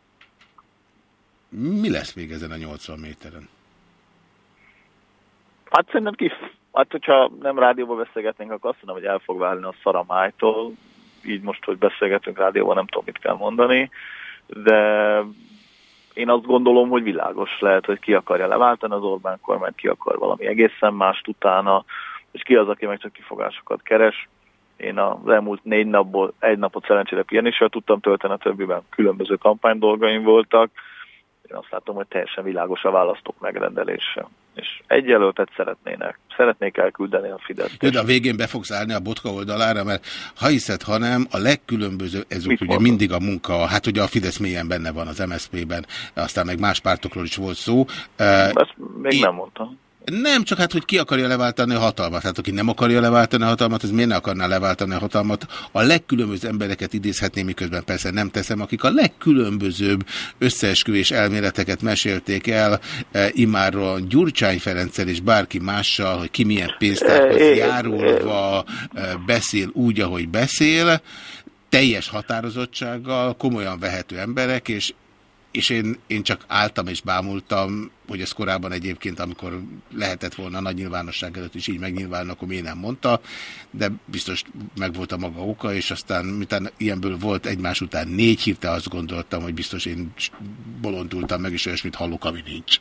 Mi lesz még ezen a 80 méteren? Hát szerintem kif... Hát, hogyha nem rádióban beszélgetnénk, akkor azt mondom, hogy el fog válni a szaramájtól. Így most, hogy beszélgetünk rádióban, nem tudom, mit kell mondani. De én azt gondolom, hogy világos lehet, hogy ki akarja leváltani az Orbán kormányt, ki akar valami egészen mást utána, és ki az, aki meg csak kifogásokat keres. Én az elmúlt négy napból egy napot szerencsére pihenéssel tudtam tölteni, a többiben különböző kampány dolgaim voltak. én azt látom, hogy teljesen világos a választók megrendelése. És egy jelöltet szeretnének. Szeretnék elküldeni a Fidesz. Jó, de a végén be fogsz állni a botka oldalára, mert ha hiszed, ha nem, a legkülönböző, ez úgy, ugye mindig a munka, hát ugye a Fidesz mélyen benne van az MSZP-ben, aztán meg más pártokról is volt szó. Ezt még nem mondtam. Nem, csak hát, hogy ki akarja leváltani a hatalmat. Hát aki nem akarja leváltani a hatalmat, az miért ne akarná leváltani a hatalmat? A legkülönbözőbb embereket idézhetném, miközben persze nem teszem, akik a legkülönbözőbb összeesküvés elméleteket mesélték el e, immáron Gyurcsány Ferenccel és bárki mással, hogy ki milyen pénztárhoz járulva e, beszél úgy, ahogy beszél, teljes határozottsággal, komolyan vehető emberek, és és én, én csak álltam és bámultam, hogy ez korábban egyébként, amikor lehetett volna nagy nyilvánosság előtt is így megnyilvánulni, akkor miért nem mondta, de biztos megvolt a maga oka, és aztán miután ilyenből volt egymás után négy hírte, azt gondoltam, hogy biztos én bolondultam meg, és olyasmit hallok, ami nincs.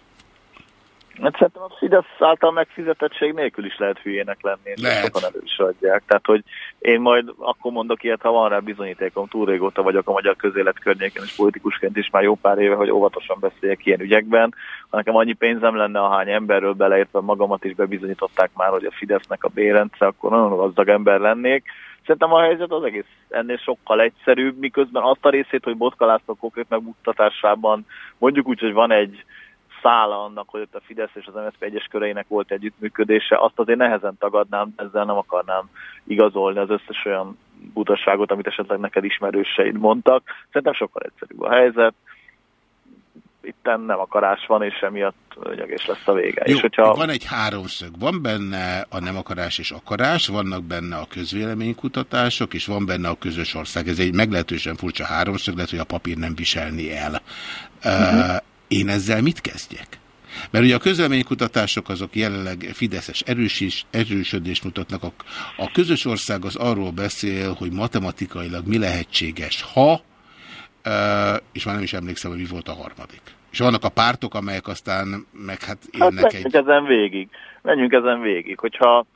Hát szerintem a Fidesz által megfizetettség nélkül is lehet hülyének lenni, Lehet. sokan elő is adják. Tehát, hogy én majd akkor mondok ilyet, ha van rá bizonyítékom, túl régóta vagyok a magyar közélet környéken, és politikusként is már jó pár éve, hogy óvatosan beszéljek ilyen ügyekben. Ha nekem annyi pénzem lenne, ahány emberről beleértve magamat is bebizonyították már, hogy a Fidesznek a bérence, akkor nagyon gazdag ember lennék. Szerintem a helyzet az egész ennél sokkal egyszerűbb, miközben azt a részét, hogy Botka László konkrét megmutatásában mondjuk úgy, hogy van egy szála annak, hogy ott a Fidesz és az MSZP egyes köreinek volt együttműködése, azt azért nehezen tagadnám, ezzel nem akarnám igazolni az összes olyan butaságot, amit esetleg neked ismerőseid mondtak. Szerintem sokkal egyszerűbb a helyzet. Itten nem akarás van, és emiatt nyögés lesz a vége. Jó, és hogyha van egy háromszög, van benne a nem akarás és akarás, vannak benne a közvéleménykutatások, és van benne a közös ország. Ez egy meglehetősen furcsa háromszög, lehet, hogy a papír nem viselni el. Uh, én ezzel mit kezdjek? Mert ugye a közleménykutatások azok jelenleg fideszes erősís, erősödést mutatnak. A, a közös ország az arról beszél, hogy matematikailag mi lehetséges, ha, uh, és már nem is emlékszem, hogy mi volt a harmadik. És vannak a pártok, amelyek aztán meg hát Hát élnek menjünk egy... ezen végig. Menjünk ezen végig. Hogyha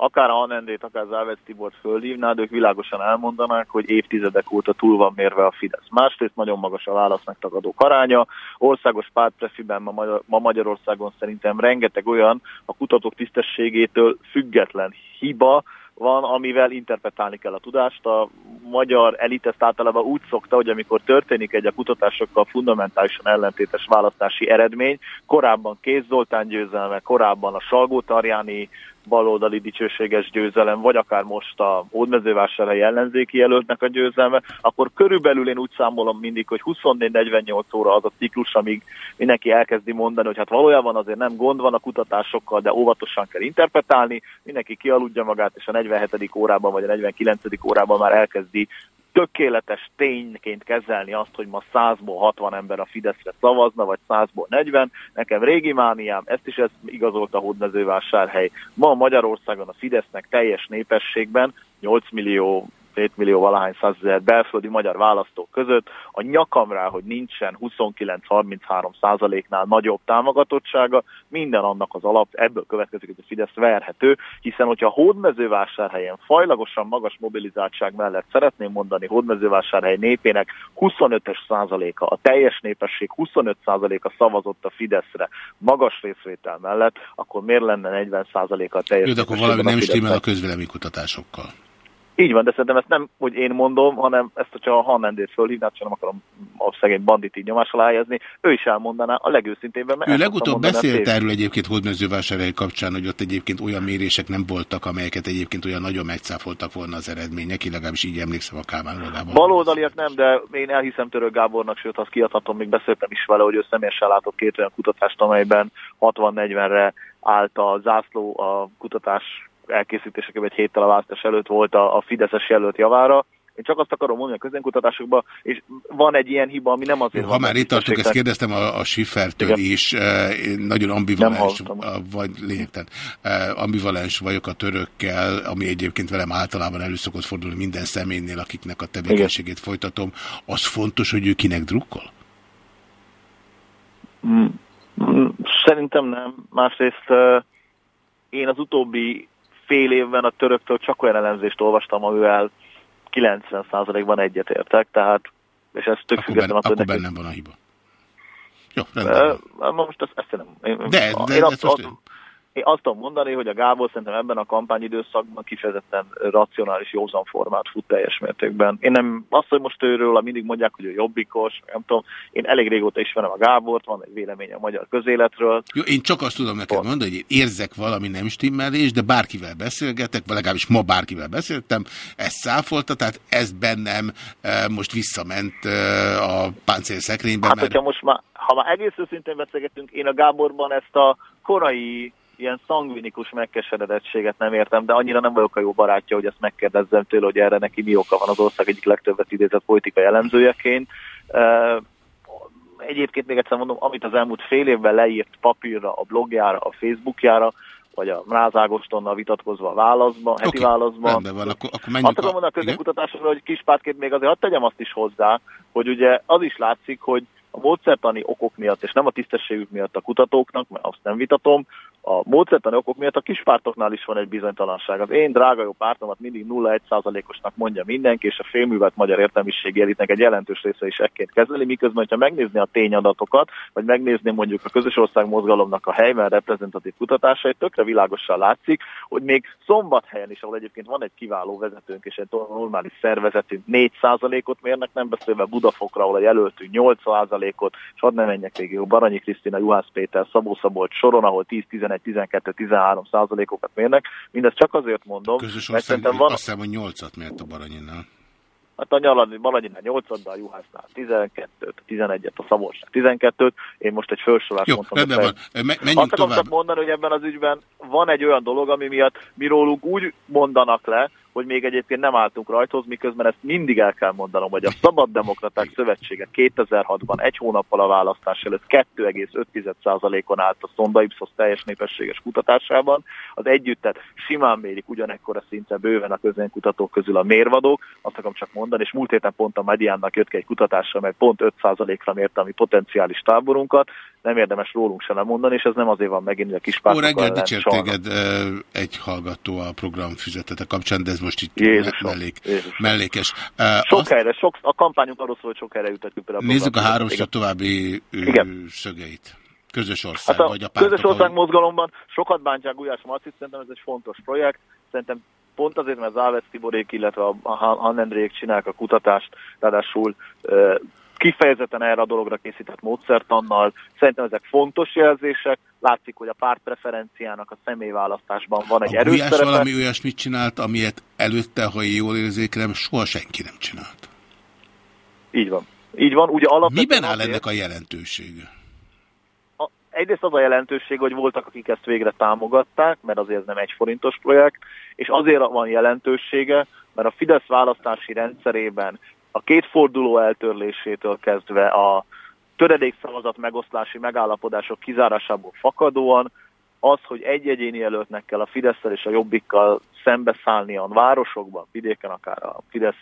akár a Hanendét, akár Závec Tibort fölhívnád, ők világosan elmondanák, hogy évtizedek óta túl van mérve a Fidesz. Másrészt nagyon magas a válasz megtagadók aránya. Országos pártprefiben ma, ma Magyarországon szerintem rengeteg olyan a kutatók tisztességétől független hiba, van, amivel interpretálni kell a tudást. A magyar elit ezt általában úgy szokta, hogy amikor történik egy a kutatásokkal fundamentálisan ellentétes választási eredmény, korábban Kéz Zoltán győzelme, korábban a Salgó-Tarjáni baloldali dicsőséges győzelem, vagy akár most a Hódmezővásárhelyi ellenzéki jelöltnek a győzelme, akkor körülbelül én úgy számolom mindig, hogy 24-48 óra az a ciklus, amíg mindenki elkezdi mondani, hogy hát valójában azért nem gond van a kutatásokkal, de óvatosan kell interpretálni, mindenki kialudja magát, és a 47. órában vagy a 49. órában már elkezdi tökéletes tényként kezelni azt, hogy ma 100-ból 60 ember a Fideszre szavazna, vagy 100-ból 40. Nekem régi mániám, ezt is ezt igazolta Hódmezővásárhely. Ma Magyarországon a Fidesznek teljes népességben 8 millió 7 millió valahány százezer belföldi magyar választók között a nyakamrá, hogy nincsen 29-33 százaléknál nagyobb támogatottsága, minden annak az alap, ebből következik, hogy a Fidesz verhető, hiszen hogyha a hódmezővásárhelyen fajlagosan magas mobilizáltság mellett szeretném mondani hódmezővásárhely népének 25-ös százaléka, a teljes népesség 25 százaléka szavazott a Fideszre magas részvétel mellett, akkor miért lenne 40 százaléka a teljes Jó, de akkor valami nem stimmel a Fidesznek? közvéleménykutatásokkal. Így van, de szerintem ezt nem, hogy én mondom, hanem ezt, hogyha a Hannendét fölhívnád, csak nem akarom a szegény bandit így nyomás alá helyezni, ő is elmondaná a legőszintébben. Ő legutóbb beszélt erről egyébként Hódmezővásárhely kapcsán, hogy ott egyébként olyan mérések nem voltak, amelyeket egyébként olyan nagyon megcáfoltak volna az eredmények, én legalábbis így emlékszem a Kálmán Lodában. Baloldaliak nem, de én elhiszem Török Gábornak, sőt azt kiadhatom, még beszéltem is vele, hogy ő személyesen látott két olyan kutatást, amelyben 60-40-re állt a zászló a kutatás elkészítésekében egy héttel a választás előtt volt a, a Fideszes jelölt javára. Én csak azt akarom mondani a közönkutatásokban, és van egy ilyen hiba, ami nem azért Ha van, már itt tartunk, ezt kérdeztem a, a Schiffertől Igen. is, én nagyon ambivalens, vagy lényegtelen, eh, ambivalens vagyok a törökkel, ami egyébként velem általában elő szokott fordulni minden személynél, akiknek a tevékenységét folytatom. Az fontos, hogy ő kinek drukkol? Mm, mm, Szerintem nem. Másrészt eh, én az utóbbi fél évben a töröktől csak olyan elemzést olvastam, amivel 90%-ban egyetértek, tehát és ez tök független benne, attól, hogy bennem van a hiba. Jó, rendben. Most ezt, ezt nem. De- de én ezt azt, most én azt tudom mondani, hogy a Gábor szerintem ebben a kampányidőszakban kifejezetten racionális, józan formát fut teljes mértékben. Én nem, azt, hogy most őről mindig mondják, hogy ő jobbikos, nem tudom, én elég régóta ismerem a Gábort, van egy véleménye a magyar közéletről, Jó, én csak azt tudom neked mondani, hogy én érzek valami nem stimmelés, de bárkivel beszélgetek, vagy legalábbis ma bárkivel beszéltem, ezt száfolta, tehát ez bennem e, most visszament e, a páncélszekrénybe, Hát, mert hogyha most már, ha már egész őszintén beszélgetünk, én a Gáborban ezt a korai ilyen szangvinikus megkeseredettséget nem értem, de annyira nem vagyok a jó barátja, hogy ezt megkérdezzem tőle, hogy erre neki mi oka van az ország egyik legtöbbet idézett politikai elemzőjeként. Egyébként még egyszer mondom, amit az elmúlt fél évben leírt papírra, a blogjára, a Facebookjára, vagy a Mráz Ágostonnal vitatkozva a válaszban, heti Oké, válaszban. rendben van, akkor, akkor Azt menjünk akarom a... mondani a közönkutatásról, hogy kispártként még azért hadd tegyem azt is hozzá, hogy ugye az is látszik, hogy a módszertani okok miatt, és nem a tisztességük miatt a kutatóknak, mert azt nem vitatom, a módszertani okok miatt a kispártoknál is van egy bizonytalanság. Az én drága jó pártomat mindig 0,1%-osnak mondja mindenki, és a félművet magyar értelmiségi elitnek egy jelentős része is ekként kezeli, miközben, ha megnézni a tényadatokat, vagy megnézni mondjuk a közös ország mozgalomnak a helyben reprezentatív kutatásait, tökre világosan látszik, hogy még szombathelyen is, ahol egyébként van egy kiváló vezetőnk és egy normális szervezetünk, 4%-ot mérnek, nem beszélve Budafokra, ahol a jelöltünk 8%-ot, és hadd ne menjek végig, Baranyi Krisztina, Juhász Péter, Szabó Szabolcs soron, ahol 10, 11, 12, 13 százalékokat mérnek. Mindezt csak azért mondom, Közös mert szerintem van, azt hiszem, hogy nyolcat mért a Baranyinál. Hát a nyalani, Balanyinál 8 de a Juhásznál 12-t, 11-et, a Szabolcsnál 12-t. Én most egy felsorolást Jó, mondtam. hogy van. menjünk Azt tovább. mondani, hogy ebben az ügyben van egy olyan dolog, ami miatt mi rólunk úgy mondanak le, hogy még egyébként nem álltunk rajthoz, miközben ezt mindig el kell mondanom, hogy a Szabad Demokraták Szövetsége 2006-ban egy hónappal a választás előtt 2,5%-on állt a Szonda Ipsos teljes népességes kutatásában. Az együttet simán mérik ugyanekkora szinten bőven a közönkutatók közül a mérvadók, azt akarom csak mondani, és múlt héten pont a Mediánnak jött ki egy kutatásra, mert pont 5%-ra mérte a mi potenciális táborunkat, nem érdemes rólunk se lemondani, és ez nem azért van megint, hogy a Ó, kispártokkal reggel dicsért téged egy hallgató a program füzetete kapcsán, de ez most itt Jézusom, mellék, Jézusom. mellékes. Sok azt helyre, sok, a kampányunk arról szól, hogy sok helyre jutatjuk például. nézzük a háromszor további Igen. szögeit. Közös ország, Hát a vagy a pártok, közös ország ahol- mozgalomban sokat bántják Gulyás Marcit, szerintem ez egy fontos projekt. Szerintem pont azért, mert Závesz Tiborék, illetve a Han- Hannendrék csinálják a kutatást, ráadásul kifejezetten erre a dologra készített módszertannal. Szerintem ezek fontos jelzések. Látszik, hogy a pártpreferenciának a személyválasztásban van egy A erős szerepe. valami olyasmit csinált, amilyet előtte, ha jól érzékelem, soha senki nem csinált. Így van. Így van, ugye alapvetően Miben áll ennek a jelentősége? egyrészt az a jelentőség, hogy voltak, akik ezt végre támogatták, mert azért ez nem egy forintos projekt, és azért van jelentősége, mert a Fidesz választási rendszerében a két forduló eltörlésétől kezdve a töredékszavazat megoszlási megállapodások kizárásából fakadóan az, hogy egy egyéni jelöltnek kell a fidesz és a Jobbikkal szembeszállnia a városokban, vidéken akár a Fidesz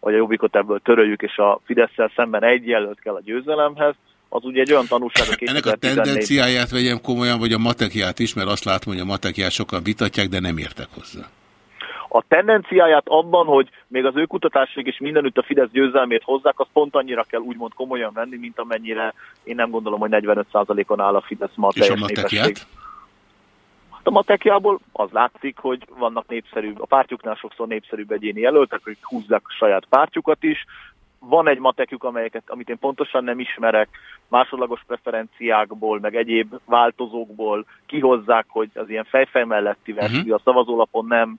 vagy a Jobbikot ebből töröljük, és a fidesz szemben egy jelölt kell a győzelemhez, az ugye egy olyan tanulság, hogy Ennek a 2014 tendenciáját vegyem komolyan, vagy a matekját is, mert azt látom, hogy a matekját sokan vitatják, de nem értek hozzá. A tendenciáját abban, hogy még az ő kutatásig is mindenütt a Fidesz győzelmét hozzák, az pont annyira kell úgymond komolyan venni, mint amennyire én nem gondolom, hogy 45%-on áll a Fidesz ma a teljes népesség. Hát a matekjából az látszik, hogy vannak népszerűbb, a pártjuknál sokszor népszerűbb egyéni jelöltek, akik húzzák saját pártjukat is. Van egy matekjuk, amelyeket, amit én pontosan nem ismerek, másodlagos preferenciákból, meg egyéb változókból kihozzák, hogy az ilyen fejfej melletti verseny Mhm. a szavazólapon nem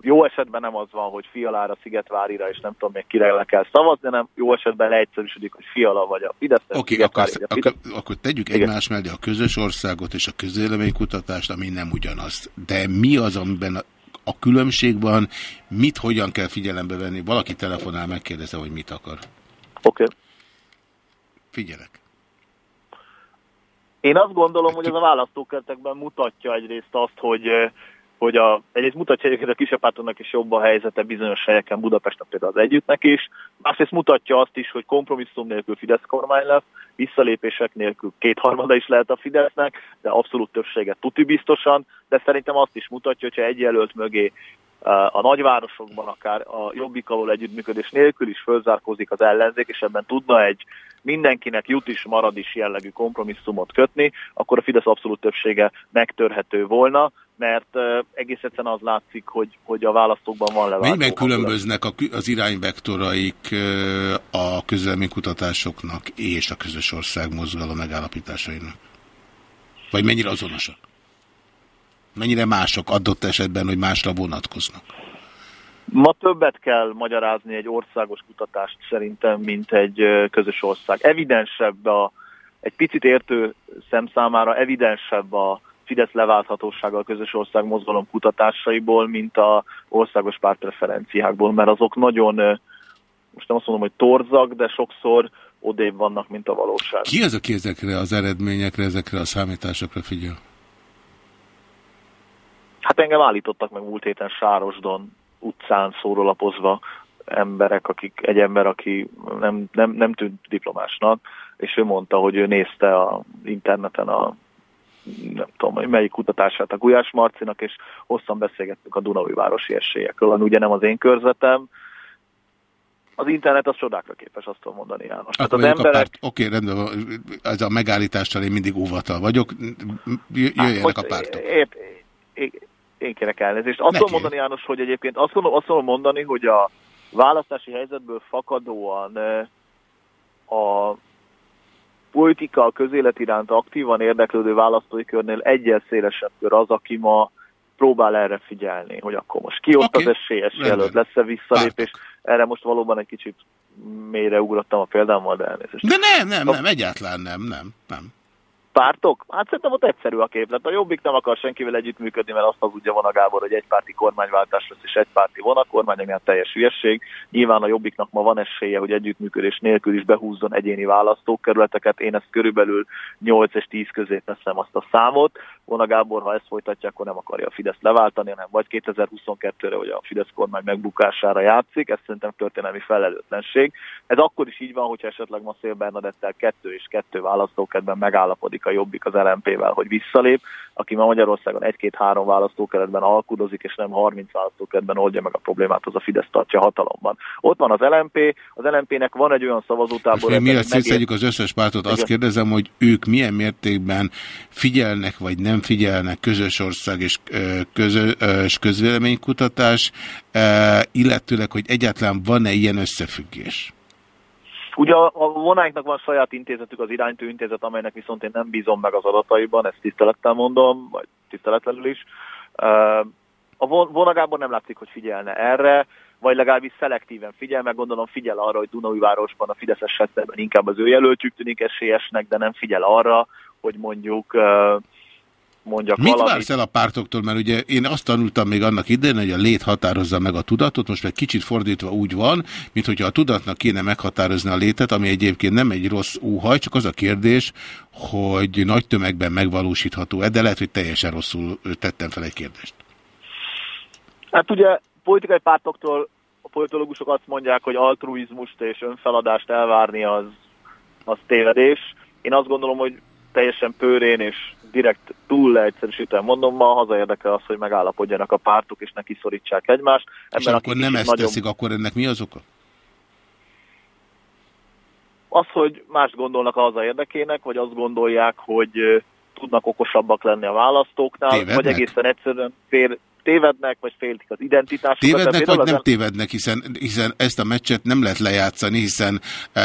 jó esetben nem az van, hogy Fialára, Szigetvárira, és nem tudom még kire le kell szavazni, hanem jó esetben leegyszerűsödik, hogy Fiala vagy a Fidesz. Oké, akkor, a akkor, Fidesz. akkor tegyük Igen. egymás mellé a közös országot és a közéleménykutatást, ami nem ugyanaz. De mi az, amiben a, a különbség van, mit hogyan kell figyelembe venni? Valaki telefonál, megkérdezze, hogy mit akar. Oké. Figyelek. Én azt gondolom, hogy ez a választókertekben mutatja egyrészt azt, hogy hogy a, egyrészt mutatja egyébként a kisapátonnak is jobb a helyzete bizonyos helyeken, Budapesten például az együttnek is. Másrészt mutatja azt is, hogy kompromisszum nélkül Fidesz kormány lesz, visszalépések nélkül kétharmada is lehet a Fidesznek, de abszolút többséget tuti biztosan, de szerintem azt is mutatja, hogyha egy jelölt mögé Uh, A nagyvárosokban akár a jobbikával együttműködés nélkül is fölzárkózik az ellenzék, és ebben tudna egy mindenkinek jut is, marad is jellegű kompromisszumot kötni, akkor a Fidesz abszolút többsége megtörhető volna, mert egész egyszerűen az látszik, hogy, hogy a választókban van leváltó. Mennyiben különböznek a, az irányvektoraik a közleménykutatásoknak és a közös ország mozgalom megállapításainak? Vagy mennyire azonosak? Mennyire mások adott esetben, hogy másra vonatkoznak? Ma többet kell magyarázni egy országos kutatást szerintem, mint egy közös ország. Evidensebb a, egy picit értő szem számára evidensebb a Fidesz leválthatósága a közös ország mozgalom kutatásaiból, mint a országos pártpreferenciákból, mert azok nagyon, most nem azt mondom, hogy torzak, de sokszor odébb vannak, mint a valóság. Ki az, aki ezekre az eredményekre, ezekre a számításokra figyel? Hát engem állítottak meg múlt héten Sárosdon utcán szórólapozva emberek, akik, egy ember, aki nem, nem, nem tűnt diplomásnak, és ő mondta, hogy ő nézte a interneten a nem tudom, hogy melyik kutatását a Gulyás Marcinak, és hosszan beszélgettünk a Dunaúj városi esélyekről, ami ugye nem az én körzetem. Az internet az csodákra képes, azt tudom mondani, János. Akkor az emberek... párt, oké, rendben van, ez a megállítással én mindig óvatal vagyok, jöjjenek a pártok. Ért, én, én kérek elnézést. Azt tudom mondani, János, hogy egyébként azt tudom, azt tudom mondani, hogy a választási helyzetből fakadóan a politika, a közélet iránt aktívan érdeklődő választói körnél egyel szélesebb kör az, aki ma próbál erre figyelni, hogy akkor most ki ott Oké, az esélyes jelölt, lesz-e visszalépés. Erre most valóban egy kicsit mélyre ugrottam a példámmal, de elnézést. De nem, nem, nem, egyáltalán nem, nem, nem. Pártok? Hát szerintem ott egyszerű a képlet. A Jobbik nem akar senkivel együttműködni, mert azt hazudja van a Gábor, hogy egypárti kormányváltás lesz, és egypárti van a kormány, ami hát teljes hülyesség. Nyilván a Jobbiknak ma van esélye, hogy együttműködés nélkül is behúzzon egyéni választókerületeket. Én ezt körülbelül 8 és 10 közé teszem azt a számot. Vona Gábor, ha ezt folytatja, akkor nem akarja a Fidesz leváltani, hanem vagy 2022-re, hogy a Fidesz kormány megbukására játszik. Ez szerintem történelmi felelőtlenség. Ez akkor is így van, hogyha esetleg ma Szél Bernadettel kettő és kettő választókerületben megállapodik a Jobbik az LMP-vel, hogy visszalép, aki ma Magyarországon egy-két-három választókeretben alkudozik, és nem 30 választókeretben oldja meg a problémát, az a Fidesz tartja hatalomban. Ott van az LMP, az LMP-nek van egy olyan Most szavazótábor, ebben miért szétszedjük az összes pártot, azt kérdezem, hogy ők milyen mértékben figyelnek, vagy nem figyelnek közös ország és közös közvéleménykutatás, illetőleg, hogy egyáltalán van-e ilyen összefüggés? Ugye a, a vonáknak van saját intézetük, az iránytű intézet, amelynek viszont én nem bízom meg az adataiban, ezt tisztelettel mondom, vagy tiszteletlenül is. A von- vonagában nem látszik, hogy figyelne erre, vagy legalábbis szelektíven figyel, meg gondolom figyel arra, hogy Dunaújvárosban a Fideszes esetben inkább az ő jelöltjük tűnik esélyesnek, de nem figyel arra, hogy mondjuk ö, mondjak Mit valamit. vársz el a pártoktól? Mert ugye én azt tanultam még annak idején, hogy a lét határozza meg a tudatot, most meg kicsit fordítva úgy van, mint hogyha a tudatnak kéne meghatározni a létet, ami egyébként nem egy rossz óhaj, csak az a kérdés, hogy nagy tömegben megvalósítható-e, de lehet, hogy teljesen rosszul tettem fel egy kérdést. Hát ugye politikai pártoktól a politológusok azt mondják, hogy altruizmust és önfeladást elvárni az, az tévedés. Én azt gondolom, hogy teljesen pőrén és direkt túl leegyszerűsítően mondom, ma haza érdekel az, hogy megállapodjanak a pártok, és ne kiszorítsák egymást. És Ebben akkor akik nem ezt nagyobb- teszik, akkor ennek mi az oka? Az, hogy mást gondolnak a haza érdekének, vagy azt gondolják, hogy tudnak okosabbak lenni a választóknál, Tévednek? vagy egészen egyszerűen fél, tévednek, vagy féltik az identitásukat. Tévednek, vagy nem tévednek, hiszen, hiszen ezt a meccset nem lehet lejátszani, hiszen uh,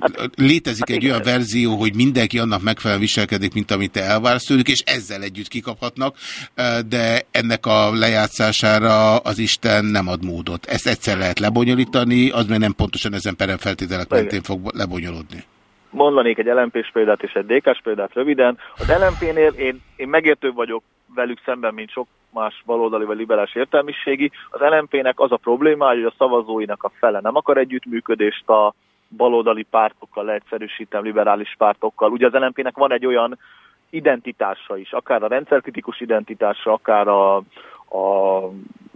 Hát- létezik egy olyan verzió, hogy mindenki annak megfelelően viselkedik, mint amit te elvársz tőlük, és ezzel együtt kikaphatnak, uh, de ennek a lejátszására az Isten nem ad módot. Ezt egyszer lehet lebonyolítani, az meg nem pontosan ezen peremfeltételek mentén fog lebonyolódni. mondanék egy LMP-s példát és egy DK-s példát röviden. Az LMP-nél én, én megértőbb vagyok velük szemben, mint sok más baloldali vagy liberális értelmiségi. Az LMP-nek az a problémája, hogy a szavazóinak a fele nem akar együttműködést a baloldali pártokkal, leegyszerűsítem, liberális pártokkal. Ugye az LMP-nek van egy olyan identitása is, akár a rendszerkritikus identitása, akár a, a,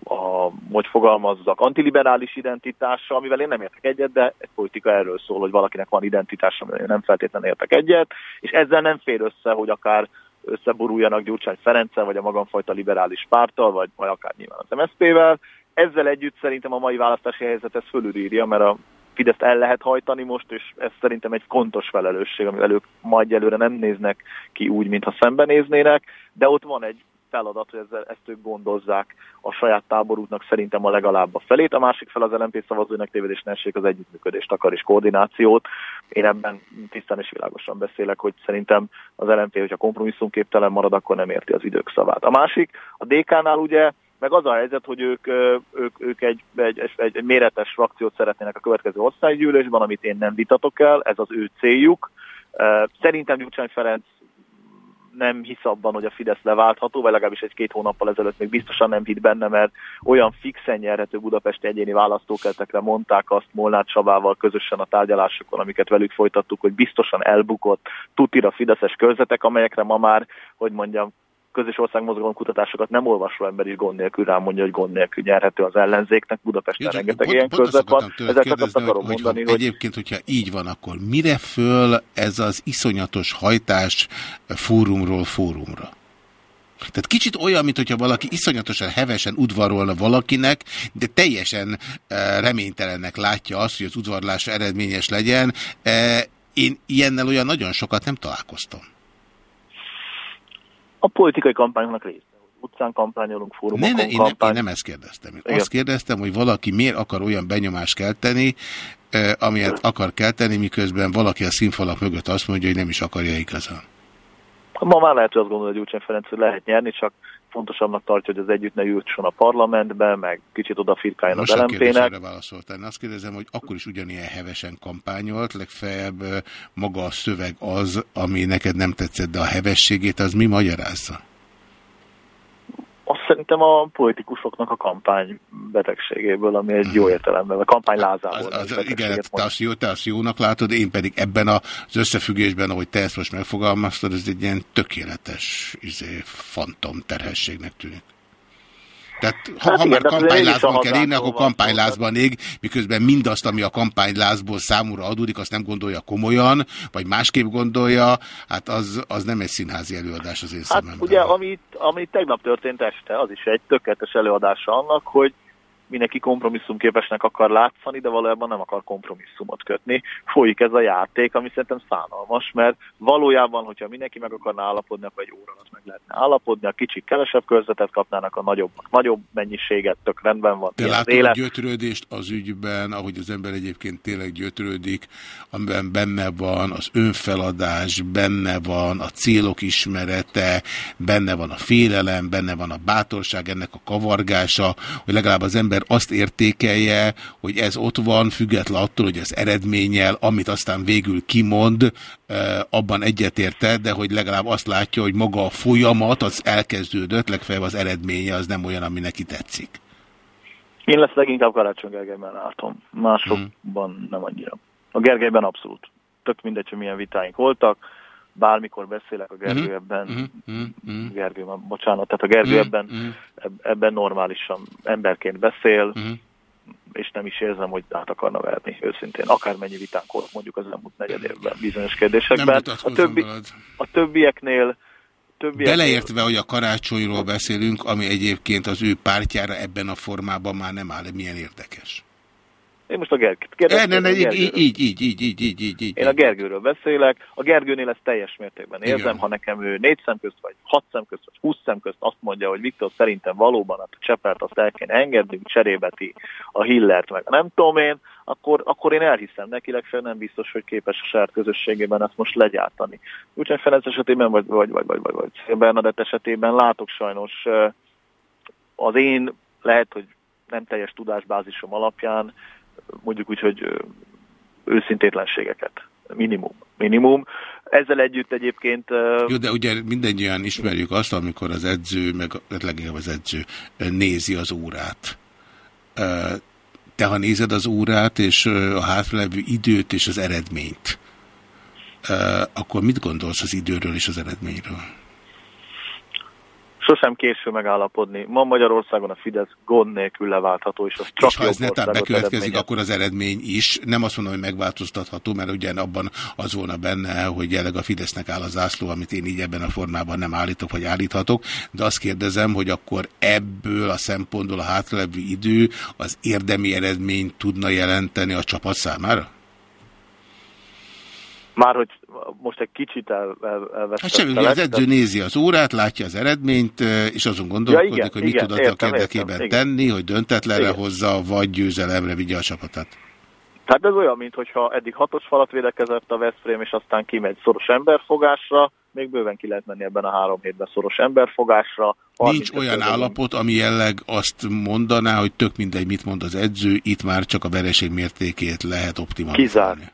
a hogy fogalmazzak, antiliberális identitása, amivel én nem értek egyet, de egy politika erről szól, hogy valakinek van identitása, amivel én nem feltétlenül értek egyet, és ezzel nem fér össze, hogy akár összeboruljanak Gyurcsány Ferenccel, vagy a magamfajta liberális párttal, vagy, vagy akár nyilván az MSZP-vel. Ezzel együtt szerintem a mai választási helyzet ezt fölülírja, mert a Fideszt el lehet hajtani most, és ez szerintem egy fontos felelősség, amivel ők majd előre nem néznek ki úgy, mintha szembenéznének, de ott van egy feladat, hogy ezzel, ezt ők gondozzák a saját táborútnak szerintem a legalább a felét. A másik fel az LNP szavazóinak tévedés ne az együttműködést akar és koordinációt. Én ebben tisztán és világosan beszélek, hogy szerintem az LNP, hogyha kompromisszumképtelen marad, akkor nem érti az idők szavát. A másik, a DK-nál ugye meg az a helyzet, hogy ők, ők, ők egy, egy, egy, egy méretes frakciót szeretnének a következő osztálygyűlésben, amit én nem vitatok el, ez az ő céljuk. Szerintem Gyurcsány Ferenc nem hisz abban, hogy a Fidesz leváltható, vagy legalábbis egy-két hónappal ezelőtt még biztosan nem hitt benne, mert olyan fixen nyerhető budapesti egyéni választókertekre mondták azt Molnár Csabával közösen a tárgyalásokon, amiket velük folytattuk, hogy biztosan elbukott tutira fideszes körzetek, amelyekre ma már, hogy mondjam, közös országmozgalom kutatásokat nem olvasó ember is gond nélkül rám mondja, hogy gond nélkül nyerhető az ellenzéknek. Budapesten rengeteg ilyen körzet van. Ezzel csak azt akarom hogy, mondani, hogy, egyébként, hogyha így van, akkor mire föl ez az iszonyatos hajtás fórumról fórumra? Tehát kicsit olyan, mint hogyha valaki iszonyatosan hevesen udvarolna valakinek, de teljesen eh, reménytelennek látja azt, hogy az udvarlása eredményes legyen. Eh, Én ilyennel olyan nagyon sokat nem találkoztam. A politikai kampányoknak része. Utcán kampányolunk, Ne, fórumokon ne, én, nem, kampány. én nem ezt kérdeztem. Én Igen. azt kérdeztem, hogy valaki miért akar olyan benyomást kelteni, eh, amilyet akar kelteni, miközben valaki a színfalak mögött azt mondja, hogy nem is akarja igazán. Ma már lehet, hogy azt gondolja, hogy Gyurcsány Ferenc, hogy lehet nyerni, csak fontosabbnak tartja, hogy az együtt ne jusson a parlamentbe, meg kicsit odafirkáljon az Most a LMP-nek. kérdésre válaszoltál. Én azt kérdezem, hogy akkor is ugyanilyen hevesen kampányolt, legfeljebb maga a szöveg az, ami neked nem tetszett, de a hevességét az mi magyarázza? Azt szerintem a politikusoknak a kampány betegségéből, ami egy jó értelemben, a kampány lázából. Az, az, igen, te azt, jó, te azt jónak látod, én pedig ebben az összefüggésben, ahogy te ezt most megfogalmaztad, ez egy ilyen tökéletes izé, fantom terhességnek tűnik. Tehát ha, Hát ha igen, már kampánylázban kell élni, hazámról akkor kampánylázban ég, miközben mindazt, ami a kampánylázból számúra adódik, azt nem gondolja komolyan, vagy másképp gondolja, hát az, az nem egy színházi előadás az én Hát szememben. ugye, amit, amit tegnap történt este, az is egy tökéletes előadása annak, hogy mindenki kompromisszumképesnek akar látszani, de valójában nem akar kompromisszumot kötni. Folyik ez a játék, ami szerintem szánalmas, mert valójában, hogyha mindenki meg akarna állapodni, akkor egy óra alatt meg lehetne állapodni, a kicsik kevesebb körzetet kapnának, a nagyobbak nagyobb mennyiséget, tök rendben van. Te látod a élet. gyötrődést az ügyben, ahogy az ember egyébként tényleg gyötrődik, amiben benne van az önfeladás, benne van a célok ismerete, benne van a félelem, benne van a bátorság, ennek a kavargása, hogy legalább az ember azt értékelje, hogy ez ott van, független attól, hogy az eredménnyel, amit aztán végül kimond, abban egyetérte, de hogy legalább azt látja, hogy maga a folyamat az elkezdődött, legfeljebb az eredménye az nem olyan, ami neki tetszik. Én lesz leginkább Karácsony Gergelyben látom, másokban nem annyira. A Gergelyben abszolút. Tök mindegy, hogy milyen vitáink voltak, bármikor beszélek a Gergő Mhm, ebben, mhm, mhm. Gergő, bocsánat, tehát a Gergő Mhm, ebben, mhm. eb- ebben normálisan emberként beszél, Mhm. és nem is érzem, hogy át akarna verni, őszintén. Akármennyi vitánk volt mondjuk az elmúlt negyed évben bizonyos kérdésekben. A, többi, veled. a többieknél, többieknél Beleértve, hogy a karácsonyról beszélünk, ami egyébként az ő pártjára ebben a formában már nem áll, milyen érdekes. Én most a Gergőt E, kérdeztem. ne, ne, a így, így, így, így, így, így, így, így. Én a Gergőről beszélek, a Gergőnél ezt teljes mértékben érzem, Igen. ha nekem ő négy szem közt, vagy hat szem közt, vagy húsz szem közt azt mondja, hogy Viktor szerintem valóban a Csepert azt el kéne engednünk, cserébeti a Hillert, meg nem tudom én, akkor, akkor én elhiszem neki, legfeljebb nem biztos, hogy képes a saját közösségében ezt most legyártani. Úgyhogy Ferenc esetében, vagy, vagy, vagy, vagy, vagy, vagy Bernadett esetében látok sajnos az én lehet, hogy nem teljes tudásbázisom alapján, mondjuk úgy, hogy őszintétlenségeket. Minimum. Minimum. Ezzel együtt egyébként... Jó, de ugye mindannyian ismerjük azt, amikor az edző, meg hát leginkább az edző nézi az órát. Te, ha nézed az órát, és a hátralevő időt és az eredményt, akkor mit gondolsz az időről és az eredményről? Sos, sosem késő megállapodni. Ma Magyarországon a Fidesz gond nélkül leváltható, és az csak és ha ez netán bekövetkezik, akkor az eredmény is, nem azt mondom, hogy megváltoztatható, mert ugyan abban az volna benne, hogy jelenleg a Fidesznek áll a zászló, amit én így ebben a formában nem állítok, vagy állíthatok, de azt kérdezem, hogy akkor ebből a szempontból a hátralevő idő az érdemi eredményt tudna jelenteni a csapat számára? Már hogy most egy kicsit el, el, Hát semmi, az edző nézi az órát, látja az eredményt, és azon gondolkodik, igen, hogy mit igen, tud annak érdekében értem, igen. tenni, hogy döntetlenre Igen. hozza, vagy győzelemre vigye a csapatát. Tehát ez olyan, mintha eddig hatos falat védekezett a Veszprém, és aztán kimegy szoros emberfogásra, még bőven ki lehet menni ebben a három hétben szoros emberfogásra. Nincs olyan állapot, ami jelleg azt mondaná, hogy tök mindegy, mit mond az edző, itt már csak a vereség mértékét lehet optimalizálni. Kizárt, kiz, ki-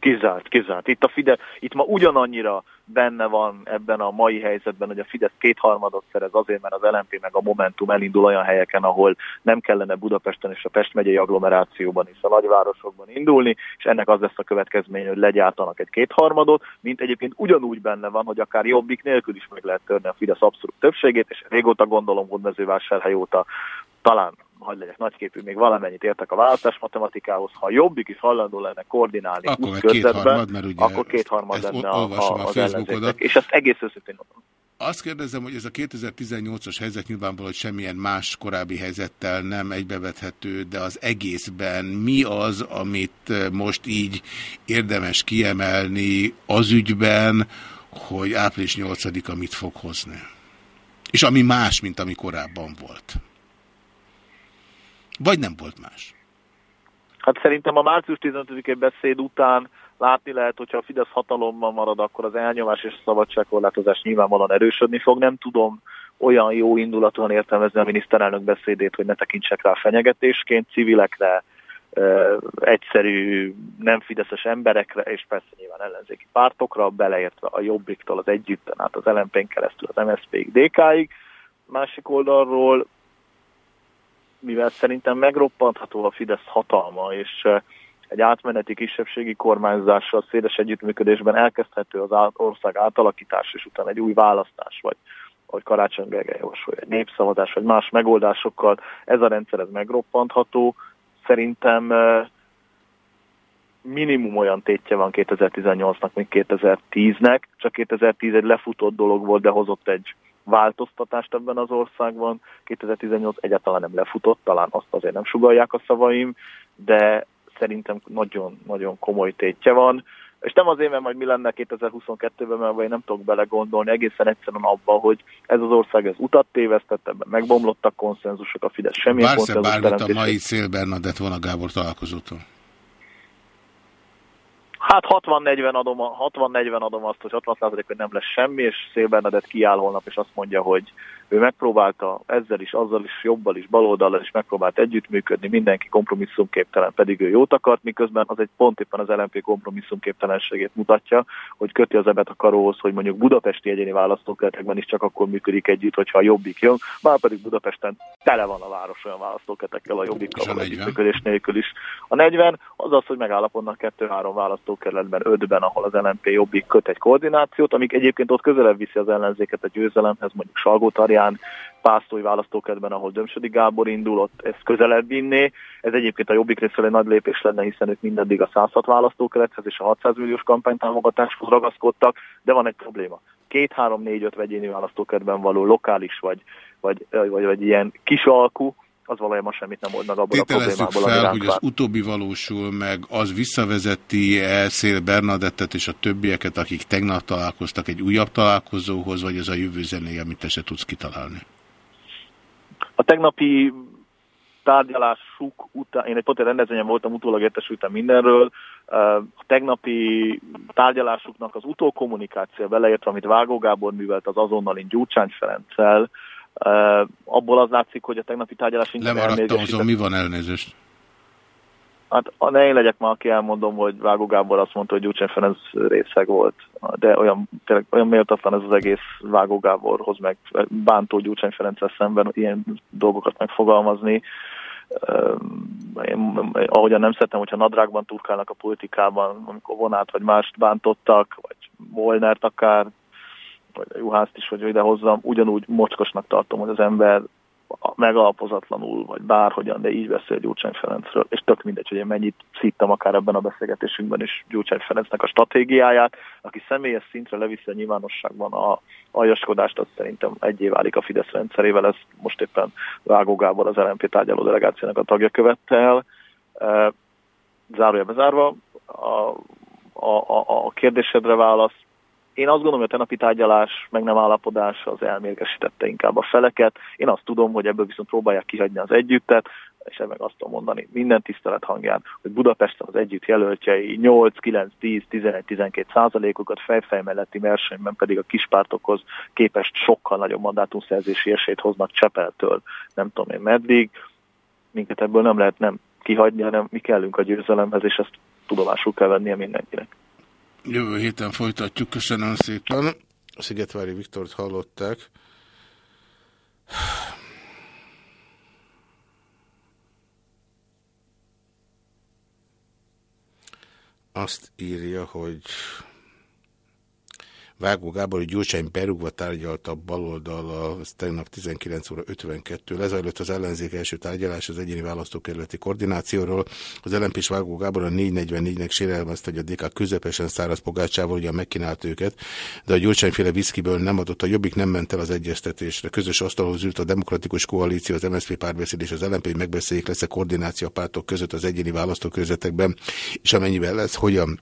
kizárt, kizárt. Itt a Fidesz, itt ma ugyanannyira benne van ebben a mai helyzetben, hogy a Fidesz kétharmadot szerez azért, mert az LNP meg a Momentum elindul olyan helyeken, ahol nem kellene Budapesten és a Pest megyei agglomerációban és a nagyvárosokban indulni, és ennek az lesz a következmény, hogy legyártanak egy kétharmadot, mint egyébként ugyanúgy benne van, hogy akár jobbik nélkül is meg lehet törni a Fidesz abszolút többségét, és régóta gondolom, hogy mezővásárhely óta talán hogy legyek nagyképű, még valamennyit értek a választás matematikához, ha jobbik is hajlandó lenne koordinálni Akkor úgy kétharmad, mert ugye akkor kétharmad lenne a, a a, az ellenzéknek. És ezt egész őszintén mondom. Azt kérdezem, hogy ez a 2018-as helyzet nyilvánvaló, hogy semmilyen más korábbi helyzettel nem egybevethető, de az egészben mi az, amit most így érdemes kiemelni az ügyben, hogy április 8-a mit fog hozni? És ami más, mint ami korábban volt. Vagy nem volt más? Hát szerintem a március 15-i beszéd után látni lehet, hogyha a Fidesz hatalommal marad, akkor az elnyomás és a szabadságkorlátozás nyilvánvalóan erősödni fog. Nem tudom olyan jó indulatúan értelmezni a miniszterelnök beszédét, hogy ne tekintsek rá fenyegetésként, civilekre, egyszerű, nem fideszes emberekre, és persze nyilván ellenzéki pártokra, beleértve a Jobbiktól az együtten át az LMP-n keresztül az MSZP-ig, DK-ig. Másik oldalról mivel szerintem megroppantható a Fidesz hatalma, és egy átmeneti kisebbségi kormányzással széles együttműködésben elkezdhető az ország átalakítás, és utána egy új választás, vagy ahogy Karácsony Gergely javasolja, egy népszavazás, vagy más megoldásokkal, ez a rendszer ez megroppantható. Szerintem minimum olyan tétje van 2018-nak, mint 2010-nek, csak 2010 egy lefutott dolog volt, de hozott egy változtatást ebben az országban. 2018 egyáltalán nem lefutott, talán azt azért nem sugalják a szavaim, de szerintem nagyon-nagyon komoly tétje van. És nem azért, mert majd mi lenne 2022-ben, mert én nem tudok belegondolni, egészen egyszerűen abban, hogy ez az ország ez utat tévesztett, ebben megbomlottak konszenzusok, a Fidesz semmilyen Vársz-e konszenzus bármit a mai Szél Bernadett Vona Gábor találkozótól? Hát 60-40 adom, a- 60-40 adom azt, hogy 60 hogy nem lesz semmi, és Szél Bernadett kiáll holnap, és azt mondja, hogy ő megpróbálta ezzel is, azzal is, jobbal is, baloldallal is megpróbált együttműködni, mindenki kompromisszumképtelen, pedig ő jót akart, miközben az egy pont éppen az LNP kompromisszumképtelenségét mutatja, hogy köti az ebet a karóhoz, hogy mondjuk budapesti egyéni választókertekben is csak akkor működik együtt, hogyha a jobbik jön, már pedig Budapesten tele van a város olyan választókertekkel a való együttműködés nélkül is. A 40 az az, hogy megállapodnak 2-3 választókerületben, 5-ben, ahol az LNP jobbik köt egy koordinációt, amik egyébként ott közelebb viszi az ellenzéket a győzelemhez, mondjuk Salgótarján, Pásztói választókerületben, ahol Dömsödi Gábor indul, ott ez közelebb vinné. Ez egyébként a jobbik részről egy nagy lépés lenne, hiszen ők mindeddig a 106 választókerethez és a 600 milliós kampánytámogatáshoz ragaszkodtak, de van egy probléma. Két, három, négy, öt vegyéni választókerületben való lokális vagy, vagy, vagy, vagy ilyen kis alkú, az valójában semmit nem old meg abból a problémából, fel, hogy az utóbbi valósul meg, az visszavezeti-e Szél Bernadettet és a többieket, akik tegnap találkoztak egy újabb találkozóhoz, vagy ez a jövő zenéje, amit te se tudsz kitalálni? A tegnapi tárgyalásuk után, én egy pont rendezvényen voltam, utólag értesültem mindenről, a tegnapi tárgyalásuknak az utókommunikáció beleértve, amit Vágó Gábor művelt az azonnalin Gyurcsány Ferenccel, abból az látszik, hogy a tegnapi tárgyalás Lemaradtam azon, mi van elnézést? Hát a- ne én legyek már, aki elmondom, hogy Vágó Gábor azt mondta, hogy Gyurcsány Ferenc részeg volt, de olyan, tényleg, olyan méltatlan ez az egész Vágó Gáborhoz, meg bántó Gyurcsány Ferenccel szemben ilyen dolgokat megfogalmazni. Én, ahogyan nem szeretem, hogyha nadrágban turkálnak a politikában, amikor vonát vagy mást bántottak, vagy Molnert akár, vagy a juhászt is, hogy idehozzam, ugyanúgy mocskosnak tartom, hogy az ember megalapozatlanul, vagy bárhogyan, de így beszél Gyurcsány Ferencről, és tök mindegy, hogy én mennyit szittem akár ebben a beszélgetésünkben is Gyurcsány Ferencnek a stratégiáját, aki személyes szintre leviszi a nyilvánosságban a aljaskodást, az szerintem egyé válik a Fidesz rendszerével, ez most éppen Vágó Gábor, az LNP tárgyaló delegációnak a tagja követte el. E, Zárója bezárva, a, a, a, a kérdésedre válasz, én azt gondolom, hogy a tenapi tárgyalás, meg nem állapodás az elmérgesítette inkább a feleket. Én azt tudom, hogy ebből viszont próbálják kihagyni az együttet, és meg azt tudom mondani, minden tisztelet hangján, hogy Budapesten az együtt jelöltjei 8, 9, 10, 11, 12 százalékokat fejfej melletti versenyben pedig a kispártokhoz képest sokkal nagyobb mandátumszerzési esélyt hoznak Csepeltől, nem tudom én meddig. Minket ebből nem lehet nem kihagyni, hanem mi kellünk a győzelemhez, és ezt tudomásul kell vennie mindenkinek. Jövő héten folytatjuk, köszönöm szépen. Szigetvári Viktort hallották. Azt írja, hogy Vágó Gábor, hogy Gyurcsány berúgva tárgyalta a baloldal, ez tegnap 19 óra 52. Lezajlott az ellenzék első tárgyalás az egyéni választókerületi koordinációról. Az LNP és Vágó Gábor a 444-nek sérelmezte, hogy a DK közepesen száraz pogácsával ugyan megkínált őket, de a Gyurcsányféle viszkiből nem adott, a jobbik nem ment el az egyeztetésre. Közös asztalhoz ült a demokratikus koalíció, az MSZP párbeszéd és az LNP, hogy megbeszéljék lesz a koordináció a pártok között az egyéni választókörzetekben, és amennyiben lesz, hogyan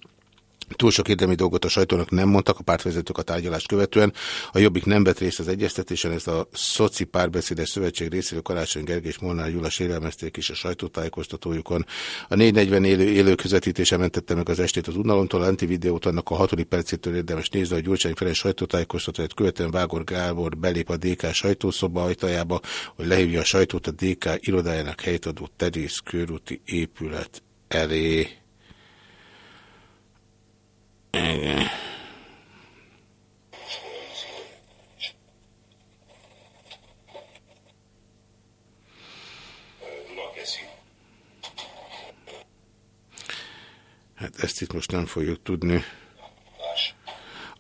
Túl sok érdemi dolgot a sajtónak nem mondtak a pártvezetők a tárgyalást követően. A Jobbik nem vett részt az egyeztetésen, ezt a Szoci Párbeszédes Szövetség részéről Karácsony Gergely és Molnár Gyula sérelmezték is a sajtótájékoztatójukon. A 440 élő, élő közvetítése mentette meg az estét az unalomtól, a videót annak a hatodik percétől érdemes nézni, hogy Gyurcsány Ferenc sajtótájékoztatóját követően Vágor Gábor belép a DK sajtószoba ajtajába, hogy lehívja a sajtót a DK irodájának helyt adó Terész körúti épület elé. Igen. Hát ezt itt most nem fogjuk tudni.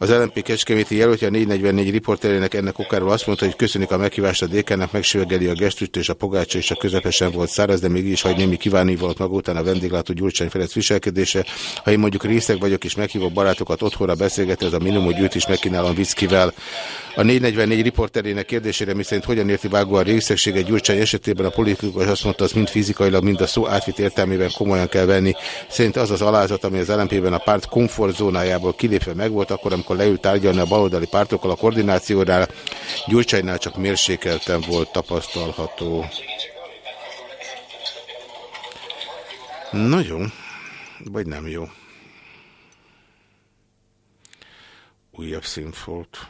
Az LNP Kecskeméti jelöltje a 444 riporterének ennek okáról azt mondta, hogy köszönik a meghívást a DK-nak, megsüvegeli a gesztust és a pogácsa és a közepesen volt száraz, de mégis hagy némi kívánni volt maga után a vendéglátó Gyurcsány Ferenc viselkedése. Ha én mondjuk részeg vagyok és meghívok barátokat otthonra beszélgetni, az a minimum, hogy őt is megkínálom viszkivel. A 444 riporterének kérdésére, miszerint hogyan érti vágó a részegséget Gyurcsány esetében a politikus azt mondta, az mind fizikailag, mind a szó átvitt értelmében komolyan kell venni. Szerint az az alázat, ami az LNP-ben a párt komfortzónájából kilépve megvolt, akkor, amikor leült tárgyalni a baloldali pártokkal a koordinációnál, Gyurcsánynál csak mérsékelten volt tapasztalható. Na jó, vagy nem jó. Újabb színfolt.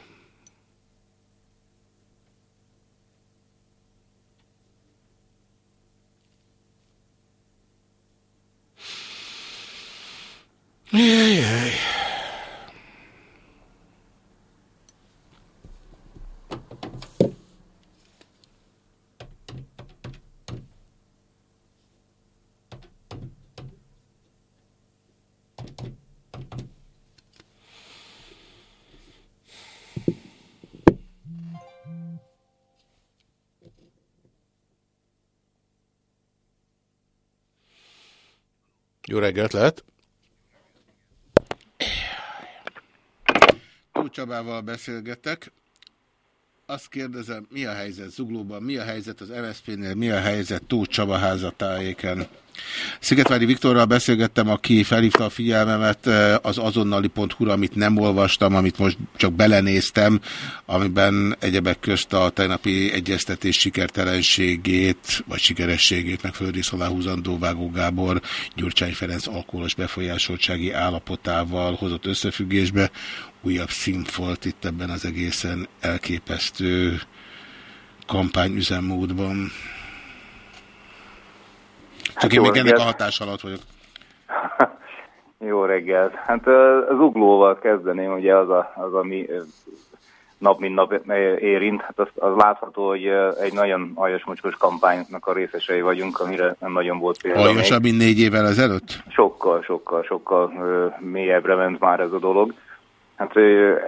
Jaj, Jó reggelt lehet! Tóth beszélgetek. Azt kérdezem, mi a helyzet Zuglóban, mi a helyzet az MSZP-nél, mi a helyzet Tóth Csaba házatájéken. Szigetvári Viktorral beszélgettem, aki felhívta a figyelmemet eh, az azonnali.hu-ra, amit nem olvastam, amit most csak belenéztem, amiben egyebek közt a tegnapi egyeztetés sikertelenségét, vagy sikerességét megfelelő rész aláhúzandó Vágó Gábor Gyurcsány Ferenc alkoholos befolyásoltsági állapotával hozott összefüggésbe. Újabb színfolt itt ebben az egészen elképesztő kampányüzemmódban. Csak Hát én még ennek a hatás alatt vagyok. Jó reggelt. Hát az uglóval kezdeném, ugye az, a, az ami nap mint nap érint. Hát az, az látható, hogy egy nagyon aljas mocskos kampánynak a részesei vagyunk, amire nem nagyon volt példa. Aljasabb, mint négy évvel ezelőtt? Sokkal, sokkal, sokkal mélyebbre ment már ez a dolog. Hát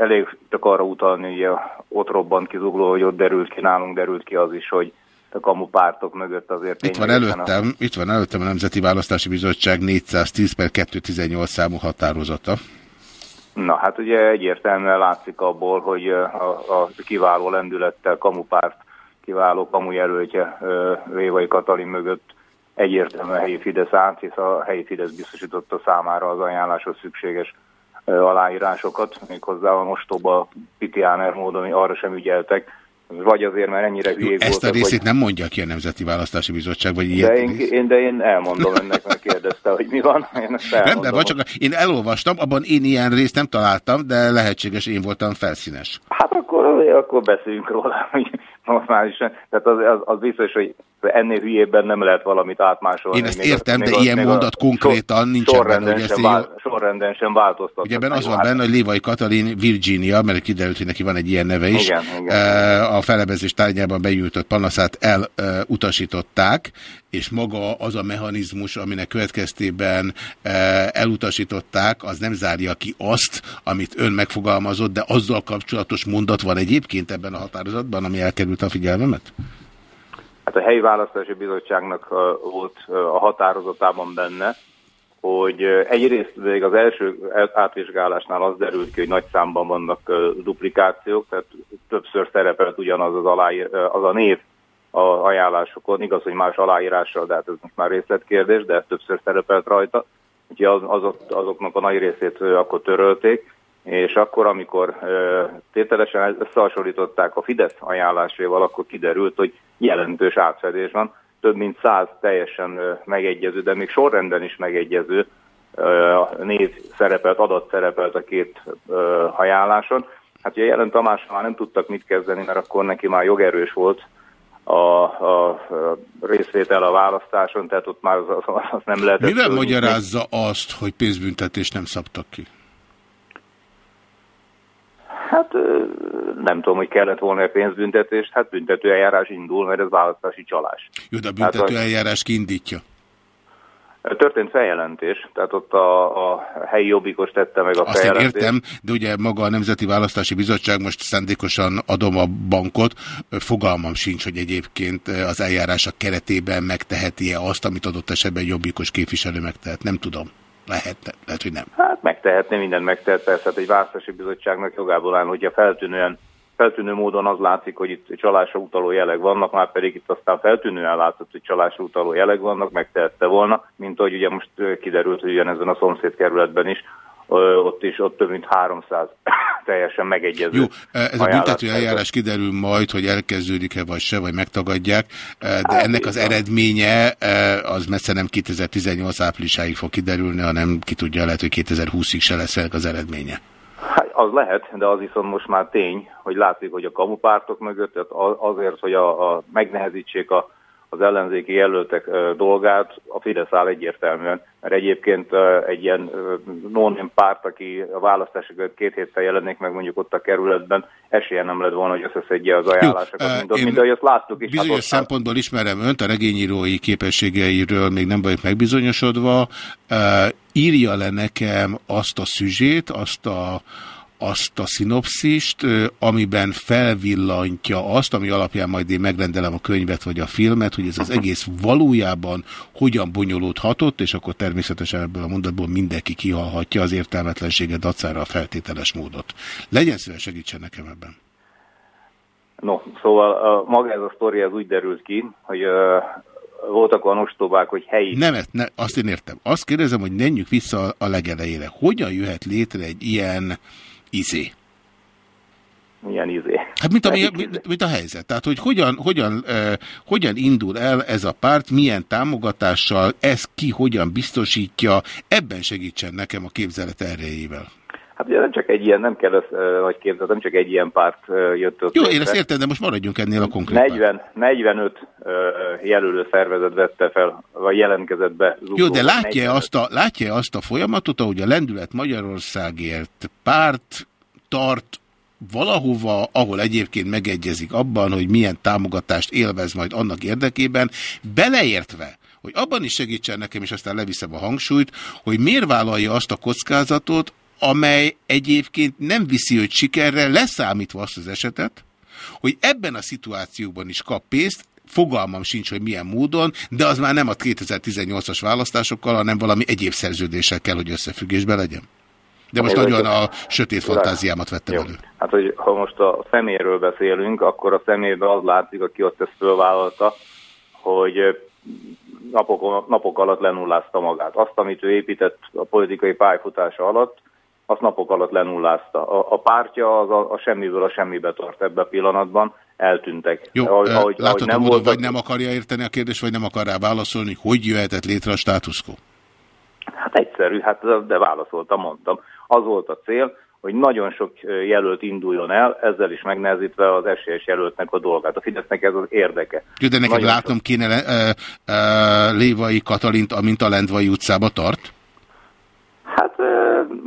elég csak arra utalni, hogy ott robbant ki zugló, hogy ott derült ki, nálunk derült ki az is, hogy a kamu pártok mögött azért Itt van ténylegesen a- előttem, itt van előttem a Nemzeti Választási Bizottság 410 per 218 számú határozata. Na hát ugye egyértelműen látszik abból, hogy a, a kiváló lendülettel kamupárt kiváló kamujelöltje Révai Katalin mögött egyértelműen a helyi Fidesz állt, hisz a helyi Fidesz biztosította számára az ajánláshoz szükséges aláírásokat, méghozzá a mostoba pitiáner módon, arra sem ügyeltek, vagy azért, mert ennyire hülyék Ezt a voltak, részét hogy... nem mondja ki a Nemzeti Választási Bizottság, vagy De ilyet. én, én, de én elmondom ennek, mert kérdezte, hogy mi van. Én elmondom. Rendben, vagy csak én elolvastam, abban én ilyen részt nem találtam, de lehetséges én voltam felszínes. Hát akkor, akkor beszéljünk róla, hogy normálisan. Tehát az, az, az biztos, hogy ennél hülyébben nem lehet valamit átmásolni. Én ezt Még értem, még de ilyen mondat konkrétan nincsen benne, hogy ezt vál, sorrenden sem változtat. Ugye ebben az van benne, hogy Lévai Katalin Virginia, mert kiderült, hogy neki van egy ilyen neve is, Igen, igen. eh, a felebezés tárgyában benyújtott panaszát elutasították, és maga az a mechanizmus, aminek következtében eh, elutasították, az nem zárja ki azt, amit ön megfogalmazott, de azzal kapcsolatos mondat van egyébként ebben a határozatban, ami elkerült a figyelmemet? Hát a helyi választási bizottságnak volt a határozatában benne, hogy egyrészt még az első átvizsgálásnál az derült ki, hogy nagy számban vannak duplikációk, tehát többször szerepelt ugyanaz az, aláír, az a név a ajánlásokon, igaz, hogy más aláírással, de hát ez most már részletkérdés, de többször szerepelt rajta, úgyhogy az, azok, azoknak a nagy részét akkor törölték, és akkor, amikor tételesen összehasonlították a Fidesz ajánlásával, akkor kiderült, hogy jelentős átfedés van, több mint száz teljesen megegyező, de még sorrenden is megegyező név szerepelt, adat szerepelt a két ajánláson. Hát ugye Jelen Tamás már nem tudtak mit kezdeni, mert akkor neki már jogerős volt a, a, a részvétel a választáson, tehát ott már az, az, az nem lehetett. Mivel magyarázza azt, hogy pénzbüntetést nem szabtak ki? Hát nem tudom, hogy kellett volna egy pénzbüntetést, hát büntető eljárás indul, mert ez választási csalás. Jó, de a Hát, büntető vagy- eljárás kiindítja. Történt feljelentés, tehát ott a, a helyi jobbikos tette meg a Azt feljelentést. értem, de ugye maga a Nemzeti Választási Bizottság, most szándékosan adom a bankot, fogalmam sincs, hogy egyébként az eljárások keretében megteheti-e azt, amit adott esetben jobbikos képviselő megtehet. Nem tudom. Lehet, lehet, hogy nem. Hát megtehetné, mindent megtehet, persze, hát egy választási bizottságnak jogából áll, hogyha feltűnően feltűnő módon az látszik, hogy itt csalásra utaló jelek vannak, már pedig itt aztán feltűnően látszott, hogy csalásra utaló jelek vannak, megtehette volna, mint ahogy ugye most kiderült, hogy ugyanezen a szomszédkerületben is, ott is ott több mint 300 teljesen megegyező. Jó, ez a büntető eljárás kiderül majd, hogy elkezdődik-e vagy se, vagy megtagadják, de ennek az eredménye az messze nem 2018 áprilisáig fog kiderülni, hanem ki tudja, lehet, hogy 2020-ig se lesz ennek az eredménye. Hát az lehet, de az viszont most már tény, hogy látszik, hogy a kamupártok mögött, tehát azért, hogy a, a megnehezítsék a, az ellenzéki jelöltek dolgát, a Fidesz áll egyértelműen, mert egyébként egy ilyen non párt, aki a választásokat két héttel jelenik meg mondjuk ott a kerületben, esélye nem lett volna, hogy összeszedje az ajánlásokat, ö, mint, mint ahogy azt láttuk is. Bizonyos hát ott- szempontból ismerem önt, a regényírói képességeiről még nem vagyok megbizonyosodva. Írja le nekem azt a szüzsét, azt a, azt a szinopszist, ö, amiben felvillantja azt, ami alapján majd én megrendelem a könyvet vagy a filmet, hogy ez az egész valójában hogyan bonyolódhatott, és akkor természetesen ebből a mondatból mindenki kihalhatja az értelmetlensége dacára a feltételes módot. Legyen szíves, segítsen nekem ebben. No, szóval uh, maga ez a sztori az úgy derült ki, hogy uh, voltak olyan ostobák, hogy helyi Nem, ne, azt én értem. Azt kérdezem, hogy menjünk vissza a legelejére. Hogyan jöhet létre egy ilyen izé? milyen izé. Hát mint, ami, mint, mint a helyzet. Tehát, hogy hogyan, hogyan, eh, hogyan indul el ez a párt, milyen támogatással, ez ki hogyan biztosítja, ebben segítsen nekem a képzelet erejével. Hát ugye nem csak egy ilyen, nem kell ezt nagy képzet, nem csak egy ilyen párt jött ott. Jó, én ezt értem, de most maradjunk ennél a konkrét párt. 40, 45 uh, jelölő szervezet vette fel, vagy jelentkezett be. Jó, Zuglóba. de látja 45. azt, a, látja azt a folyamatot, ahogy a Lendület Magyarországért párt tart valahova, ahol egyébként megegyezik abban, hogy milyen támogatást élvez majd annak érdekében, beleértve, hogy abban is segítsen nekem, és aztán leviszem a hangsúlyt, hogy miért vállalja azt a kockázatot, amely egyébként nem viszi őt sikerre, leszámítva azt az esetet, hogy ebben a szituációban is kap pénzt, fogalmam sincs, hogy milyen módon, de az már nem a 2018-as választásokkal, hanem valami egyéb szerződéssel kell, hogy összefüggésbe legyen. De most nagyon a sötét fantáziámat vettem Jó. elő. Hát, hogy ha most a személyről beszélünk, akkor a személyben az látszik, aki ott ezt fölvállalta, hogy napok, napok alatt lenullázta magát. Azt, amit ő épített a politikai pályafutása alatt, azt napok alatt lenullázta. A, a pártja az a, a semmiből a semmibe tart ebben a pillanatban, eltűntek. Jó, ahogy, ahogy, ahogy, ahogy nem voltak, vagy nem akarja érteni a kérdést, vagy nem akar rá válaszolni, hogy jöhetett létre a státuszkó. Hát egyszerű, hát de válaszoltam, mondtam. Az volt a cél, hogy nagyon sok jelölt induljon el, ezzel is megnehezítve az esélyes jelöltnek a dolgát. A Fidesznek ez az érdeke. Jó, de nekem Nagyon látnom kéne le, e, e, Lévai Katalint, amint a Lendvai utcába tart. Hát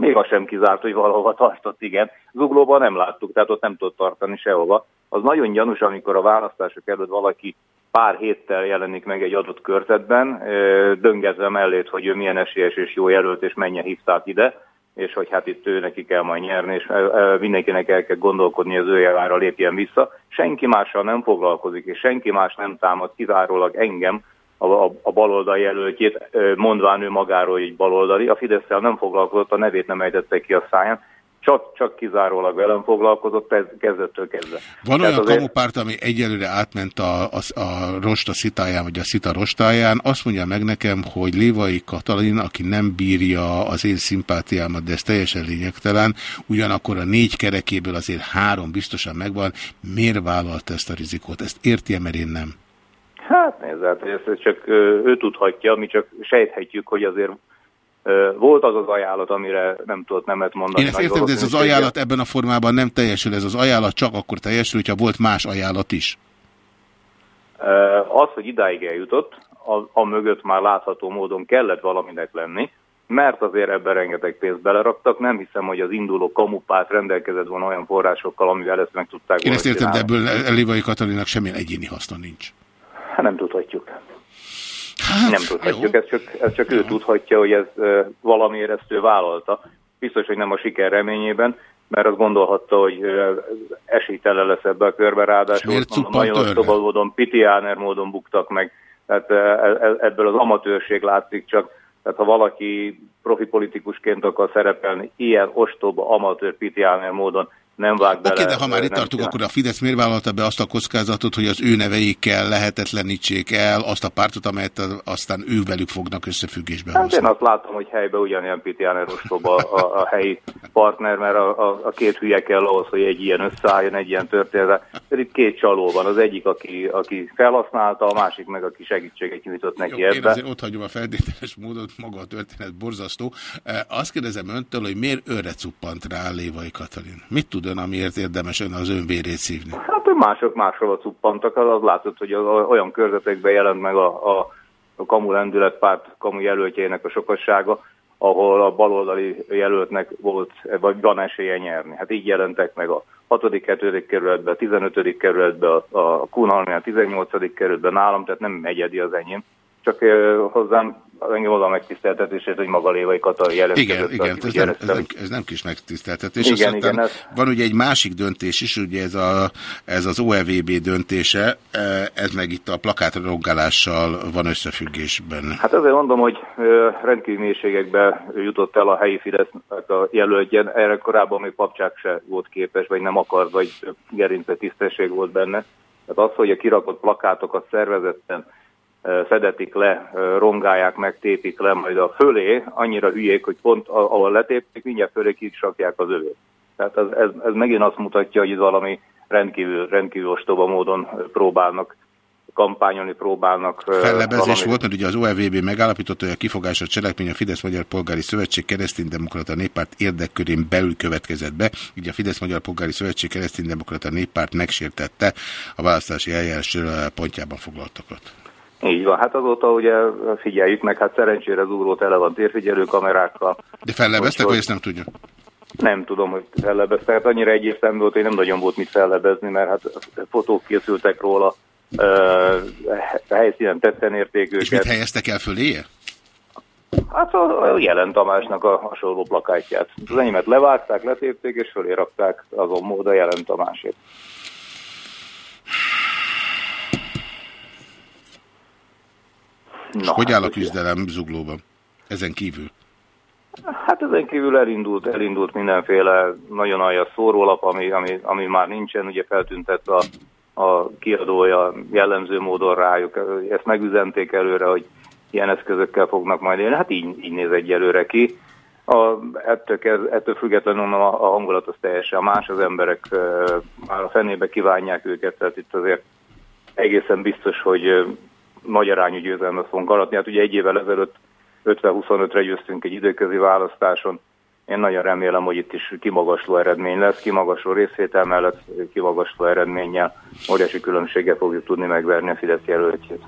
még az sem kizárt, hogy valahova tartott, igen. Zuglóban nem láttuk, tehát ott nem tudott tartani sehova. Az nagyon gyanús, amikor a választások előtt valaki pár héttel jelenik meg egy adott körzetben, ö, döngetve mellét, hogy ő milyen esélyes és jó jelölt, és mennyien hívták ide, és hogy hát itt ő neki kell majd nyerni, és mindenkinek el kell gondolkodni, az ő javára lépjen vissza. Senki mással nem foglalkozik, és senki más nem támad kizárólag engem, a, a, a baloldali jelöltjét, mondván ő magáról, hogy baloldali. A fidesz nem foglalkozott, a nevét nem ejtette ki a száján, csak, csak kizárólag velem foglalkozott ez, kezdettől kezdve. Van Tehát olyan azért- kamupárt, ami egyelőre átment a, a, a rosta szitáján, vagy a szita rostáján. Azt mondja meg nekem, hogy Lévai Katalin, aki nem bírja az én szimpátiámat, de ez teljesen lényegtelen, ugyanakkor a négy kerekéből azért három biztosan megvan. Miért vállalt ezt a rizikót? Ezt érti mert én nem. Hát nézd, hát, ezt, ezt csak ő tudhatja, mi csak sejthetjük, hogy azért volt az az ajánlat, amire nem tudott nemet mondani. Én ezt értem, de ez az ajánlat ebben a formában nem teljesül. Ez az ajánlat csak akkor teljesül, hogyha volt más ajánlat is. Az, hogy idáig eljutott, a, a mögött már látható módon kellett valaminek lenni, mert azért ebben rengeteg pénzt beleraktak. Nem hiszem, hogy az induló kamupát rendelkezett volna olyan forrásokkal, amivel ezt meg tudták Én ezt értem, de csinálni. ebből Lévai Katalinnak semmilyen egyéni haszna nincs. Hát nem tudhatjuk. Hát, nem tudhatjuk, ez csak, ez csak ő tudhatja, hogy ez ö, valamiért ezt ő vállalta. Biztos, hogy nem a siker reményében, mert azt gondolhatta, hogy ö, esélytelen lesz ebbe a körbe, ráadásul nagyon ostoba módon, pitiáner módon buktak meg. Tehát e- e- ebből az amatőrség látszik csak. Tehát ha valaki profi politikusként akar szerepelni, ilyen ostoba, amatőr, pitiáner módon nem vág bele. Oké, de ha már itt tartunk, csinál. akkor a Fidesz miért vállalta be azt a kockázatot, hogy az ő neveikkel lehetetlenítsék el azt a pártot, amelyet aztán ő velük fognak összefüggésbe Hát hozni? én azt látom, hogy helyben ugyanilyen Pitiáner ostoba a, a helyi partner, mert a, a, a két hülye kell ahhoz, hogy egy ilyen összeálljon, egy ilyen történet. Pedig két csaló van, az egyik, aki, aki felhasználta, a másik meg, aki segítséget nyújtott neki Jó, én ebbe. azért ott hagyom a feltételes módot, maga a történet borzasztó. Azt kérdezem öntől, hogy miért őre cuppant rá Lévai Katalin? Mit tud ön, amiért érdemes ön az ön vérét szívni? Hát mások máshova cuppantak, az, látszott, hogy olyan körzetekben jelent meg a, a, a kamu lendületpárt kamu jelöltjének a sokassága, ahol a baloldali jelöltnek volt, vagy van esélye nyerni. Hát így jelentek meg a 6., 7. kerületben, 15. kerületben, a, a Kunhalmi a 18. kerületben nálam, tehát nem egyedi az enyém. Csak hozzám engem oda megtiszteltetését, hogy maga Lévai Katalin jelentkezett. Igen, igen, ez nem, ez, nem, ez nem kis megtiszteltetés. Igen, Aztán igen, ez- Van ugye egy másik döntés is, ugye ez, a, ez az OEVB döntése, ez meg itt a plakátroggalással van összefüggésben. Hát azért mondom, hogy rendkívül mélységekbe jutott el a helyi Fidesznek a jelöltje. Erre korábban még papcsák se volt képes, vagy nem akart, vagy gerince tisztesség volt benne. Tehát az, hogy a kirakott plakátokat szervezetten fedetik le, rongálják meg, tépik le, majd a fölé annyira hülyék, hogy pont ahol letépték, mindjárt fölé ki is rakják az övét. Tehát ez, ez, ez megint azt mutatja, hogy itt valami rendkívül, rendkívül ostoba módon próbálnak kampányolni, próbálnak. Fellebezés valami- volt, mert ugye az OEVB megállapította, hogy a kifogás a cselekmény a Fidesz Magyar Polgári Szövetség Kereszténydemokrata Néppárt érdekkörén belül következett be. Ugye a Fidesz Magyar Polgári Szövetség Kereszténydemokrata Néppárt megsértette a választási eljárás pontjában foglaltakat. Így van, hát azóta ugye figyeljük meg, hát szerencsére az ugró tele van térfigyelő kamerákkal. De fellebeztek, vagy ezt nem tudja? Nem tudom, hogy fellebeztek. Hát annyira egyértelmű volt, hogy nem nagyon volt mit fellebezni, mert hát fotók készültek róla, ö, helyszínen tetten érték És mit helyeztek el föléje? Hát a, a Jelen Tamásnak a hasonló plakátját. Az enyémet levágták, letépték, és fölé rakták azon mód a Jelen Tamásét. És hogy áll a küzdelem zuglóban? Ezen kívül. Hát ezen kívül elindult, elindult mindenféle nagyon aljas szórólap, ami, ami, ami már nincsen, ugye feltüntett a, a kiadója jellemző módon rájuk. Ezt megüzenték előre, hogy ilyen eszközökkel fognak majd élni. Hát így, így néz egyelőre ki. A, ettől, kez, ettől függetlenül a, a hangulat az teljesen más, az emberek e, már a fenébe kívánják őket, tehát itt azért egészen biztos, hogy nagy arányú győzelmet fogunk aratni. Hát ugye egy évvel ezelőtt 50-25-re győztünk egy időközi választáson. Én nagyon remélem, hogy itt is kimagasló eredmény lesz, kimagasló részvétel mellett kimagasló eredménnyel, óriási különbséggel fogjuk tudni megverni a Fidesz jelöltjét.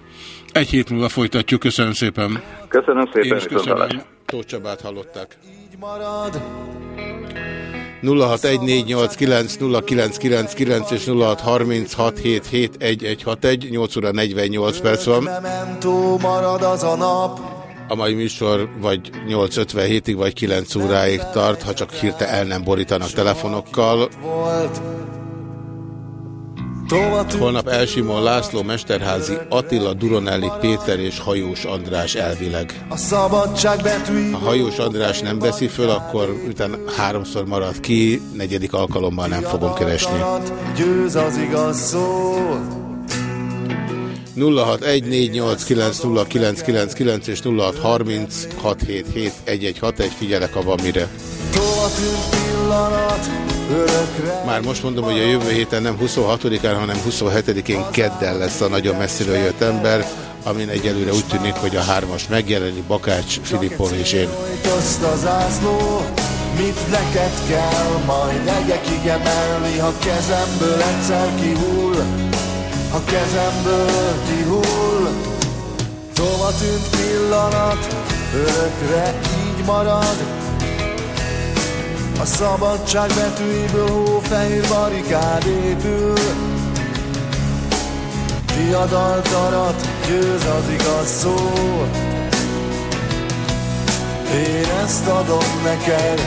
Egy hét múlva folytatjuk, köszönöm szépen. Köszönöm szépen, Én is köszönöm. Tóth Csabát hallották. marad. 0614890999 és 0636771161, 8 óra 48 perc van. Marad az a nap. A mai műsor vagy 8.57-ig, vagy 9 óráig tart, ha csak hirte el nem borítanak telefonokkal. Volt. Holnap Elsimon László, Mesterházi Attila, Duronelli Péter és Hajós András elvileg. a szabadság betűi. Ha Hajós András nem veszi föl, akkor utána háromszor marad ki, negyedik alkalommal nem fogom keresni. Győz az igaz szó. 0614890999 és 0636771161, figyelek, ha van mire. Már most mondom, hogy a jövő héten nem 26-án, hanem 27-én kedden lesz a nagyon messziről jött ember, amin egyelőre úgy tűnik, hogy a hármas megjelenik, Bakács, Filippon és én. Mit neked kell majd egyekig emelni, ha kezemből egyszer kihull, ha kezemből kihull. Tova tűnt pillanat, örökre így marad, a szabadság betűiből hófehér barikád épül. Diadalt arat, győz az igaz szó. Én ezt adom neked,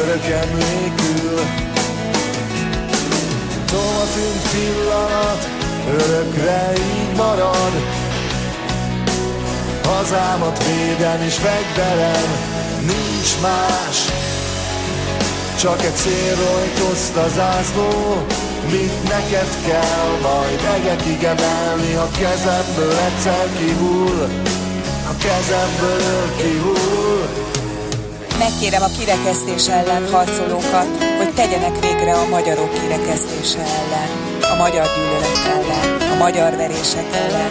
örök emlékül. Tova pillanat, örökre így marad. Hazámat védem és fegyverem, nincs más. Csak egy célrojtoszt a zászló, mit neked kell majd egekig emelni, ha kezemből egyszer kihull, ha kezemből kihull. Megkérem a kirekesztés ellen harcolókat, hogy tegyenek végre a magyarok kirekesztése ellen, a magyar gyűlölet ellen, a magyar verések ellen,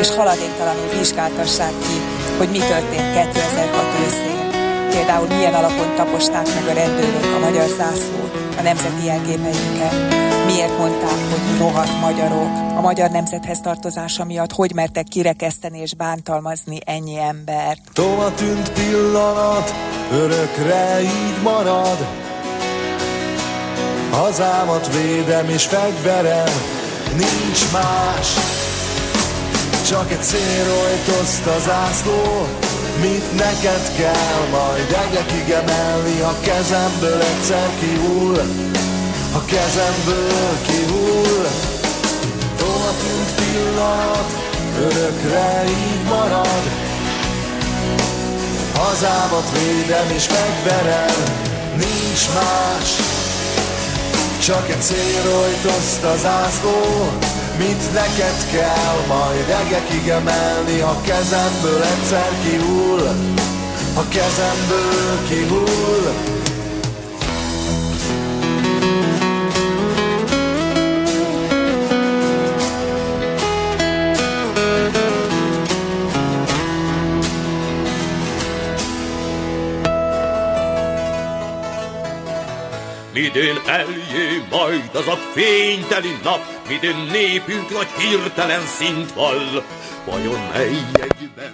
és haladéktalanul vizsgáltassák ki, hogy mi történt 2006 őszén. Például milyen alapon taposták meg a rendőrök a magyar zászlót, a nemzeti jelképeinket. Miért mondták, hogy rohadt magyarok? A magyar nemzethez tartozása miatt hogy mertek kirekeszteni és bántalmazni ennyi embert? Tova tűnt pillanat, örökre így marad. Hazámat védem és fegyverem, nincs más. Csak egy célrojtoszt a zászló, mit neked kell majd egekig emelni, ha kezemből egyszer kihull, ha kezemből kihull. Tova tűnt pillanat, örökre így marad. Hazámat védem és fegyverem, nincs más. Csak egy célrojtoszt a zászló, mit neked kell majd egekig emelni, ha kezemből egyszer kihull, ha kezemből kihull. Midőn eljé majd az a fényteli nap, midőn népünk nagy hirtelen szint val. Vajon mely egyben?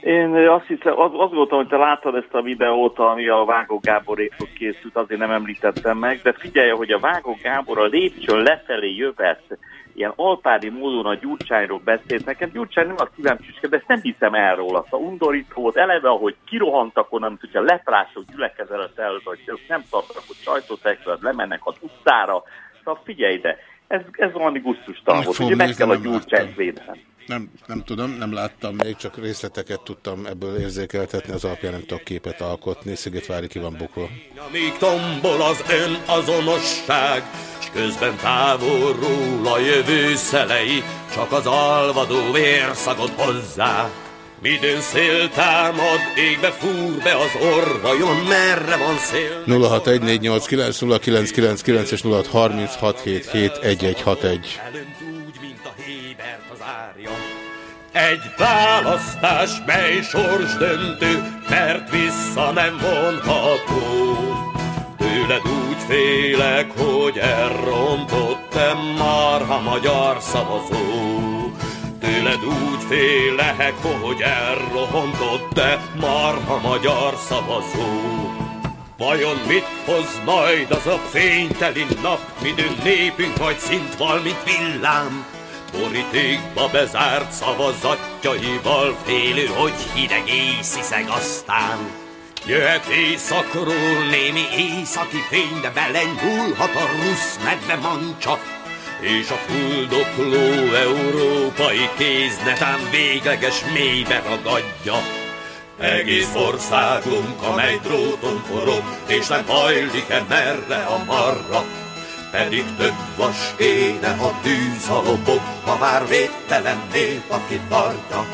Én azt hiszem, az, azt gondoltam, hogy te láttad ezt a videót, ami a Vágó Gáborékról készült, azért nem említettem meg, de figyelj, hogy a Vágó Gábor a lépcsőn lefelé jövet, ilyen alpádi módon a Gyurcsányról beszélt. Nekem Gyurcsány nem a szívem csücske, de ezt nem hiszem el róla. Szóval undorító volt, eleve, ahogy kirohantak onnan, mint hogyha leprások gyülekezelet el, hogy ők nem tartanak, hogy sajtószektor, lemennek az utcára. Szóval figyelj ide, ez, ez valami gusztustalan volt, ugye meg kell a Gyurcsányt védeni. Nem, nem tudom, nem láttam még, csak részleteket tudtam ebből érzékeltetni, az alapján nem tudok képet alkotni. Szigetvári ki van bukva. Amíg tombol az ön azonosság, s közben távolról a jövő szelei, csak az alvadó vérszagot hozzá. Midőn szél támad, égbe fúr be az orr, vajon merre van szél? 0614890999 és 0636771161. Egy választás, mely sors döntő, mert vissza nem vonható. Tőled úgy félek, hogy elrontottam marha magyar szavazó. Tőled úgy félek, hogy elrontottam marha magyar szavazó. Vajon mit hoz majd az a fényteli nap, midőn népünk majd szint val, mint villám? Borítékba bezárt szavazatjaival félő, hogy hideg észiszeg aztán. Jöhet éjszakról némi északi fény, de belenyúlhat a rusz medve mancsa, és a fuldokló európai kéz netán végleges mélybe ragadja. Egész országunk, amely dróton forog, és nem hajlik-e merre a marra, pedig több vas kéne a tűz a lobog, ha már védtelen nép, aki tartja.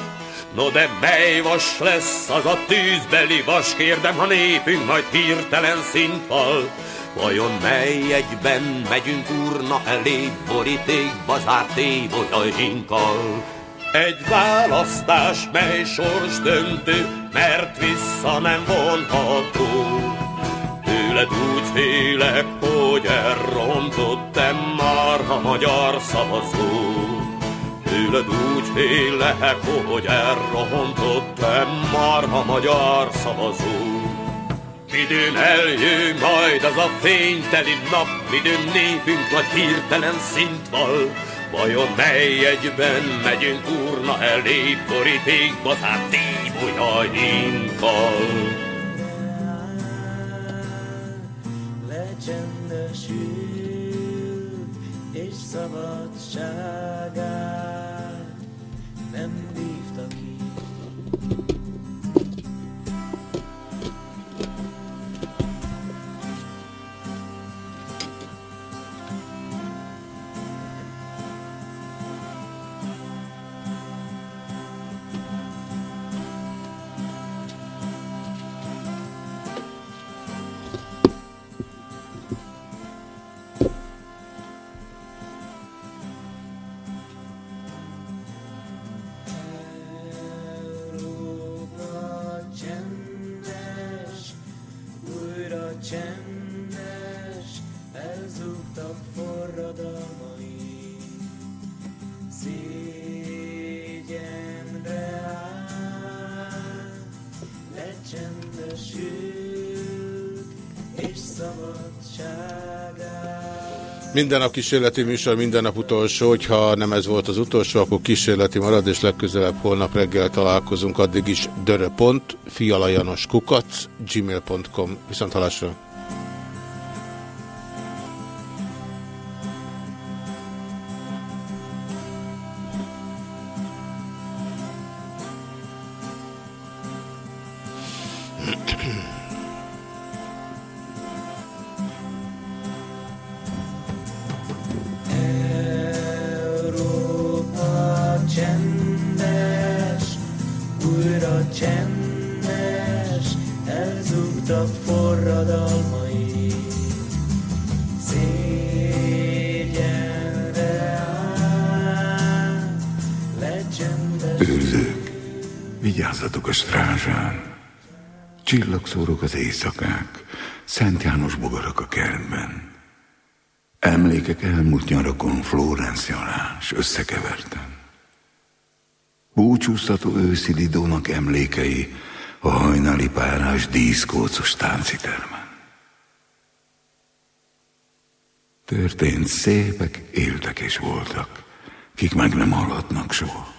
No de mely vas lesz az a tűzbeli vas, kérdem, ha népünk majd hirtelen szintval. Vajon mely egyben megyünk urna elé, borítékba zárt évolyainkkal? Egy választás, mely sors döntő, mert vissza nem vonható. Tőled úgy félek, hogy elrontottam már a magyar szavazó. Tőled úgy félek, hogy elrontottam már a magyar szavazó. Midőn eljön majd az a fényteli nap, midőn népünk nagy hirtelen szint val. Vajon mely egyben megyünk urna elé, borítékba zárt tébolyainkkal? És szabadságát Minden nap kísérleti műsor, minden nap utolsó, hogyha nem ez volt az utolsó, akkor kísérleti marad, és legközelebb holnap reggel találkozunk, addig is dörö.pont, fialajanos kukac, gmail.com. Viszont halásra! Emlékek elmúlt nyarakon Florencialás összekeverten. Búcsúztató őszi lidónak emlékei a hajnali párás díszkócos táncitermen. Történt szépek, éltek és voltak, kik meg nem hallhatnak soha.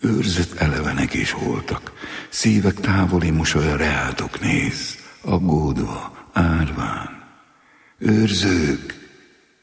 Őrzött elevenek is voltak, szívek távoli mosolya reátok néz, aggódva, árván. Őrzők,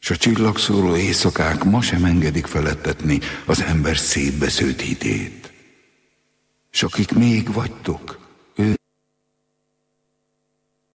s a csillagszóró éjszakák ma sem engedik felettetni az ember szétbesződt hitét. S akik még vagytok,